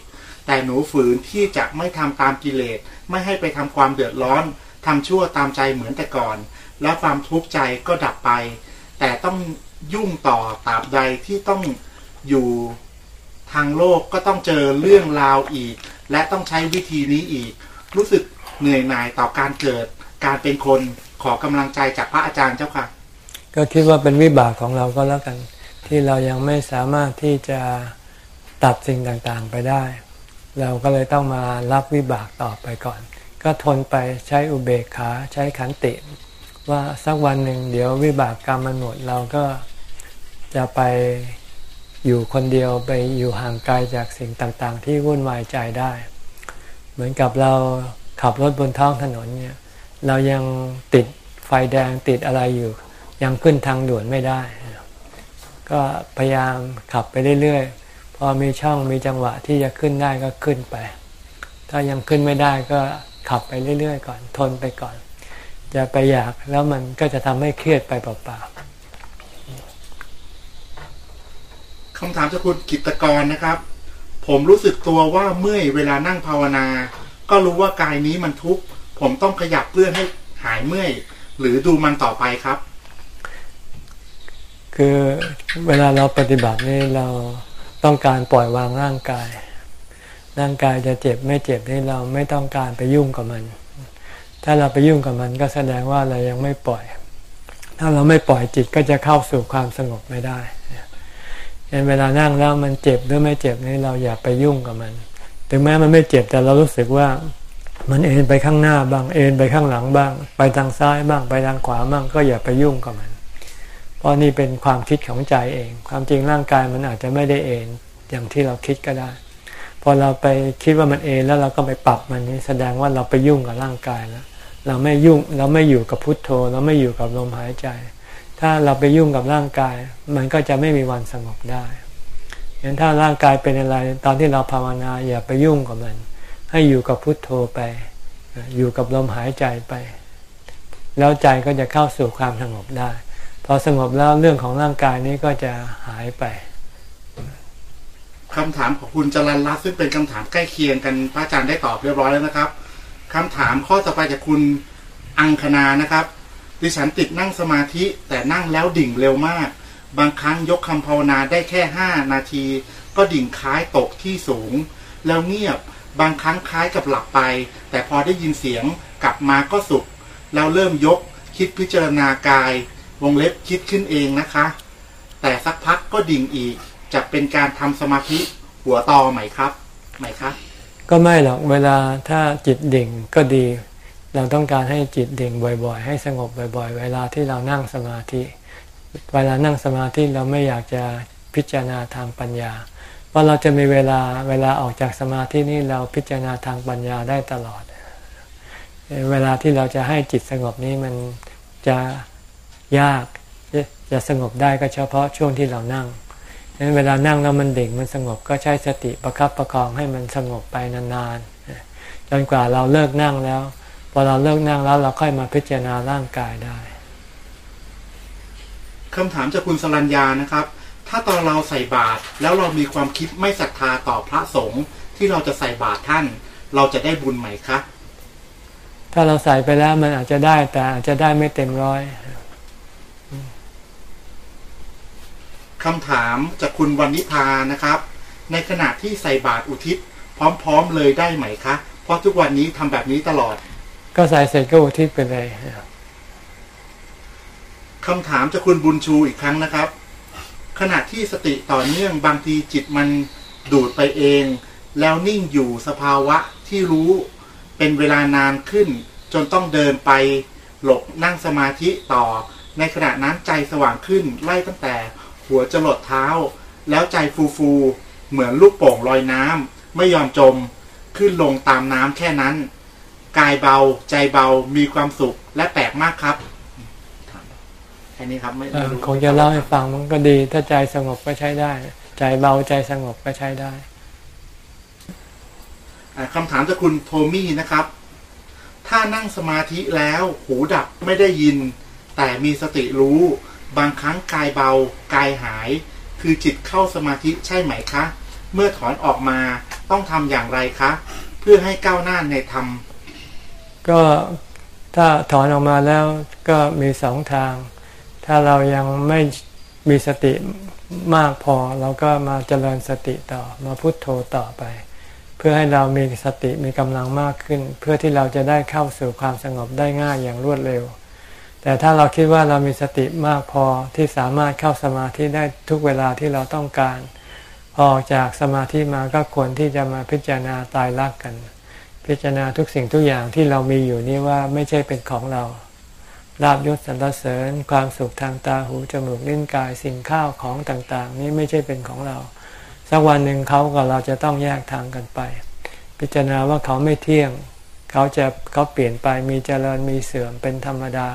แต่หนูฝืนที่จะไม่ทำตามกิเลส ไม่ให้ไปทำความเดือดร้อนทำชั่วตามใจเหมือนแต่ก่อน แล้วความทุกข์ใจก็ดับไป แต่ต้องยุ่งต่อตราบใดที่ต้องอยู่ทางโลกก็ต้องเจอเรื่องราวอีก และต้องใช้วิธีนี้อีก รู้สึกเหนื่อยหน่ายต่อการเกิด การเป็นคนขอกำลังใจจากพระอาจารย์เจ้าค่ะ ก็คิดว่าเป็นวิบากของเราก็แล้วกัน ที่เรายังไม่สามารถที่จะตัดสิ่งต่างๆไปได้ เราก็เลยต้องมารับวิบากต่อไปก่อน ก็ทนไปใช้อุเบกขาใช้ขันติ ว่าสักวันหนึ่งเดี๋ยววิบากกรรมมันหมดเราก็จะไปอยู่คนเดียวไปอยู่ห่างไกลจากสิ่งต่างๆ ที่วุ่นวายใจได้ เหมือนกับเราขับรถบนท้องถนนเนี่ยเรายังติดไฟไฟแดงติดอะไรอยู่ ยังขึ้นทางด่วนไม่ได้ ก็พยายามขับไปเรื่อยๆพอมีช่องมีจังหวะที่จะขึ้นได้ก็ขึ้นไป ถ้ายังขึ้นไม่ได้ก็ขับไปเรื่อยๆ ก่อนทนไปก่อน อย่าไปอยากแล้วมันก็จะทำให้เครียดไปเปล่าๆคำถามจากคุณกิตกรนะครับ ผมรู้สึกตัวว่าเมื่อยเวลานั่งภาวนา ก็รู้ว่ากายนี้มันทุกข์ผมต้องขยับเพื่อให้หายเมื่อย หรือดูมันต่อไปครับ คือเวลาเราปฏิบัตินี่เราต้องการปล่อยวางร่างกาย ร่างกายจะเจ็บไม่เจ็บนี่เราไม่ต้องการไปยุ่งกับมัน ถ้าเราไปยุ่งกับมันก็แสดงว่าเรายังไม่ปล่อย ถ้าเราไม่ปล่อยจิตก็จะเข้าสู่ความสงบไม่ได้เห็นเวลานั่งแล้วมันเจ็บหรือไม่เจ็บนี่เราอย่าไปยุ่งกับมัน ถึงแม้มันไม่เจ็บแต่เรารู้สึกว่ามันเอ็นไปข้างหน้าบ้างเอ็นไปข้างหลังบ้าง ไปทางซ้ายบ้างไปทางขวาบ้างก็อย่าไปยุ่งกับมัน เพราะนี่เป็นความคิดของใจเอง ความจริงร่างกายมันอาจจะไม่ได้เอ็นอย่างที่เราคิดก็ได้ พอเราไปคิดว่ามันเอ็นแล้วเราก็ไปปรับมันนี่แสดงว่าเราไปยุ่งกับร่างกายแล้ว เราไม่ยุ่งเราไม่อยู่กับพุทโธ เราไม่อยู่กับลมหายใจ ถ้าเราไปยุ่งกับร่างกาย มันก็จะไม่มีวันสงบได้เห็นถ้าร่างกายเป็นอะไร ตอนที่เราภาวนาอย่าไปยุ่งกับมัน ให้อยู่กับพุทโธไป อยู่กับลมหายใจไป แล้วใจก็จะเข้าสู่ความสงบได้ พอสงบแล้วเรื่องของร่างกายนี้ก็จะหายไปคำถามของคุณจรันรัตซึ่งเป็นคำถามใกล้เคียงกันพระอาจารย์ได้ตอบเรียบร้อยแล้วนะครับ คำถามข้อต่อไปจากคุณอังคณานะครับ ดิฉันติดนั่งสมาธิแต่นั่งแล้วดิ่งเร็วมาก บางครั้งยกคำภาวนาได้แค่ห้านาที ก็ดิ่งคล้ายตกที่สูง แล้วเงียบบางครั้งคล้ายกับหลับไป แต่พอได้ยินเสียงกลับมาก็สุข แล้วเริ่มยกคิดพิจารณากาย วงเล็บคิดขึ้นเองนะคะ แต่สักพักก็ดิ่งอีกจะเป็นการทำสมาธิหัวต่อไหมครับ ไหมครับ ก็ไม่หรอกเวลาถ้าจิตดิ่งก็ดี เราต้องการให้จิตดิ่งบ่อย ๆ ให้สงบบ่อย ๆ เวลาที่เรานั่งสมาธิ เวลานั่งสมาธิเราไม่อยากจะพิจารณาทางปัญญาว่าเราจะมีเวลาเวลาออกจากสมาธินี่เราพิจารณาทางปัญญาได้ตลอด เวลาที่เราจะให้จิตสงบนี้มันจะยากจะสงบได้ก็เฉพาะช่วงที่เรานั่ง ฉะนั้นเวลานั่งแล้วมันเด่งมันสงบก็ใช้สติประครับประคองให้มันสงบไปนานๆจนกว่าเราเลิกนั่งแล้ว พอเราเลิกนั่งแล้วเราค่อยมาพิจารณาร่างกายได้คำถามจากคุณสรัญญานะครับ ถ้าตอนเราใส่บาตรแล้วเรามีความคิดไม่ศรัทธาต่อพระสงฆ์ที่เราจะใส่บาตรท่าน เราจะได้บุญไหมคะถ้าเราใส่ไปแล้วมันอาจจะได้แต่อาจจะได้ไม่เต็มร้อย คำถามจากคุณวันนิพานะครับ ในขณะที่ใส่บาตรอุทิศ พร้อมๆเลยได้ไหมคะ เพราะทุกวันนี้ทำแบบนี้ตลอด ก็ใส่เสร็จก็อุทิศไปเลยคำถามจากคุณบุญชูอีกครั้งนะครับ ขณะที่สติต่อเนื่องบางทีจิตมันดูดไปเอง แล้วนิ่งอยู่สภาวะที่รู้เป็นเวลานานขึ้น จนต้องเดินไปหลบนั่งสมาธิต่อ ในขณะนั้นใจสว่างขึ้นไล่ตั้งแต่ หัวจรดเท้า แล้วใจฟูฟูเหมือนลูกโป่งลอยน้ำไม่ยอมจมขึ้นลงตามน้ำแค่นั้น กายเบาใจเบามีความสุขและแปลกมากครับค่นี้ครับไม่คงจะเล่าให้ฟังมันก็ดี ถ้าใจสงบก็ใช้ได้ ใจเบาใจสงบก็ใช้ได้คำถามจากคุณโทมี่นะครับ ถ้านั่งสมาธิแล้วหูดับไม่ได้ยิน แต่มีสติรู้ บางครั้งกายเบากายหาย คือจิตเข้าสมาธิใช่ไหมคะ เมื่อถอนออกมาต้องทำอย่างไรคะ เพื่อให้ก้าวหน้าในธรรม ก็ถ้าถอนออกมาแล้วก็มีสองทาง ถ้าเรายังไม่มีสติมากพอเราก็มาเจริญสติต่อมาพุโทโธต่อไป เพื่อให้เรามีสติมีกำลังมากขึ้น เพื่อที่เราจะได้เข้าสู่ความสงบได้ง่ายอย่างรวดเร็ว แต่ถ้าเราคิดว่าเรามีสติมากพอที่สามารถเข้าสมาธิได้ทุกเวลาที่เราต้องการ พอจากสมาธิมาก็ควรที่จะมาพิจารณาตายรักกัน พิจารณาทุกสิ่งทุกอย่างที่เรามีอยู่นี้ว่าไม่ใช่เป็นของเราลาบยศสรรเสริญ ความสุขทางตาหูจมูกลิ้นกายสิ่งข้าวของต่างๆ นี้ไม่ใช่เป็นของเรา สักวันหนึ่งเขากับเราจะต้องแยกทางกันไป พิจารณาว่าเขาไม่เที่ยง เขาจะเขาเปลี่ยนไปมีเจริญมีเสื่อมเป็นธรรมดา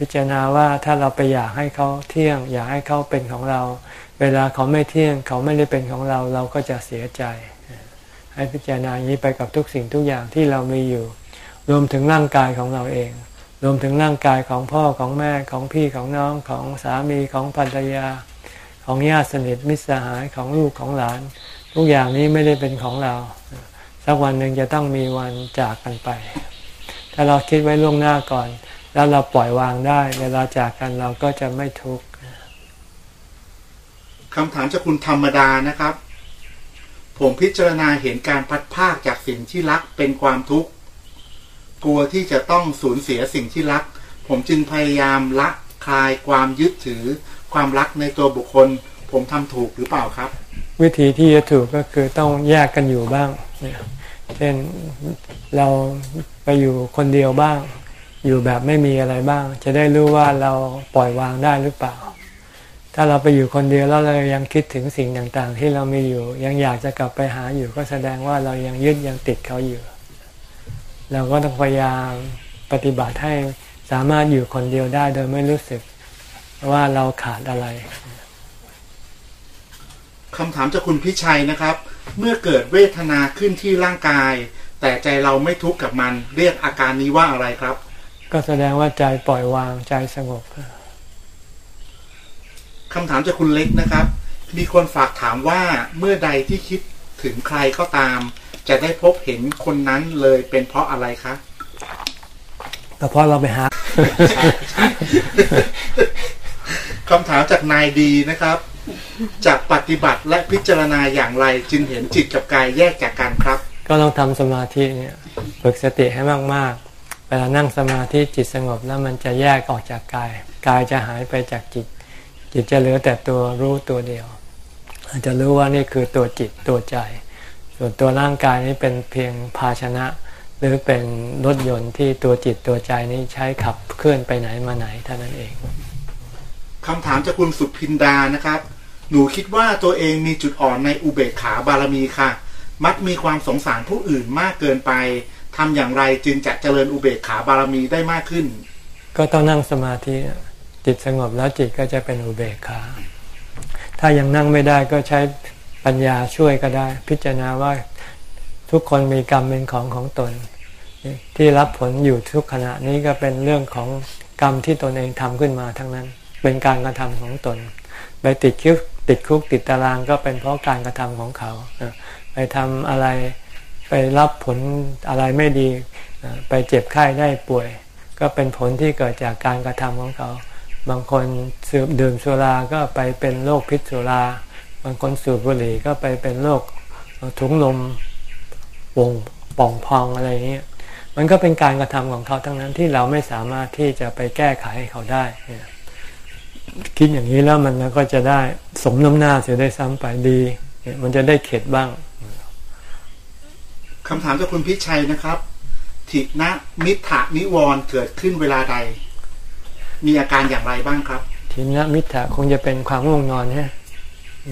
พิจารณาว่าถ้าเราไปอยากให้เขาเที่ยง อยากให้เขาเป็นของเรา เวลาเขาไม่เที่ยง เขาไม่ได้เป็นของเราเราก็จะเสียใจ ให้พิจารณาอย่างนี้ไปกับทุกสิ่งทุกอย่างที่เรามีอยู่ รวมถึงร่างกายของเราเอง รวมถึงร่างกายของพ่อของแม่ของพี่ของน้องของสามีของภรรยา ของญาติสนิทมิตรสหายของลูกของหลาน ทุกอย่างนี้ไม่ได้เป็นของเราสักวันหนึ่งจะต้องมีวันจากกันไป ถ้าเราคิดไว้ล่วงหน้าก่อน แล้วเราปล่อยวางได้ เวลาจากกันเราก็จะไม่ทุกข์คำถามจากคุณธรรมดานะครับ ผมพิจารณาเห็นการพัดภาคจากสิ่งที่รักเป็นความทุกข์กลัวที่จะต้องสูญเสียสิ่งที่รัก ผมจึงพยายามละคลายความยึดถือ ความรักในตัวบุคคล ผมทำถูกหรือเปล่าครับ วิธีที่จะถูกก็คือต้องแยกกันอยู่บ้างเช่นเราไปอยู่คนเดียวบ้าง อยู่แบบไม่มีอะไรบ้าง จะได้รู้ว่าเราปล่อยวางได้หรือเปล่า ถ้าเราไปอยู่คนเดียวแล้วเรายังคิดถึงสิ่งต่างๆ ที่เรามีอยู่ ยังอยากจะกลับไปหาอยู่ก็แสดงว่าเรายังยึดยังติดเขาอยู่เราก็ต้องพยายามปฏิบัติให้สามารถอยู่คนเดียวได้โดยไม่รู้สึกว่าเราขาดอะไรคำถามจากคุณพิชัยนะครับ เมื่อเกิดเวทนาขึ้นที่ร่างกาย แต่ใจเราไม่ทุกข์กับมัน เรียกอาการนี้ว่าอะไรครับ ก็แสดงว่าใจปล่อยวางใจสงบคำถามจากคุณเล็กนะครับ มีคนฝากถามว่าเมื่อใดที่คิดถึงใครก็ตาม จะได้พบเห็นคนนั้นเลยเป็นเพราะอะไรคะก็เพราะเราไปหาคำถามจากนายดีนะครับจะปฏิบัติและพิจารณาอย่างไรจึงเห็นจิตกับกายแยกจากกันครับ ก็ต้องทำสมาธิเนี่ยฝึกสติให้มากๆ เวลานั่งสมาธิจิตสงบแล้วมันจะแยกออกจากกาย กายจะหายไปจากจิต จิตจะเหลือแต่ตัวรู้ตัวเดียวจะรู้ว่านี่คือตัวจิตตัวใจ ส่วนตัวร่างกายนี้เป็นเพียงภาชนะ หรือเป็นรถยนต์ที่ตัวจิตตัวใจนี้ใช้ขับเคลื่อนไปไหนมาไหนเท่านั้นเองคำถามจากคุณสุพินดานะครับ หนูคิดว่าตัวเองมีจุดอ่อนในอุเบกขาบารมีค่ะ มักมีความสงสารผู้อื่นมากเกินไป ทำอย่างไรจึงจะเจริญอุเบกขาบารมีได้มากขึ้น ก็ต้องนั่งสมาธิจิตสงบแล้วจิตก็จะเป็นอุเบกขา ถ้ายังนั่งไม่ได้ก็ใช้ปัญญาช่วยก็ได้ พิจารณาว่าทุกคนมีกรรมเป็นของของตน ที่รับผลอยู่ทุกขณะนี้ก็เป็นเรื่องของกรรมที่ตนเองทำขึ้นมาทั้งนั้น เป็นการกระทำของตน ไปติดคุกติดคุกติดตารางก็เป็นเพราะการกระทำของเขา ไปทำอะไร ไปรับผลอะไรไม่ดี ไปเจ็บไข้ได้ป่วย ก็เป็นผลที่เกิดจากการกระทำของเขา บางคนสืบดื่มสุราก็ไปเป็นโรคพิษสุรา บางคนสูบบุหรี่ก็ไปเป็นโรคถุงลมวงป่องพองอะไรเงี้ยมันก็เป็นการกระทำของเขาทั้งนั้นที่เราไม่สามารถที่จะไปแก้ไขให้เขาได้คิดอย่างนี้แล้วมันก็จะได้สมน้ำหน้าเสียได้ซ้ำไปดี มันจะได้เข็ดบ้าง คำถามจากคุณพิชัยนะครับทินะมิถานิวรเกิดขึ้นเวลาใด มีอาการอย่างไรบ้างครับทินะมิถาคงจะเป็นความง่วงนอนฮะ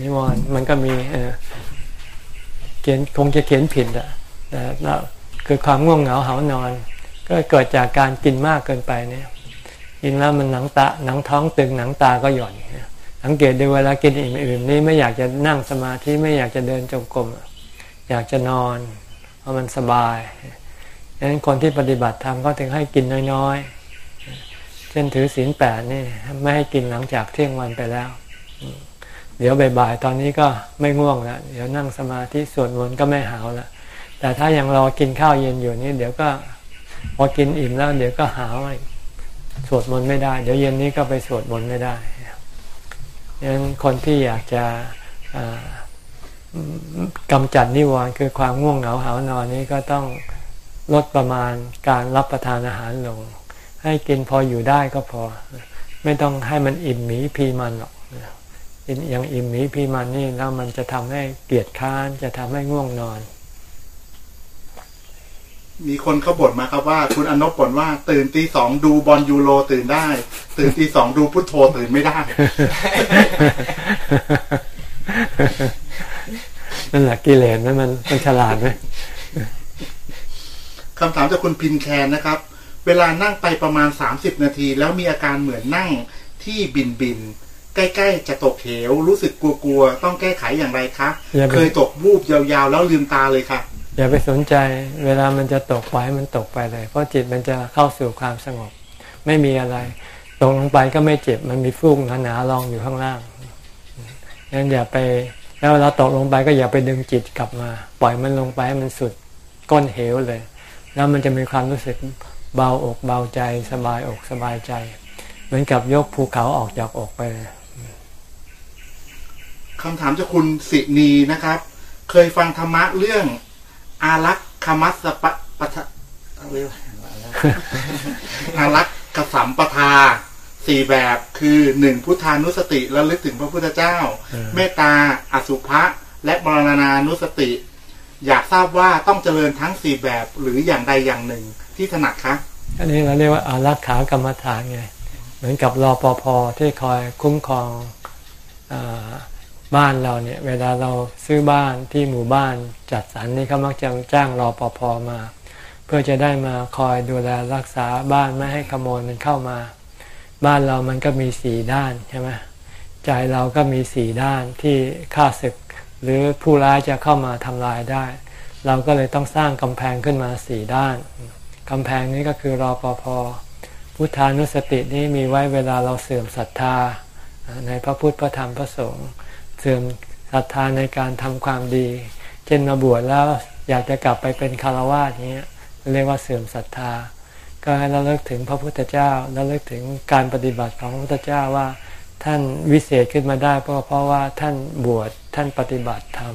นิวรมันก็มีเออเขียนคงจะเขียนผิดอะแต่คือความง่วงเหงาเหานอน ก็เกิดจากการกินมากเกินไปเนี่ยกินแล้วมันหนังตาหนังท้องตึงหนังตาก็หย่อนสังเกตดูเวลากินอื่นๆนี่ไม่อยากจะนั่งสมาธิไม่อยากจะเดินจงกรมอยากจะนอน ราะมันสบายดังนั้นคนที่ปฏิบัติธรรมก็ถึงให้กินน้อยๆ เช่นถือศีลแปดนี่ไม่ให้กินหลังจากเที่ยงวันไปแล้ว เดี๋ยวบ่ายๆ ตอนนี้ก็ไม่ง่วงแล้วเดี๋ยวนั่งสมาธิสวดมนต์ก็ไม่หาวแล้วแต่ถ้ายังรอกินข้าวเย็นอยู่นี่เดี๋ยวก็พอกินอิ่มแล้วเดี๋ยวก็หาวอีกสวดมนต์ไม่ได้ เดี๋ยวเย็นนี้ก็ไปสวดมนต์ไม่ได้ดังนั้นคนที่อยากจะ กำจัดนิวรณ์คือความง่วงเหงาหานอนนี้ก็ต้องลดประมาณการรับประทานอาหารลง ให้กินพออยู่ได้ก็พอ ไม่ต้องให้มันอิ่มหมีพีมันหรอกอย่างอิ่มหมีพีมันนี่แล้วมันจะทำให้เกียดค้านจะทำให้ง่วงนอน มีคนเขาบ่นมาครับว่า คุณอนบบ่นว่า ตื่นตีสองดูบอลยูโรตื่นได้ ตื่นตีสองดูพุทโธตื่นไม่ได้ นั่นแหละกิเลสนั่นมันมันฉลาดไหมคำถามจากคุณพินแคนนะครับ เวลานั่งไปประมาณ30นาที แล้วมีอาการเหมือนนั่งที่บินบินใกล้ๆจะตกเหว รู้สึกกลัวๆ ต้องแก้ไขอย่างไรคะอย่าไปเคยตกวูบยาวๆ แล้วลืมตาเลยค่ะ อย่าไปสนใจ เวลามันจะตกไปมันตกไปเลย เพราะจิตมันจะเข้าสู่ความสงบ ไม่มีอะไร ตกลงไปก็ไม่เจ็บ มันมีฟูกหนาๆรองอยู่ข้างล่างงั้นอย่าไป แล้วเราตกลงไปก็อย่าไปดึงจิตกลับมา ปล่อยมันลงไปให้มันสุดก้นเหวเลย แล้วมันจะมีความรู้สึกเบาอกเบาใจ สบายอกสบายใจ เหมือนกับยกภูเขาออกจากอกไปเลยคำถามจากคุณสินีนะครับ เคยฟังธรรมะเรื่อง อารักขมัสสะปะปะทะอรวะอารักขสัมปทา สี่แบบคือหนึ่งพุทธานุสติแล้วลึกถึงพระพุทธเจ้าเออเมตตาอสุภะและมรณานุสติ อยากทราบว่าต้องเจริญทั้งสี่แบบหรืออย่างใดอย่างหนึ่งที่ถนัดคะอันนี้เราเรียกว่าอารักขากรรมฐานไงเหมือนกับรอปภที่คอยคุ้มครองอาบ้านเราเนี่ย เวลาเราซื้อบ้านที่หมู่บ้านจัดสรรนี่เขามักจะจ้างรอปภมา เพื่อจะได้มาคอยดูแลรักษาบ้านไม่ให้ขโมยมันเข้ามา บ้านเรามันก็มีสี่ด้านใช่ไหมใจเราก็มีสี่ด้านที่ข้าศึก หรือผู้ร้ายจะเข้ามาทำลายได้ เราก็เลยต้องสร้างกำแพงขึ้นมาสี่ด้านกำแพงนี้ก็คือรอปภพุทธานุสตินี้มีไว้เวลาเราเสื่อมศรัทธา ในพระพุทธพระธรรมพระสงฆ์เสื่อมศรัทธาในการทำความดี เช่นมาบวชแล้วอยากจะกลับไปเป็นคารวาสเนี้ยเรียกว่าเสื่อมศรัทธา ก็ให้เราเลิกถึงพระพุทธเจ้าแล้วเลิกถึงการปฏิบัติของพระพุทธเจ้าว่าท่านวิเศษขึ้นมาได้เพราะเพราะว่าท่านบวชท่านปฏิบัติธรรม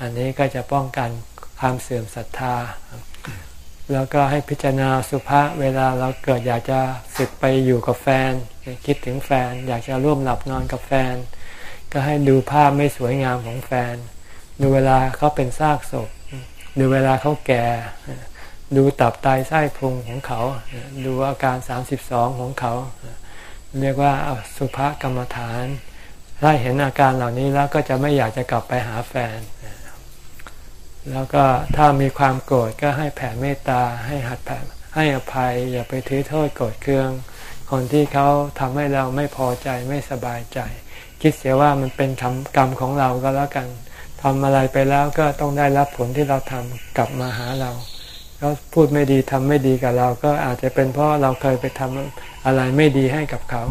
อันนี้ก็จะป้องกันความเสื่อมศรัทธา แล้วก็ให้พิจารณาสุภาษเวลาเราเกิดอยากจะสึกไปอยู่กับแฟน คิดถึงแฟน อยากจะร่วมหลับนอนกับแฟน ก็ให้ดูภาพไม่สวยงามของแฟน ดูเวลาเขาเป็นซากศพ ดูเวลาเขาแก่ ดูตับไตไส้พุงของเขา ดูอาการ 32 ของเขา เรียกว่าสุภกรรมฐาน ถ้าเห็นอาการเหล่านี้แล้วก็จะไม่อยากจะกลับไปหาแฟน แล้วก็ถ้ามีความโกรธก็ให้แผ่เมตตาให้หัดแผ่ให้อภัย อย่าไปถือโทษโกรธเคือง คนที่เขาทำให้เราไม่พอใจไม่สบายใจ คิดเสียว่ามันเป็นกรรมของเราก็แล้วกันทำอะไรไปแล้วก็ต้องได้รับผลที่เราทำกลับมาหาเรา เขาพูดไม่ดีทำไม่ดีกับเรา ก็อาจจะเป็นเพราะเราเคยไปทำอะไรไม่ดีให้กับเขา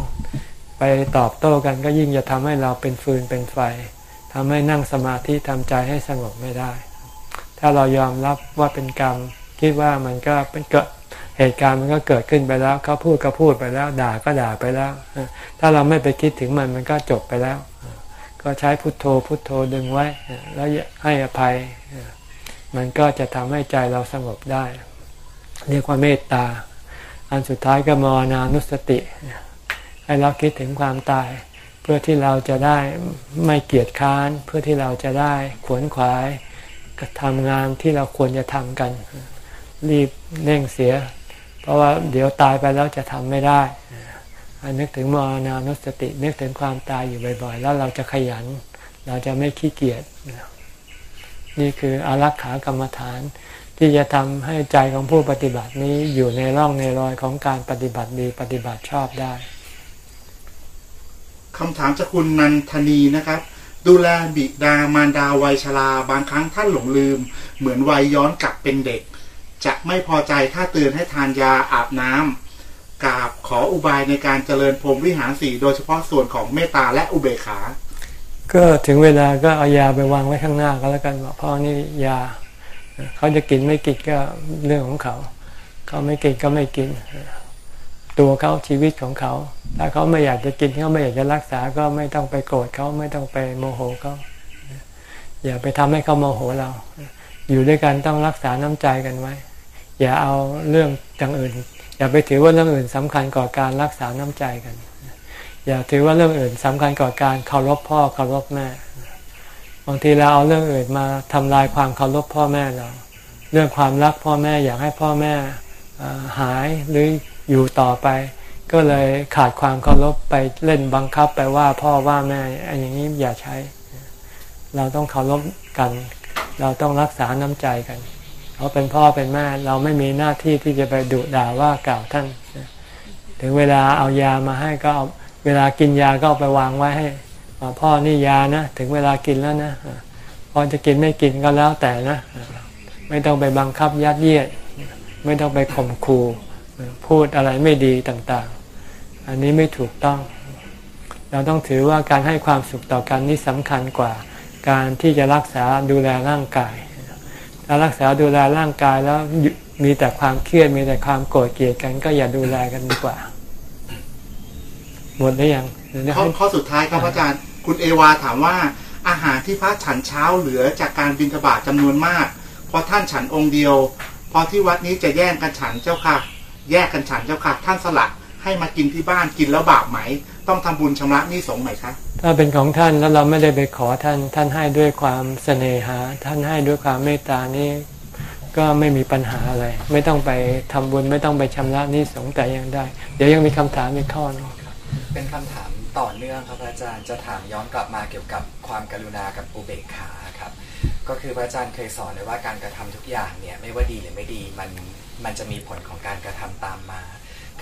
ไปตอบโต้กันก็ยิ่งจะทำให้เราเป็นฟืนเป็นไฟทำให้นั่งสมาธิทำใจให้สงบไม่ได้ ถ้าเรายอมรับว่าเป็นกรรม คิดว่ามันก็เป็นเกิดเหตุการณ์มันก็เกิดขึ้นไปแล้วเขาพูดก็พูดไปแล้ว ด่าก็ด่าไปแล้ว ถ้าเราไม่ไปคิดถึงมันมันก็จบไปแล้ว ก็ใช้พุทโธพุทโธดึงไว้ แล้วให้อภัย มันก็จะทำให้ใจเราสงบได้ เรียกว่าเมตตา อันสุดท้ายก็มรณานุสติ ให้เราคิดถึงความตาย เพื่อที่เราจะได้ไม่เกียจค้าน เพื่อที่เราจะได้ขวนขวายทำงานที่เราควรจะทำกัน รีบเร่งเสีย เพราะว่าเดี๋ยวตายไปแล้วจะทำไม่ได้นึกถึงมรณานุสติ นึกถึงความตายอยู่บ่อยๆ แล้วเราจะขยัน เราจะไม่ขี้เกียจ นี่คืออารักขากรรมฐาน ที่จะทำให้ใจของผู้ปฏิบัตินี้อยู่ในร่องในรอยของการปฏิบัติดีปฏิบัติชอบได้คำถามจากคุณนันทนีนะครับ ดูแลบิดามารดาวัยชราบางครั้งท่านหลงลืม เหมือนวัยย้อนกลับเป็นเด็ก จะไม่พอใจถ้าเตือนให้ทานยาอาบน้ำกราบขออุบายในการเจริญพรมวิหารสีโดยเฉพาะส่วนของเมตตาและอุเบกขา ก็ถึงเวลาก็เอายาไปวางไว้ข้างหน้าก็แล้วกันว่าพ่อนี่ยา เขาจะกินไม่กินก็เรื่องของเขา เขาไม่กินก็ไม่กิน ตัวเขาชีวิตของเขา ถ้าเขาไม่อยากจะกินเขาไม่อยากจะรักษาก็ไม่ต้องไปโกรธเขาไม่ต้องไปโมโหเขาอย่าไปทำให้เขาโมโหเรา อยู่ด้วยกันต้องรักษาน้ำใจกันไว้ อย่าเอาเรื่องอย่างอื่น อย่าไปถือว่าเรื่องอื่นสำคัญกว่าการรักษาน้ำใจกัน อย่าถือว่าเรื่องอื่นสำคัญกว่าการเคารพพ่อเคารพแม่ บางทีเราเอาเรื่องอื่นมาทำลายความเคารพพ่อแม่เรา เรื่องความรักพ่อแม่อยากให้พ่อแม่หายหรืออยู่ต่อไป ก็เลยขาดความเคารพไปเล่นบังคับไปว่าพ่อว่าแม่อันอย่างนี้อย่าใช้ เราต้องเคารพกัน เราต้องรักษาน้ำใจกันเขาเป็นพ่อเป็นแม่เราไม่มีหน้าที่ที่จะไปดุด่าว่ากล่าวท่าน ถึงเวลาเอายามาให้ก็เอา เวลากินยาก็เอาไปวางไว้ให้พ่อนี่ยานะถึงเวลากินแล้วนะพอจะกินไม่กินก็แล้วแต่นะ ไม่ต้องไปบังคับยัดเยียด ไม่ต้องไปข่มขู่พูดอะไรไม่ดีต่างๆ อันนี้ไม่ถูกต้อง เราต้องถือว่าการให้ความสุขต่อกันนี่สำคัญกว่าการที่จะรักษาดูแลร่างกาย ถ้ารักษาดูแลร่างกายแล้วมีแต่ความเครียดมีแต่ความโกรธเกลียดกันก็อย่าดูแลกันดีกว่า หมดได้ยังข้อข้อสุดท้ายครับอาจารย์ คุณเอวาถามว่า อาหารที่พระฉันเช้าเหลือจากการบิณฑบาตจำนวนมากเพราะท่านฉันองค์เดียว พอที่วัดนี้จะแย่งกันฉันเจ้าค่ะ แยกกันฉันเจ้าค่ะ ท่านสละให้มากินที่บ้านกินแล้วบาปไหม ต้องทำบุญชำระหนี้สงฆ์ไหมคะถ้าเป็นของท่านแล้วเราไม่ได้ไปขอท่าน ท่านให้ด้วยความเสน่หา ท่านให้ด้วยความเมตตานี่ก็ไม่มีปัญหาอะไร ไม่ต้องไปทำบุญไม่ต้องไปชำระหนี้สงฆ์แต่ยังได้ เดี๋ยวยังมีคำถามอีกข้อนึง เป็นคำถามต่อเนื่องครับอาจารย์จะถามย้อนกลับมาเกี่ยวกับความกรุณากับอุเบกขาครับ ก็คือพระอาจารย์เคยสอนไว้ว่าการกระทำทุกอย่างเนี่ยไม่ว่าดีหรือไม่ดีมันมันจะมีผลของการกระทำตามมา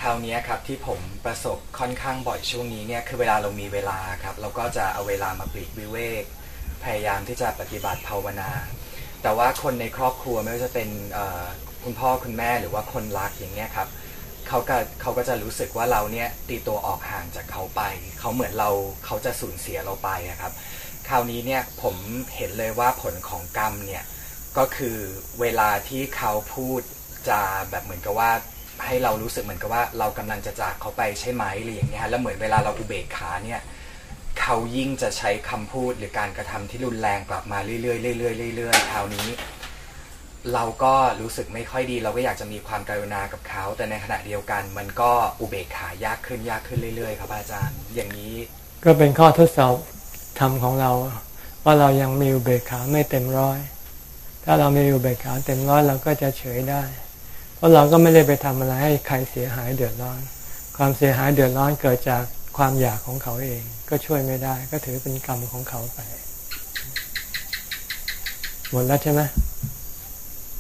คราวนี้ครับที่ผมประสบค่อนข้างบ่อยช่วงนี้เนี่ยคือเวลาเรามีเวลาครับเราก็จะเอาเวลามาปลีกวิเวก พยายามที่จะปฏิบัติภาวนา แต่ว่าคนในครอบครัวไม่ว่าจะเป็นคุณพ่อคุณแม่หรือว่าคนรักอย่างเงี้ยครับ เขาก็เขาก็จะรู้สึกว่าเราเนี่ยตีตัวออกห่างจากเขาไป เขาเหมือนเราเขาจะสูญเสียเราไปครับ คราวนี้เนี่ยผมเห็นเลยว่าผลของกรรมเนี่ยก็คือเวลาที่เขาพูดจะแบบเหมือนกับว่าให้เรารู้สึกเหมือนกับว่าเรากำลังจะจากเขาไปใช่ไหมหรืออย่างเงี้ยแล้วเหมือนเวลาเราอุเบกขาเนี่ยเขายิ่งจะใช้คำพูดหรือการกระทำที่รุนแรงกลับมาเรื่อยๆเรื่อยๆเรื่อยๆคราวนี้ เราก็รู้สึกไม่ค่อยดี เราก็อยากจะมีความกรุณากับเขา แต่ในขณะเดียวกัน มันก็อุเบกขายากขึ้นยากขึ้นเรื่อยๆ ครับอาจารย์ อย่างนี้ ก็เป็นข้อทดสอบธรรมของเรา ว่าเรายังมีอุเบกขาไม่เต็มร้อย ถ้าเรามีอุเบกขาเต็มร้อยเราก็จะเฉยได้ เพราะเราก็ไม่ได้ไปทำอะไรให้ใครเสียหายเดือดร้อน ความเสียหายเดือดร้อนเกิดจากความอยากของเขาเอง ก็ช่วยไม่ได้ ก็ถือเป็นกรรมของเขาไป หมดแล้วใช่ไหม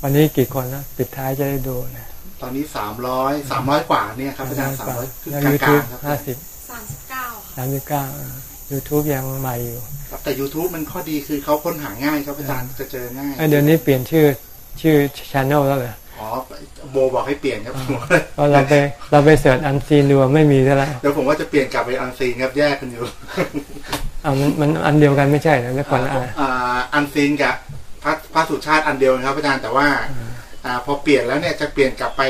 วันนี้กี่คนแล้วปิดท้ายจะได้ดูนะตอนนี้สามร้อยสามร้อยกว่าเนี่ยครับอาจารย์สามร้อยคือกแล้วลายูทูบงๆครับห้าสิบสามสิบเก้าสามสิบเก้ายูทูบยังใหม่อยู่ครับแต่ YouTube มันข้อดีคือเขาค้นหาง่ายครับอาจารย์จะเจอง่ายเอ้ยเดี๋ยวนี้เปลี่ยนชื่อชื่อช n นลแล้วเหรออ๋อโบบอกให้เปลี่ยนครับผมก็เราไปเราไปเสิร์ชอันซีนดูไม่มีซะแล้วเดี๋ยวผมว่าจะเปลี่ยนกลับไปอันซีนครับแยกกันอยู่อ่ามันมันอันเดียวกันไม่ใช่เหรอแล้วคนละอันอ่าอันซีนกับ พระพระสุชาติอันเดียวนะครับอาจารย์แต่ว่าอ่าพอเปลี่ยนแล้วเนี่ยจะเปลี่ยนกลับไป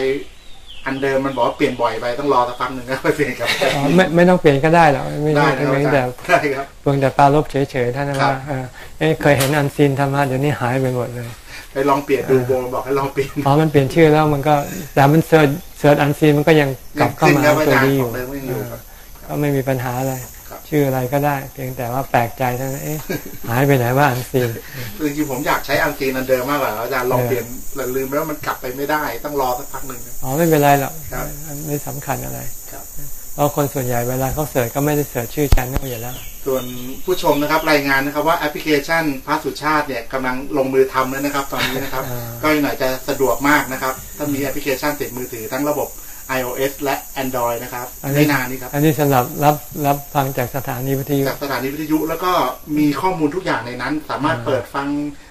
อันเดิมมันบอกว่าเปลี่ยนบ่อยไปต้องรอสักพักหนึ่งนะไปเปลี่ยนกลับอ๋อไม่ไม่ต้องเปลี่ยนก็ได้หรอกไม่ได้ได้นะคไม่รับอาแต่จารย์ได้ครับเพียงแต่ปลารบเฉยๆท่านนะครัว่าบเออเอ้ยเคยเห็นอันซีนทำมาเดี๋ยวนี้หายไปหมดเลยไปลองเปลี่ยนดูโบบอกให้ลองเปลี่ยนอ๋อมันเปลี่ยนชื่อแล้วมันก็แต่มันเสิร์ชเสิร์ชอันซีนมันก็ยังกลับเข้ามาครับอาตัวจารย์นี้อขยู่องเดิมก็ยังอยู่ครับก็ไม่มีปัญหาอะไรครับ ชื่ออะไรก็ได้ เพียงแต่ว่าแปลกใจเท่านั้นเอ๊ะหายไปไหนว่าอันซีนคือจริงๆผมอยากใช้อันซีนอันเดิมมากกว่าอาจารย์ลองเออเปลี่ยนแล้วลืมไปว่ามันกลับไปไม่ได้ ต้องรอสักพักหนึ่งนะอ๋อไม่เป็นไรหรอกครับไม่สำคัญอะไรครับเพราะคนส่วนใหญ่เวลาเขาเสิร์ชก็ไม่ได้เสิร์ชชื่อชันนั่นอยู่แล้ว ส่วนผู้ชมนะครับรายงานนะครับว่าแอปพลิเคชันพระสุชาติเนี่ยกำลังลงมือทำแล้วนะครับ ตอนนี้นะครับอ่าก็อีกหน่อยจะสะดวกมากนะครับ ถ้ามีแอปพลิเคชันติดมือถือทั้งระบบ iOS และ Android นะครับไม่นานนี้ครับ อันนี้สำหรับรับรับฟังจากสถานีวิทยุ จากสถานีวิทยุแล้วก็มีข้อมูลทุกอย่างในนั้น สามารถอ่าเปิดฟัง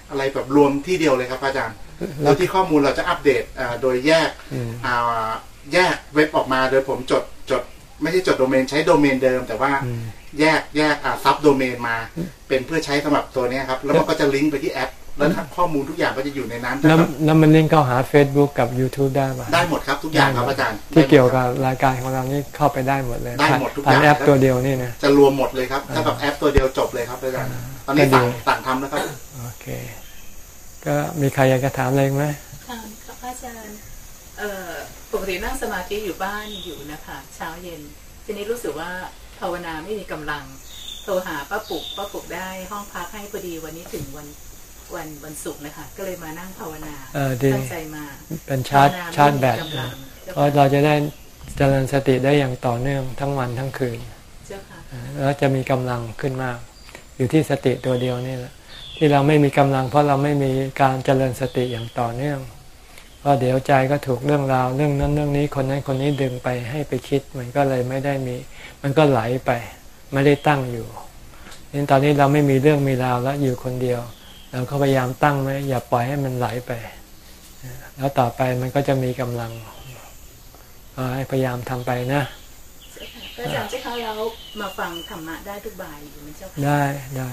อะไรแบบรวมที่เดียวเลยครับอาจารย์แล้แล้ววที่ข้อมูลเราจะอัปเดตอ่าโดยแยกอืมอ่าแยกเว็บออกมาโดยผมจดจด ไม่ใช่จดโดเมนใช้โดเมนเดิม แต่ว่าอืมแยกแยกอ่าซับโดเมนมา เป็นเพื่อใช้สำหรับตัวเนี้ยครับ แล้วมันก็จะลิงก์ไปที่แอป แล้วข้อมูลทุกอย่างก็จะอยู่ในนั้นแล้วนะครับแล้วมันลิงก์เข้าหา Facebook กับ YouTube ได้ป่ะได้หมดครับทุกอย่างครับอาจารย์ ที่เกี่ยวได้หมดคกัรับรายการของเรานี่เข้าไปได้หมดเลยได้ผ่านหมดทุกผ่านอย่างแอปครับตัวเดียวนี่นะจะรวมหมดเลยครับถ้ากับแอปตัวเดียวจบเลยครับอาจารย์ตอนนี้ก็ดีสั่งสั่งทำนะครับโอเค ก็มีใครอยากจะถามอะไรอีกไหมค่ะครับอาจารย์เอ่อปกตินั่งสมาธิอยู่บ้านอยู่นะคะเช้าเย็น ทีนี้รู้สึกว่าภาวนาไม่มีกำลัง โทรหาป้าปุกป้าปุกได้ห้องพักให้พอดีวันนี้ถึงวัน วันวันศุกร์นะคะก็เลยมานั่งภาวนาเออดีตั้งใจมาเป็นชาร์จภวนาชาร์จแบตไม่มีกำลังเจ้าเพราะเราจะได้เจริญสติได้อย่างต่อเนื่องทั้งวันทั้งคืนเจ้าค่ะแล้วจะมีกำลังขึ้นมาก อยู่ที่สติตัวเดียวนี่แหละ ที่เราไม่มีกำลัง เพราะเราไม่มีการเจริญสติอย่างต่อเนื่องเเพราะเดี๋ยวใจก็ถูกเรื่องราวเรื่องนั้นเรื่องนี้คนนั้นคนนี้ดึงไปให้ไปคิดมันก็เลยไม่ได้มี มันก็ไหลไป ไม่ได้ตั้งอยู่นี่ตอนนี้เราไม่มีเรื่องมีราวแล้วอยู่คนเดียว เราก็พยายามตั้งไว้อย่าปล่อยให้มันไหลไป แล้วต่อไปมันก็จะมีกำลังก็ให้พยายามทำไปนะพระอาจารย์เจ้าคะแล้วมาฟังธรรมะได้ทุกบ่ายอยู่ไหมเจ้าคะได้ได้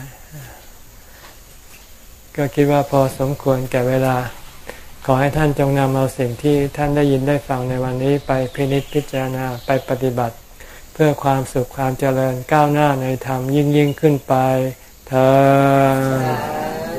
ก็คิดว่าพอสมควรแก่เวลา ขอให้ท่านจงนำเอาสิ่งที่ท่านได้ยินได้ฟังในวันนี้ไปพินิจพิจารณาไปปฏิบัติ เพื่อความสุขความเจริญก้าวหน้าในธรรมยิ่งยิ่งขึ้นไปเธอ